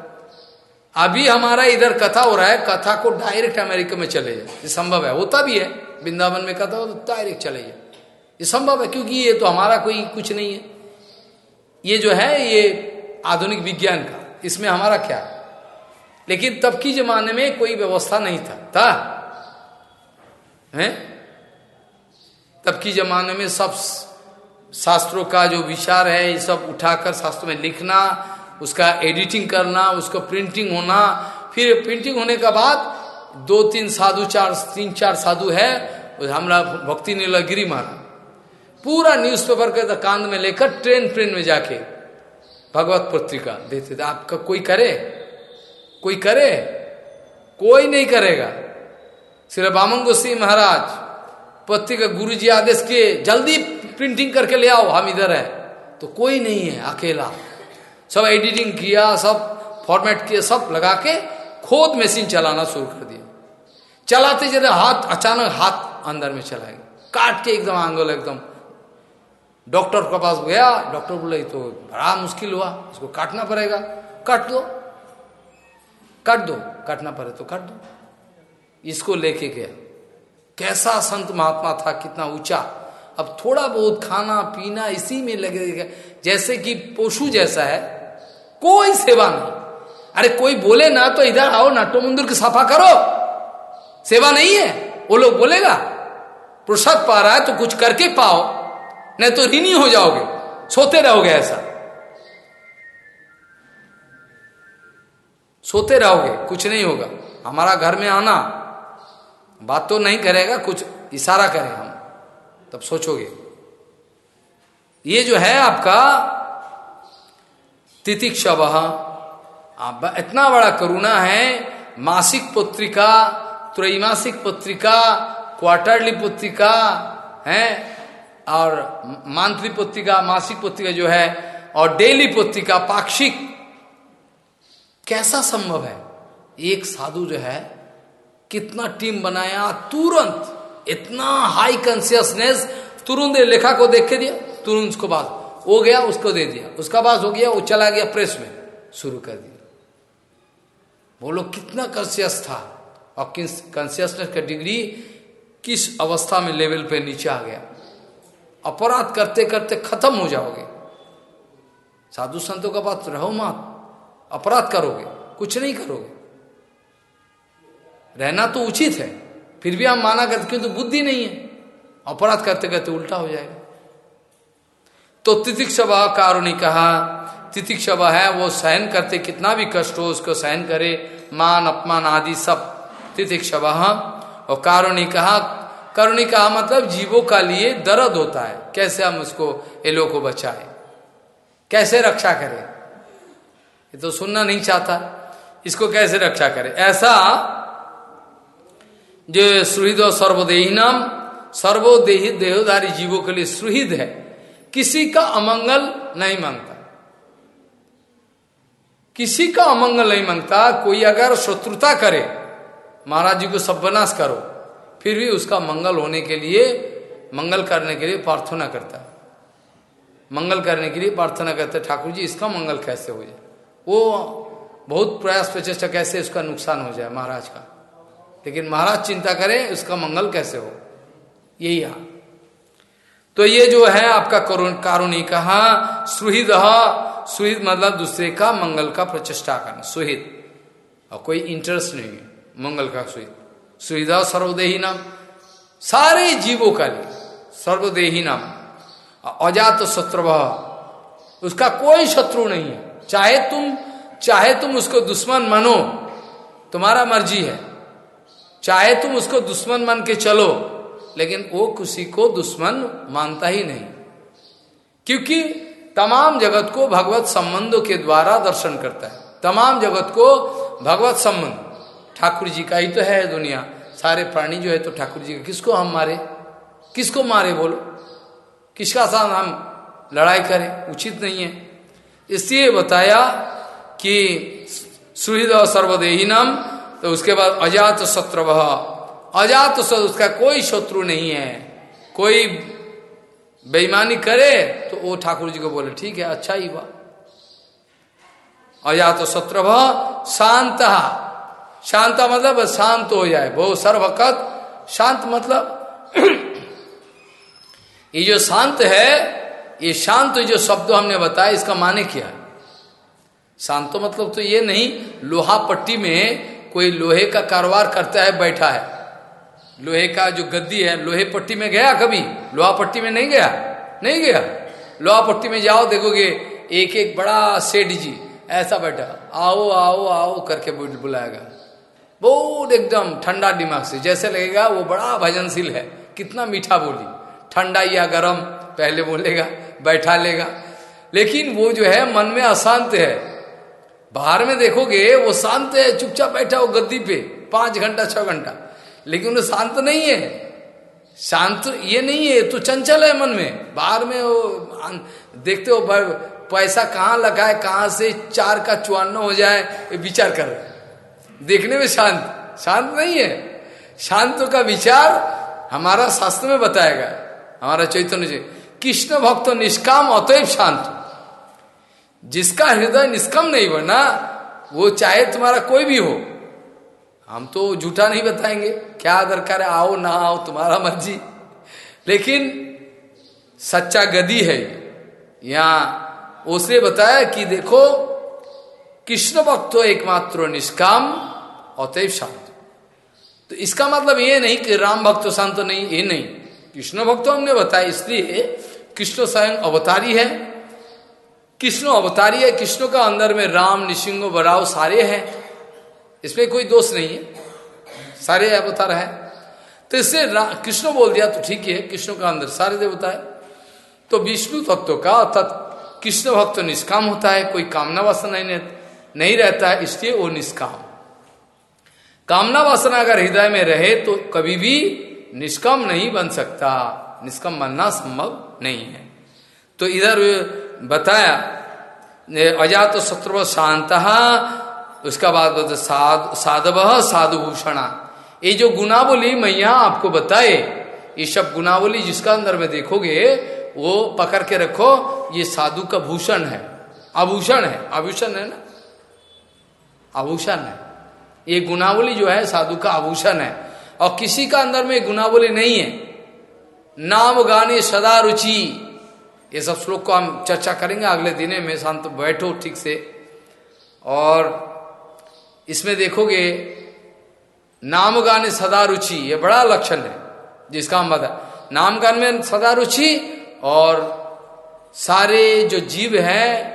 अभी हमारा इधर कथा हो रहा है, कथा को डायरेक्ट अमेरिका में चले जाए, ये संभव है, होता भी है, वृंदावन में कथा हो तो डायरेक्ट चले जाए, ये संभव है, क्योंकि ये तो हमारा कोई कुछ नहीं है। ये जो है, ये आधुनिक विज्ञान का। इसमें हमारा क्या? लेकिन तब की जमाने में कोई व्यवस्था नहीं था। था? है? तब की जमाने में सब शास्त्रों का जो विचार है, ये सब उठाकर शास्त्रों में लिखना, उसका एडिटिंग करना, उसको प्रिंटिंग होना, फिर प्रिंटिंग होने के बाद दो तीन साधु, चार, तीन चार साधु है हमारा भक्ति नीलागिरी मारा पूरा न्यूज़पेपर के कांद में लेकर ट्रेन ट्रेन में जाके भगवत पत्रिका, देते थे, आपका कोई करे? कोई करे? कोई नहीं करेगा। श्री बामन गोस्वी महाराज पत्रिका गुरु जी आदेश किए, जल्दी प्रिंटिंग करके ले आओ, हम इधर है। तो कोई नहीं है, अकेला। सब एडिटिंग किया, सब फॉर्मेट किया, सब लगा के खोद मशीन चलाना शुरू कर दिया। चलाते जरा हाथ अचानक हाथ अंदर में चला गया। काट के एकदम आंगल एकदम डॉक्टर के पास गया, डॉक्टर बोले तो बड़ा मुश्किल हुआ, इसको काटना पड़ेगा। काट दो काट दो, काटना पड़े तो काट दो। इसको लेके गया। कैसा संत महात्मा था, कितना ऊँचा। अब थोड़ा बहुत खाना, पीना इसी में लगे जैसे कि पशु जैसा है, कोई सेवा नहीं। अरे, कोई बोले, ना तो इधर आओ नाटो मंदिर की सफ़ा करो। सेवा नहीं है, वो लोग बोलेगा, प्रसाद पा रहा है तो कुछ करके पाओ। नहीं तो ऋणी हो जाओगे, सोते रहोगे ऐसा। सोते रहोगे, कुछ नहीं होगा। हमारा घर में आना, बात तो नहीं करेगा, कुछ इशारा करें हम, तब सोचोगे। ये जो है आपका तितिक्षव इतना बड़ा करुणा है, मासिक पत्रिका, त्रैमासिक पत्रिका, क्वार्टरली पत्रिका, है और मांथली पत्रिका मासिक पत्रिका जो है, और डेली पत्रिका पाक्षिक, कैसा संभव है? एक साधु जो है, कितना टीम बनाया, तुरंत, इतना हाई कॉन्सियसनेस तुरंत लेखा को देख के दिया, तुरंत उसको बाद हो गया, उसको दे दिया, उसका बाद हो गया, वो चला गया प्रेस में, शुरू कर दिया। बोलो कितना कॉन्सियस था, और किस कॉन्सियसनेस का डिग्री किस अवस्था में लेवल पे नीचे आ गया। अपराध करते करते खत्म हो जाओगे। साधु संतों का बात रहो मत। अपराध करोगे, कुछ नहीं करोगे। रहना तो उचित है, फिर भी हम माना करते, क्योंकि तो बुद्धि नहीं है। अपराध करते करते उल्टा हो जाएगा। तो तितिक सभा कारो ने कहा तितिक सभा है, वो सहन करते, कितना भी कष्ट हो, उसको सहन करे, मान, अपमान आदि सब। तितिक सभा और कारो ने कहा करुणी कहा मतलब जीवों का लिए दर्द होता है। कैसे हम उसको एलो को बचाए? कैसे रक्षा करें? ये तो सुनना नहीं चाहता। इसको कैसे रक्षा करें? ऐसा जो सुहृद और सर्वदेही नाम सर्वोदेही देहधारी जीवों के लिए सुहृद है, किसी का अमंगल नहीं माँगता। किसी का अमंगल नहीं माँगता। कोई अगर शत्रुता करे, महाराज जी को सब सब्यनाश करो। फिर भी उसका मंगल होने के लिए, मंगल करने के लिए प्रार्थना करता है। मंगल करने के लिए प्रार्थना करते ठाकुर जी, इसका मंगल कैसे हो जाए? वो बहुत प्रयास प्रचेषा कैसे उसका नुकसान हो जाए महाराज का। लेकिन महाराज चिंता करें उसका मंगल कैसे हो? यही यहाँ तो ये जो है आपका कारुणी कहा, सुहित सुहित मतलब दूसरे का मंगल का प्रचेष्टा करना, सुहित। और कोई इंटरेस्ट नहीं है, मंगल का सुहित। सुविधा सर्वदेही नाम सारे जीवों का लिए। सर्वदेही नाम अजात शत्रु उसका कोई शत्रु नहीं है। चाहे तुम चाहे तुम उसको दुश्मन मानो, तुम्हारा मर्ज़ी है। चाहे तुम उसको दुश्मन मान के चलो, लेकिन वो किसी को दुश्मन मानता ही नहीं। क्योंकि तमाम जगत को भगवत संबंधों के द्वारा दर्शन करता है। तमाम जगत को भगवत संबंध। ठाकुर जी का ही तो है दुनिया। सारे प्राणी जो है तो ठाकुर जी का। किसको हम मारे? किसको मारे बोलो? किसका साथ हम लड़ाई करें? उचित नहीं है। इसलिए बताया कि सुहृद सर्वदेही नाम तो उसके बाद अजात शत्रु अजात शत्रु उसका कोई शत्रु नहीं है। कोई बेईमानी करे तो वो ठाकुर जी को बोले, ठीक है अच्छा ही हुआ। अजात शत्रु शांत। शांत मतलब शांत हो जाए वो सर्वकत। शांत मतलब ये जो शांत है, ये शांत जो शब्द हमने बताया, इसका माने क्या शांत मतलब तो ये नहीं, लोहा पट्टी में कोई लोहे का कारोबार करता है, बैठा है। लोहे का जो गद्दी है, लोहे पट्टी में गया कभी? लोहा पट्टी में नहीं गया? नहीं गया। लोहा पट्टी में जाओ, देखोगे एक एक बड़ा सेठ जी, ऐसा बैठा, आओ आओ आओ करके बुलाएगा। बहुत एकदम ठंडा दिमाग से। जैसे लगेगा वो बड़ा भजनशील है। कितना मीठा बोली। ठंडा या गर्म, पहले बोलेगा बैठा लेगा। लेकिन वो जो है, मन में अशांत है। बाहर में देखोगे, वो शांत है, चुपचाप बैठा वो गद्दी पे। पाँच घंटा, छह घंटा। लेकिन वो शांत नहीं है। शांत ये नहीं है तो चंचल है मन में। बाहर में वो देखते हो पैसा कहाँ लगा है, कहाँ से चार का चुवान्न हो जाए विचार कर रहे देखने में शांत। शांत नहीं है। शांत का विचार हमारा शास्त्र में बताएगा। हमारा चैतन्य जी, कृष्ण भक्त निष्काम, अतएव शांत। जिसका हृदय निष्काम नहीं बना, वो चाहे तुम्हारा कोई भी हो। हम तो झूठा नहीं बताएँगे। क्या दरकार है आओ ना आओ, तुम्हारा मर्ज़ी। लेकिन सच्चा गदी है यहाँ उसने बताया कि देखो, कृष्ण भक्त एकमात्र निष्काम अतएव शांत। तो इसका मतलब ये नहीं कि राम भक्त शांत नहीं ये नहीं। कृष्ण भक्त हमने बताया इसलिए कृष्ण स्वयं अवतारी है। कृष्ण अवतारी है कृष्ण का अंदर में राम निशिंग बराव सारे हैं। इसमें कोई दोष नहीं है। सारे अवतार है। तो इससे कृष्ण बोल दिया तो ठीक है कृष्ण का अंदर सारे देवता है। तो विष्णु तत्व का अर्थात कृष्ण भक्त निष्काम होता है कोई कामना वासना नहीं, नहीं रहता है इसलिए वो निष्काम। कामना वासना अगर हृदय में रहे तो कभी भी निष्कम नहीं बन सकता। निष्कम बनना संभव नहीं है। तो इधर बताया अजात शत्रु शांत, उसका बाद बता साध, साधव साधु भूषणा ये जो गुनावली मैया आपको बताए, ये सब गुनावली जिसका अंदर में देखोगे, वो पकड़ के रखो, ये साधु का भूषण है। आभूषण है। आभूषण है ना? आभूषण है। ये गुनावली जो है, साधु का आभूषण है। और किसी का अंदर में गुनावली नहीं है। नाम गाने सदा रुचि। ये सब श्लोक को हम चर्चा करेंगे अगले दिन। में शांत बैठो ठीक से। और इसमें देखोगे, नाम गाने सदा रुचि, ये बड़ा लक्षण है, जिसका हम बता नाम गान में सदा रुचि और सारे जो जीव है,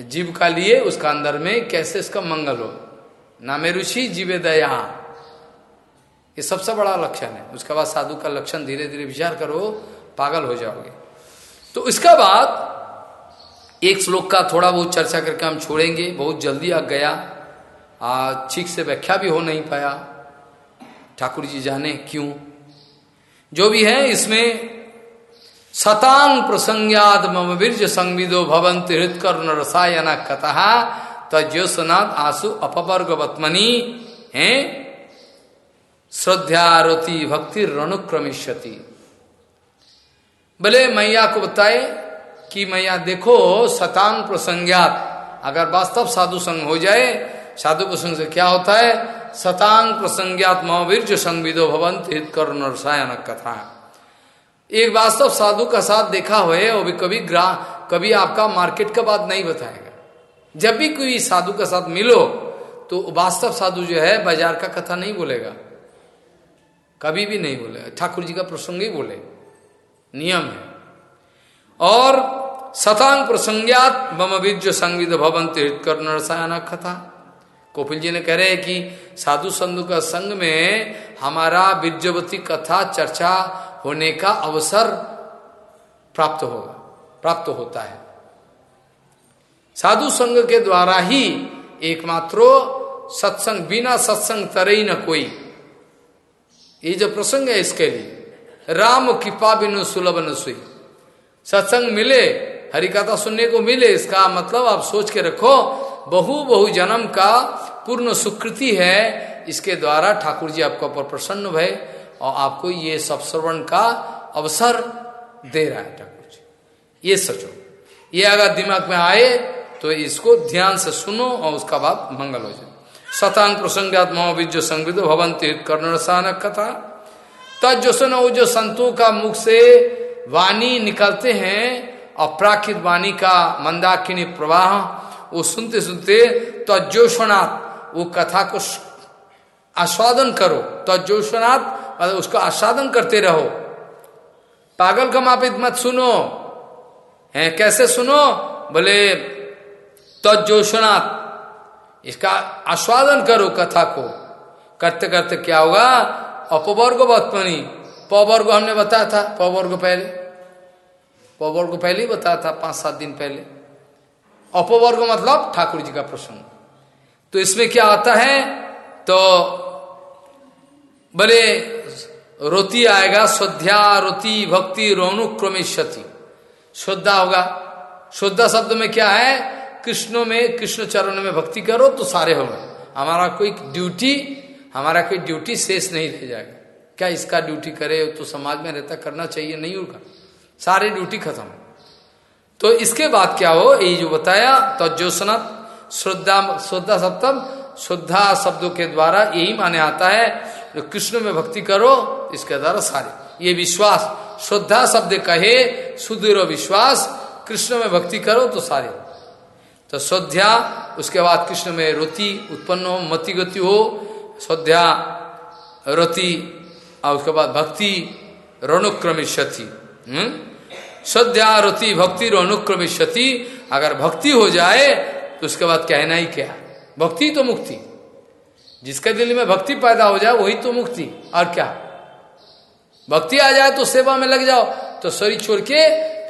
जीव का लिए उसका अंदर में कैसे इसका मंगल हो। नामे रुचि जीवे दया ये सबसे बड़ा लक्षण है। उसके बाद साधु का लक्षण धीरे धीरे विचार करो, पागल हो जाओगे। तो इसका बाद एक श्लोक का थोड़ा बहुत चर्चा करके हम छोड़ेंगे। बहुत जल्दी आ गया। आ, ठीक से व्याख्या भी हो नहीं पाया। ठाकुर जी जाने क्यों? जो भी है, इसमें सतांग प्रसंज्ञात मम वीर्ज संविदो भवंत हृतकर्ण रसायन कथा तज्योसनाथ आसु अपवर्ग बत्मनी है? श्रद्धारती भक्ति रणुक्रमिष्यति। बोले मैया को बताए कि मैया देखो सतांग प्रसंज्ञात। अगर वास्तव साधु संग हो जाए, साधु प्रसंग से क्या होता है? सतांग प्रसंज्ञात महावीर जो संविदो भवन हित कर रसायन कथा। एक वास्तव साधु का साथ देखा हुए वो भी कभी ग्रा, कभी आपका मार्केट का बात नहीं बताएगा। जब भी कोई साधु के साथ मिलो तो वास्तव साधु जो है, बाज़ार का कथा नहीं बोलेगा। कभी भी नहीं बोलेगा ठाकुर जी का प्रसंग ही बोले। नियम है। और सतांग प्रसंज्ञात मम विद्य संविध भवन तीर्थ कर्ण रसायन कथा। कोपिल जी ने कह रहे हैं कि साधु संधु का संग में हमारा विद्यवती कथा चर्चा होने का अवसर प्राप्त होगा, प्राप्त होता है। साधु संघ के द्वारा ही एकमात्र सत्संग, बिना सत्संग तरई न कोई। ये जो प्रसंग है इसके लिए। राम कृपा बिनु सुलभ न सुई। सत्संग मिले, हरिकथा सुनने को मिले, इसका मतलब आप सोच के रखो, बहु बहु जन्म का पूर्ण सुकृति है, इसके द्वारा ठाकुर जी आपको ऊपर प्रसन्न भय और आपको ये सब श्रवण का अवसर दे रहा है ठाकुर जी। ये सोचो। ये अगर दिमाग में आए तो इसको ध्यान से सुनो और उसका बाद मंगल हो जाए। शतांग प्रसंगात महाविज्य संविद भवन कर्ण कथा। तज जो सुनो जो संतों का मुख से वाणी निकलते हैं अपराखित वाणी का मंदाकिनी प्रवाह। वो सुनते सुनते तजोशनाथ वो कथा को आस्वादन करो। तजोशनाथ मतलब उसको आस्वादन करते रहो। पागल का मापित मत सुनो। है, कैसे सुनो? बोले तजोशनाथ इसका आस्वादन करो कथा को। करते करते क्या होगा? अपवर्ग बत्मनी पवर्ग हमने बताया था, पवर्ग पहले। पवर्ग पहले ही बताया था, पाँच सात दिन पहले। अपवर्ग मतलब ठाकुर जी का प्रसंग। तो इसमें क्या आता है? तो बोले, रोती आएगा, श्रद्धा रोती भक्ति रोनुक्रमेशति श्रद्धा होगा। श्रद्धा शब्द में क्या है? कृष्ण में कृष्ण चरण में भक्ति करो तो सारे होंगे हमारा कोई ड्यूटी, हमारा कोई ड्यूटी शेष नहीं रह जाएगा। क्या इसका ड्यूटी करे तो समाज में रहता करना चाहिए? नहीं होगा सारे ड्यूटी खत्म। तो इसके बाद क्या हो? यही जो बताया तज्जोसनत श्रद्धा श्रद्धा सप्तम, श्रद्धा शब्दों के द्वारा यही माने आता है, जो कृष्ण में भक्ति करो, इसके द्वारा सारे। ये विश्वास, श्रद्धा शब्द कहे, सुदृढ़ विश्वास, कृष्ण में भक्ति करो तो सारे। तो श्रद्धा उसके बाद कृष्ण में रोति उत्पन्न हो, मति गति हो श्रद्धा रति, और उसके बाद भक्ति रणुक्रमिष्यति हम्म? श्रद्धा रति, भक्ति रणुक्रमिष्यति अगर भक्ति हो जाए तो उसके बाद कहना ही क्या? भक्ति तो मुक्ति। जिसके दिल में भक्ति पैदा हो जाए, वही तो मुक्ति। और क्या? भक्ति आ जाए तो सेवा में लग जाओ। तो शरीर छोड़ के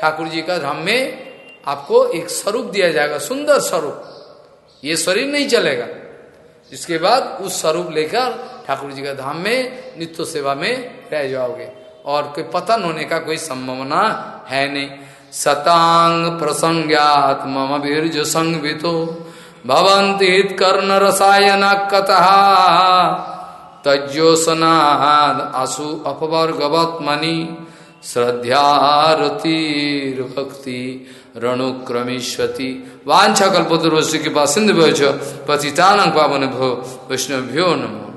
ठाकुर जी का धाम में आपको एक स्वरूप दिया जाएगा, सुंदर स्वरूप। ये शरीर नहीं चलेगा। इसके बाद उस स्वरूप लेकर ठाकुर जी का धाम में, नित्य सेवा में रह जाओगे। और कोई पतन होने का कोई संभावना है नहीं। सतांग प्रसंज्ञात मम संगवितो भवंतीत कर्ण रसायन कथा। तज्जोसनाद आसु अपवर्गवत श्रद्धारतीर भक्ति रणुक्रमेश्वती वाछा कल्पतुर्वश्य के पास सिंधु पतितानंग पावन भो वैष्णव्यो नमो।